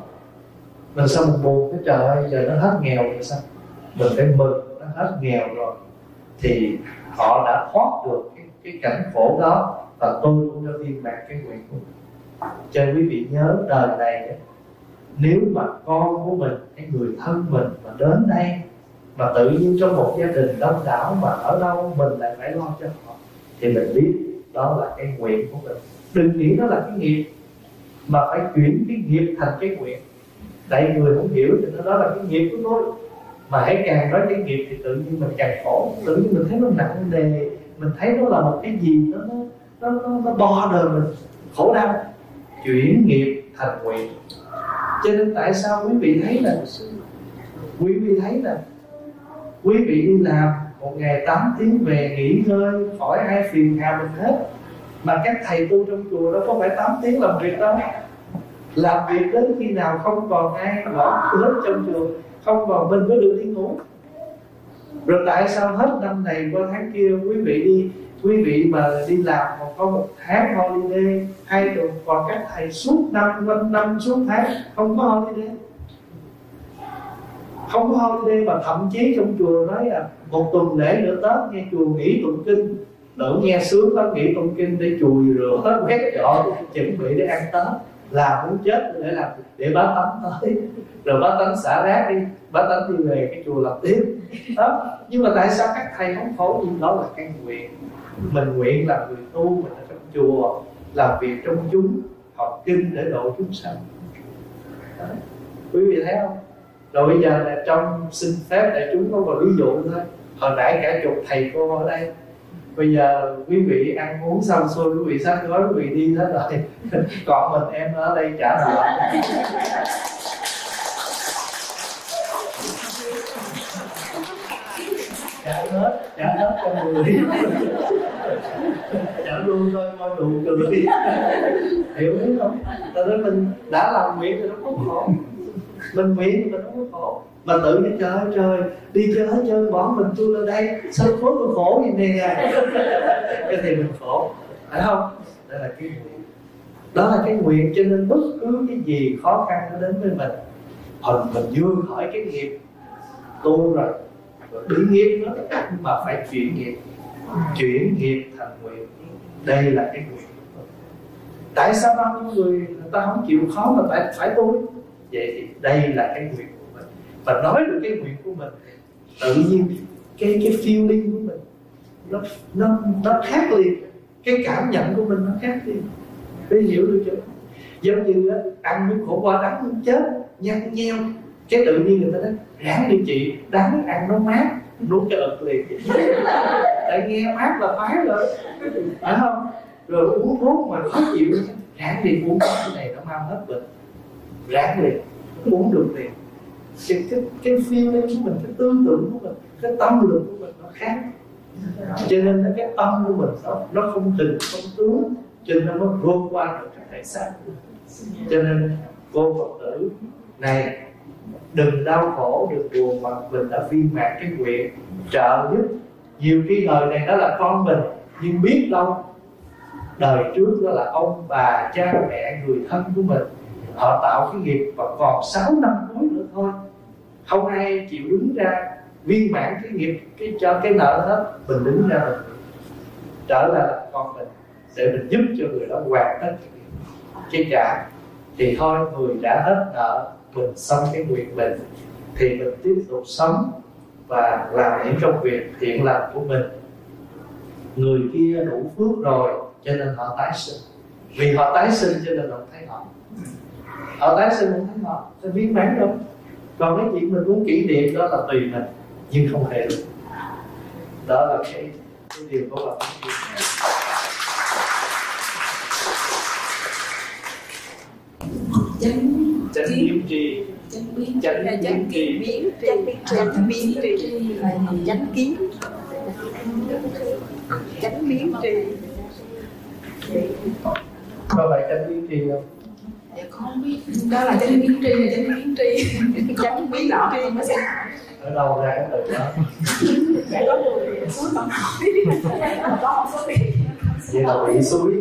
Mình sao mình buồn cái trời ơi giờ nó hết nghèo rồi sao? Mình phải mừng nó hết nghèo rồi. Thì họ đã thoát được cái, cái cảnh khổ đó và tôi cũng đã viên mãn cái nguyện của mình. Cho quý vị nhớ đời này, nếu mà con của mình hay người thân mình mà đến đây mà tự nhiên trong một gia đình đông đảo mà ở đâu mình lại phải lo cho họ, thì mình biết đó là cái nguyện của mình. Đừng nghĩ nó là cái nghiệp, mà phải chuyển cái nghiệp thành cái nguyện. Tại người không hiểu thì nó đó là cái nghiệp của tôi. Mà hãy càng nói cái nghiệp thì tự nhiên mình càng khổ, tự nhiên mình thấy nó nặng nề mình thấy nó là một cái gì nó nó nó, nó, nó bo đời mình. Khổ đau. Chuyển nghiệp thành nguyện. Cho nên tại sao quý vị thấy là quý vị thấy là quý vị đi làm một ngày 8 tiếng về nghỉ ngơi khỏi ai phiền hà mình hết. Mà các thầy tu trong chùa đó có phải 8 tiếng làm việc đâu. Làm việc đến khi nào không còn ai bỏ hết trong chùa không còn mình mới được đi ngủ rồi tại sao hết năm này qua tháng kia quý vị đi, quý vị mà đi làm còn có một tháng holiday, hay tuần còn các thầy suốt năm, quanh năm suốt tháng, không có holiday? Không có holiday mà thậm chí trong chùa nói là một tuần lễ nữa tết, nghe chùa nghỉ tụng kinh. Đỡ nghe sướng lắm, nghỉ tụng kinh để chùi rửa, quét dọn, chuẩn bị để ăn tết. Làm muốn chết để làm, để bá tánh tới. Rồi bá tánh xả rác đi bá tánh đi về cái chùa lập tiếp đó. Nhưng mà tại sao các thầy không khổ nhưng đó là cái nguyện? Mình nguyện là người tu, mình ở trong chùa, làm việc trong chúng, học kinh để độ chúng sanh. Đó. quý vị thấy không? Rồi bây giờ là trong xin phép để chúng có một ví dụ thôi. Hồi nãy cả chục thầy cô ở đây. Bây giờ quý vị ăn uống xong xuôi, quý vị sách gói quý vị đi hết rồi. Còn mình em ở đây trả nợ hết. Trả hết cho người. Trả luôn thôi coi nụ cười hiểu biết không? Tại đó mình đã làm nguyện thì nó có khổ. Mình nguyện thì mình không có khổ. Mà tự nhiên trời ơi, trời đi chơi hết trơn bỏ mình tôi lên đây. Sao khổ tôi khổ gì nè? Cái thì mình khổ. Phải không? Đó là cái nguyện. Đó là cái nguyện cho nên bất cứ cái gì khó khăn nó đến với mình. Hồi mình vừa khỏi cái nghiệp tu rồi rồi bị nghiệp nữa nhưng mà phải chuyển nghiệp. Chuyển nghiệp thành nguyện. Đây là cái nguyện. Tại sao bao nhiêu người người ta không chịu khó mà phải phải tu? Vậy thì đây là cái nguyện của mình. Và nói được cái nguyện của mình, tự nhiên cái cái feeling của mình, nó nó nó khác liền. Cái cảm nhận của mình nó khác liền. Để hiểu được chưa? Giống như ăn miếng khổ qua đắng chết, nhăn nheo cái tự nhiên người ta nói ráng đi chị đáng ăn nó mát nuốt cho ực liền tại nghe mát là khoái rồi. Phải không? Rồi uống thuốc mà khó chịu. Ráng đi uống cái này nó mau hết bệnh. Ráng liền uống được liền. Cái cái cái feeling của mình cái tư tưởng của mình cái tâm lực của mình nó khác. Cho nên cái tâm của mình nó, nó không tình không tướng cho nên nó mới vượt qua được cái thể xác cho nên cô phật tử này đừng đau khổ đừng buồn mà mình đã viên mãn cái nguyện trợ giúp. Nhiều khi đời này đó là con mình nhưng biết đâu đời trước đó là ông bà cha mẹ người thân của mình. Họ tạo cái nghiệp và còn 6 năm cuối nữa thôi. Không ai chịu đứng ra viên mãn cái nghiệp cái cho cái nợ hết. Mình đứng ra mình trở lại là con mình để mình giúp cho người đó hoàn tất cái, cái trả thì thôi người đã hết nợ mình xong cái nguyện mình thì mình tiếp tục sống và làm những công việc thiện lành của mình. Người kia đủ phước rồi cho nên họ tái sinh. Vì họ tái sinh cho nên họ thấy họ. Họ tái sinh không thấy họ sẽ biến mãn đâu. Còn cái chuyện mình muốn kỷ niệm đó là tùy mình nhưng không hề được. Đó là cái, cái điều của bạn chánh biến tri chánh biến chánh biến tri biến chánh biến chánh biến tri chánh kiến chánh biến tri có phải chánh biến tri không dạ không biết đó là chánh biến tri là chánh biến tri chánh biến tri mới sẽ ở đâu ra cái từ đó dạ có người suối bằng có một số biết vậy là bị suối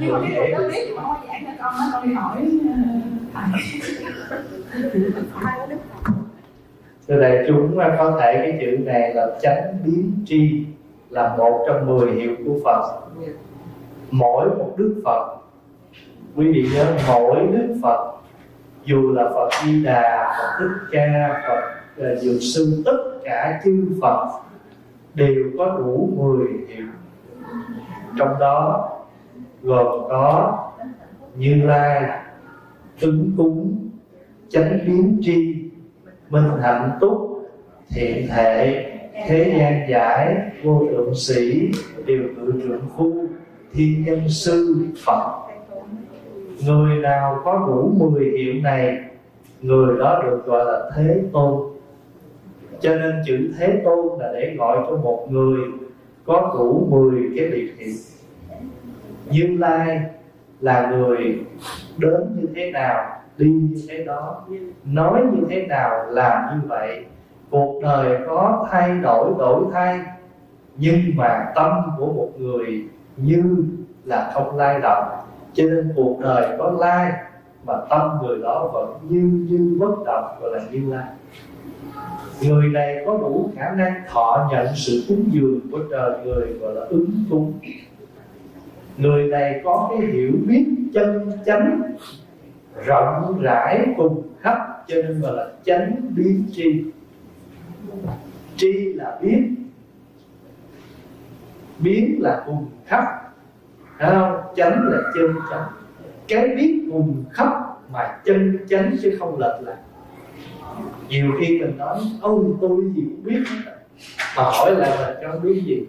nhưng mà cái dễ người đó biết biết mà không giảng cho con nó con đi hỏi ờ, thầy Từ đại chúng có thể cái chữ này là chánh biến tri là một trong mười hiệu của Phật. Mỗi một đức Phật, quý vị nhớ mỗi đức Phật dù là Phật Di Đà, Phật Thích Ca, Phật uh, Dược Sư, tất cả chư Phật đều có đủ 10 hiệu. Trong đó gồm có Như Lai, ứng cúng, chánh biến tri, minh hạnh túc thiện thể thế gian giải vô lượng sĩ điều ngự trưởng khu, thiên nhân sư phật. Người nào có đủ 10 hiệu này người đó được gọi là thế tôn. Cho nên chữ thế tôn là để gọi cho một người có đủ 10 cái biệt hiệu như lai là người đến như thế nào, đi như thế đó, nói như thế nào, làm như vậy. Cuộc đời có thay đổi đổi thay, nhưng mà tâm của một người như là không lai động. Cho nên cuộc đời có lai, mà tâm người đó vẫn như như bất động, gọi là như lai. Người này có đủ khả năng thọ nhận sự cúng dường của trời người, gọi là ứng cúng người này có cái hiểu biết chân chánh, rộng rãi cùng khắp, cho nên gọi là chánh biến tri. Tri là biết, biến là cùng khắp, Thấy không? Chánh là chân chánh. Cái biết cùng khắp mà chân chánh chứ không lệch lạc. Nhiều khi mình nói, ông, tôi gì cũng biết. Mà hỏi lại là cho biết gì?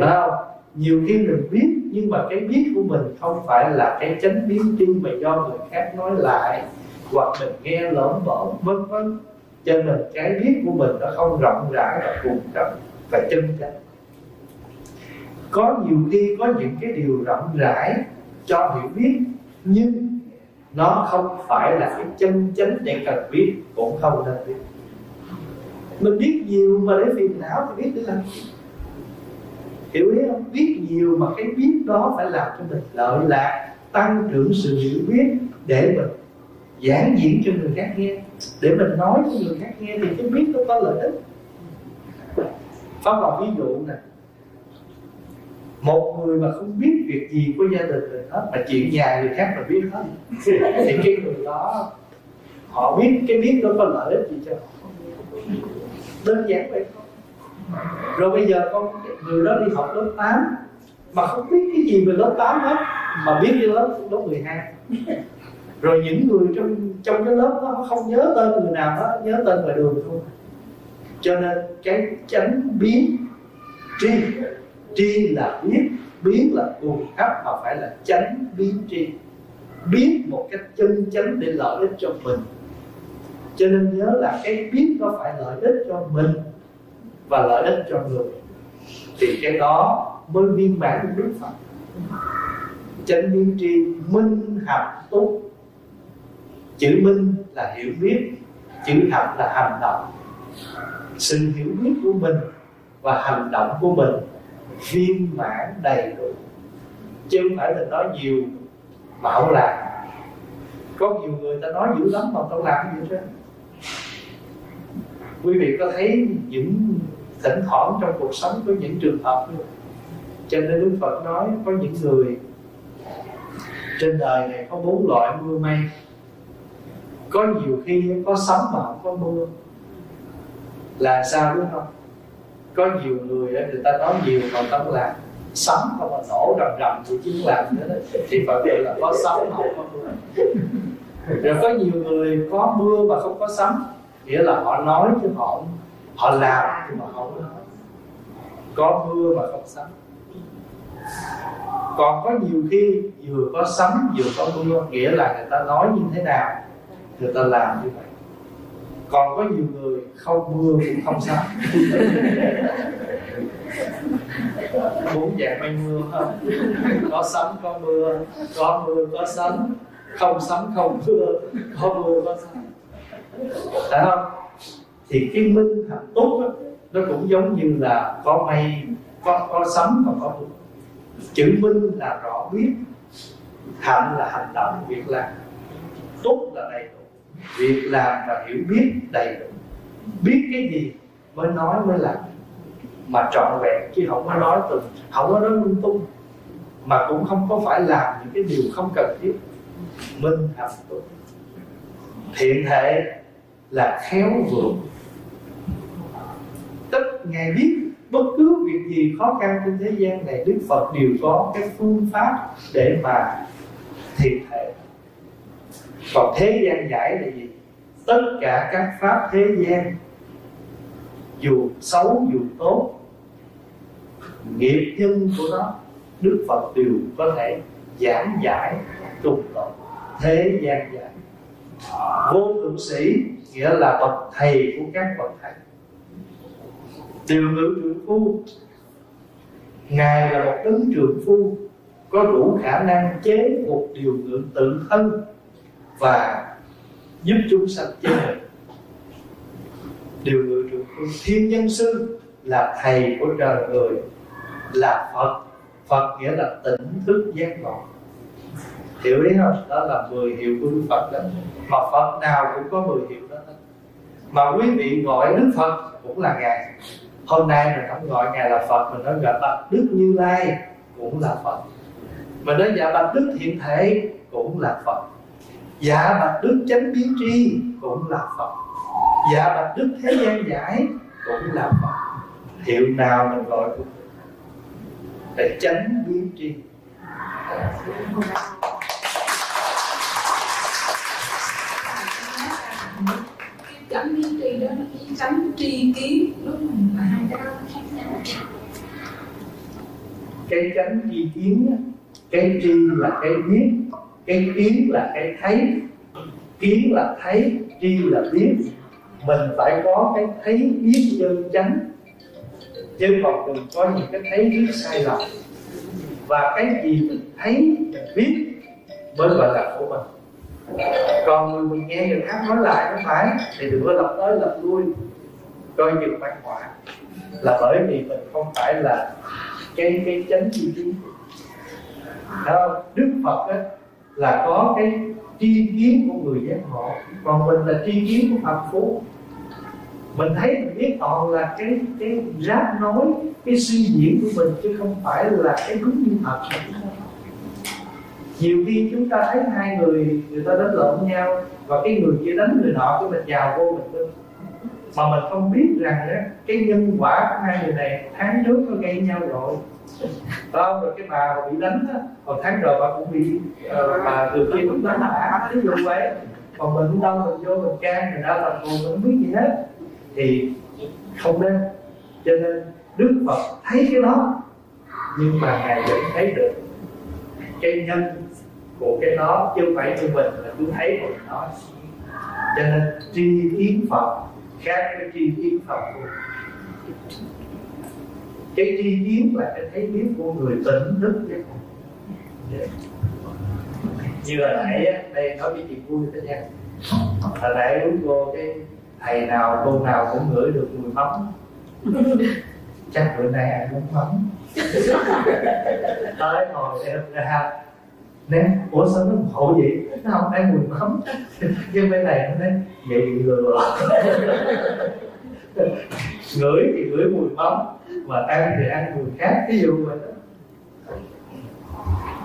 Phải không? Nhiều khi mình biết, nhưng mà cái biết của mình không phải là cái chánh biến tri mà do người khác nói lại, hoặc mình nghe lỡm bỡm vân vân. Cho nên cái biết của mình nó không rộng rãi và cùng cấp và chân chánh có nhiều khi có những cái điều rộng rãi cho hiểu biết, nhưng nó không phải là cái chân chánh để cần biết, cũng không nên biết. Mình biết nhiều mà để phiền não thì biết để làm gì? Hiểu ý không biết nhiều mà cái biết đó phải làm cho mình lợi lạc, tăng trưởng sự hiểu biết để mình giảng diễn cho người khác nghe. Để mình nói cho người khác nghe thì cái biết nó có lợi ích. Pháp một ví dụ nè, một người mà không biết việc gì của gia đình mình hết, mà chuyện nhà người khác mà biết hết, thì cái người đó, họ biết cái biết đó có lợi ích gì cho họ. Đơn giản vậy rồi bây giờ con người đó đi học lớp 8 mà không biết cái gì về lớp 8 hết, mà biết cái lớp lớp 12 rồi những người trong trong cái lớp đó, không nhớ tên người nào đó nhớ tên ngoài đường thôi. Cho nên cái chánh biến tri tri là biết, biến là cùng khắp mà phải là chánh biến tri. Biết một cách chân chánh để lợi ích cho mình. Cho nên nhớ là cái biết nó phải lợi ích cho mình và lợi ích cho người, thì cái đó mới viên mãn của đức phật. Chánh viên tri minh hạnh túc. Chữ minh là hiểu biết, chữ hạnh là hành động. Sự hiểu biết của mình và hành động của mình viên mãn đầy đủ. Chứ không phải mình nói nhiều mà không làm. Có nhiều người ta nói dữ lắm mà không làm gì hết quý vị có thấy những thỉnh thoảng trong cuộc sống có những trường hợp như cho nên đức phật nói có những người trên đời này có bốn loại mưa may có nhiều khi có sấm mà không có mưa. Là sao đúng không? Có nhiều người đó, người ta nói nhiều mà không làm. Sấm không mà nổ rầm rầm thì chứ làm nữa đó. thì phải gọi là có sấm mà không có mưa. Rồi có nhiều người có mưa mà không có sấm nghĩa là họ nói chứ họ họ làm nhưng mà không có nói. Có mưa mà không sấm còn có nhiều khi vừa có sấm vừa có mưa, nghĩa là người ta nói như thế nào, người ta làm như vậy. Còn có nhiều người không mưa cũng không sấm bốn dạng mây mưa không có sấm có mưa. Có mưa, có sấm không sấm không mưa. Có mưa, có sấm phải không? Thì cái minh hạnh tốt đó, nó cũng giống như là có mây có có sấm và có mưa chữ minh là rõ biết hạnh là hành động việc làm. Tốt là đầy đủ việc làm và hiểu biết đầy đủ. Biết cái gì mới nói mới làm. Mà trọn vẹn chứ không có nói từng không có nói lung tung. Mà cũng không có phải làm những cái điều không cần thiết. Minh hạnh tốt. Thiện thể là khéo vượng tất ngài biết bất cứ việc gì khó khăn trên thế gian này, đức phật đều có cái phương pháp để mà thiệt thể còn thế gian giải là gì? Tất cả các pháp thế gian, dù xấu dù tốt, nghiệp nhân của nó, đức phật đều có thể giảng giải trùng tội thế gian giải vô thượng sĩ nghĩa là bậc thầy của các bậc thầy. Điều ngự trưởng phu, ngài là một tấn trưởng phu, có đủ khả năng chế một điều ngự tự thân và giúp chúng sanh chế mình điều ngự trưởng phu thiên nhân sư là thầy của trời người, là phật. Phật nghĩa là tỉnh thức giác ngộ hiểu ý không đó là 10 hiệu của đức phật đó. Mà phật nào cũng có 10 hiệu đó. Mà quý vị gọi đức phật cũng là ngài. Hôm nay mình không gọi ngài là phật, mình nói gọi bạch đức như lai cũng là phật. Mình nói dạ bạch đức hiện thể cũng là phật. Dạ bạch đức chánh biến tri cũng là phật. Dạ bạch đức thế gian giải cũng là phật. Hiệu nào mình gọi cũng để Chánh biến tri. Tánh biến tri đó cái tánh tri kiến lúc mình là hai cái đó khác nhau. Cái tránh tri kiến cái tri là cái biết, cái kiến là cái thấy. Kiến là thấy, tri là biết. Mình phải có cái thấy biết chân chánh. Chứ còn đừng có những cái thấy biết sai lầm. Và cái gì mình thấy, mình biết mới gọi là của mình còn người mình nghe người khác nói lại nó phải thì đừng có lập tới lập lui. Coi chừng bác quả. Là bởi vì mình không phải là cái cái chánh chi kiến. Đó đức phật á, là có cái tri kiến của người giác ngộ. Còn mình là tri kiến của phật phú. Mình thấy mình biết toàn là cái cái ráp nói cái suy diễn của mình chứ không phải là cái đúng như thật nhiều khi chúng ta thấy hai người người ta đánh lộn nhau và cái người kia đánh người nọ cái mình chào vô mình tin. Mà mình không biết rằng đó, cái nhân quả của hai người này tháng trước nó gây nhau rồi. Không? Rồi cái bà bị đánh á còn tháng rồi bà cũng bị uh, bà từ kia cũng đánh bà ví dụ vậy còn mình cũng đâu mình vô mình can người ta làm thù mình không biết gì hết. Thì không nên. Cho nên đức phật thấy cái đó nhưng mà ngài vẫn thấy được. Cái nhân của cái nó chứ không phải như mình là cứ thấy của nó. Cho nên tri kiến phật khác với tri kiến phật cái tri kiến là cái thấy biết của người tỉnh thức chứ như hồi nãy á, đây nói cái chuyện vui thế nha. Hồi nãy đúng vô cái thầy nào cô nào cũng ngửi được mùi mắm. Chắc bữa nay ăn muốn mắm? Tới ngồi em ra nè ủa sao nó khổ vậy? Nó không ăn mùi mắm nhưng bên này nó nói vậy bị lừa. Ngửi thì ngửi mùi mắm mà ăn thì ăn mùi khác. Ví dụ vậy đó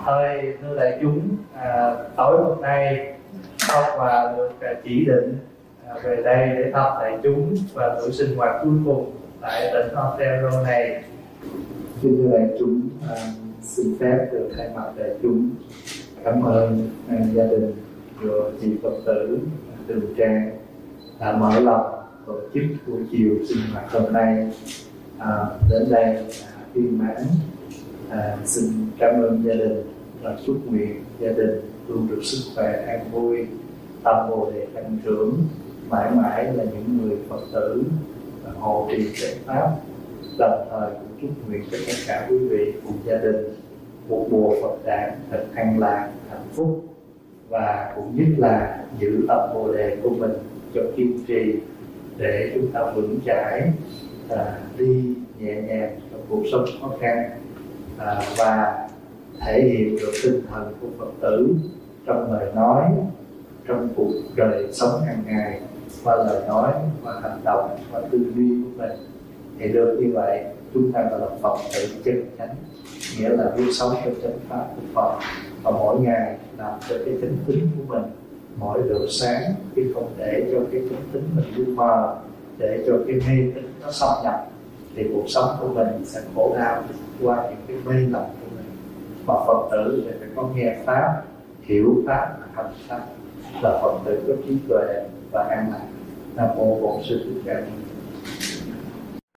thôi thưa đại chúng à, tối hôm nay ông và được à, chỉ định à, về đây để thăm đại chúng và buổi sinh hoạt cuối cùng tại tỉnh Ontario này. Xin thưa đại chúng à, xin phép được thay mặt đại chúng cảm ơn gia đình của chị phật tử từ trang đã mở lòng tổ chức buổi chiều sinh hoạt hôm nay. À, đến đây à, viên mãn. À, xin cảm ơn gia đình và chúc nguyện gia đình luôn được sức khỏe an vui tâm bồ đề tăng trưởng. Mãi mãi là những người phật tử hộ trì Phật pháp đồng thời cũng chúc nguyện cho tất cả quý vị cùng gia đình một mùa Phật đản thật an lạc hạnh phúc và cũng nhất là giữ tập bồ đề của mình cho kiên trì để chúng ta vững chãi à, đi nhẹ nhàng trong cuộc sống khó khăn à, và thể hiện được tinh thần của Phật tử trong lời nói trong cuộc đời sống hàng ngày qua lời nói qua hành động qua tư duy của mình. Thì được như vậy chúng ta gọi là Phật tử chân chánh nghĩa là biết sống theo chánh pháp của Phật. Và mỗi ngày làm cho cái tính tính của mình, mỗi độ sáng khi không để cho cái tính tính mình lu mờ, để cho cái mê tín nó xâm nhập, thì cuộc sống của mình sẽ khổ đau qua những cái mê lầm của mình. Mà Phật tử thì phải có nghe pháp, hiểu pháp và hành pháp. Là Phật tử có trí tuệ và an lạc. Nam mô bổn sư thích ca mâu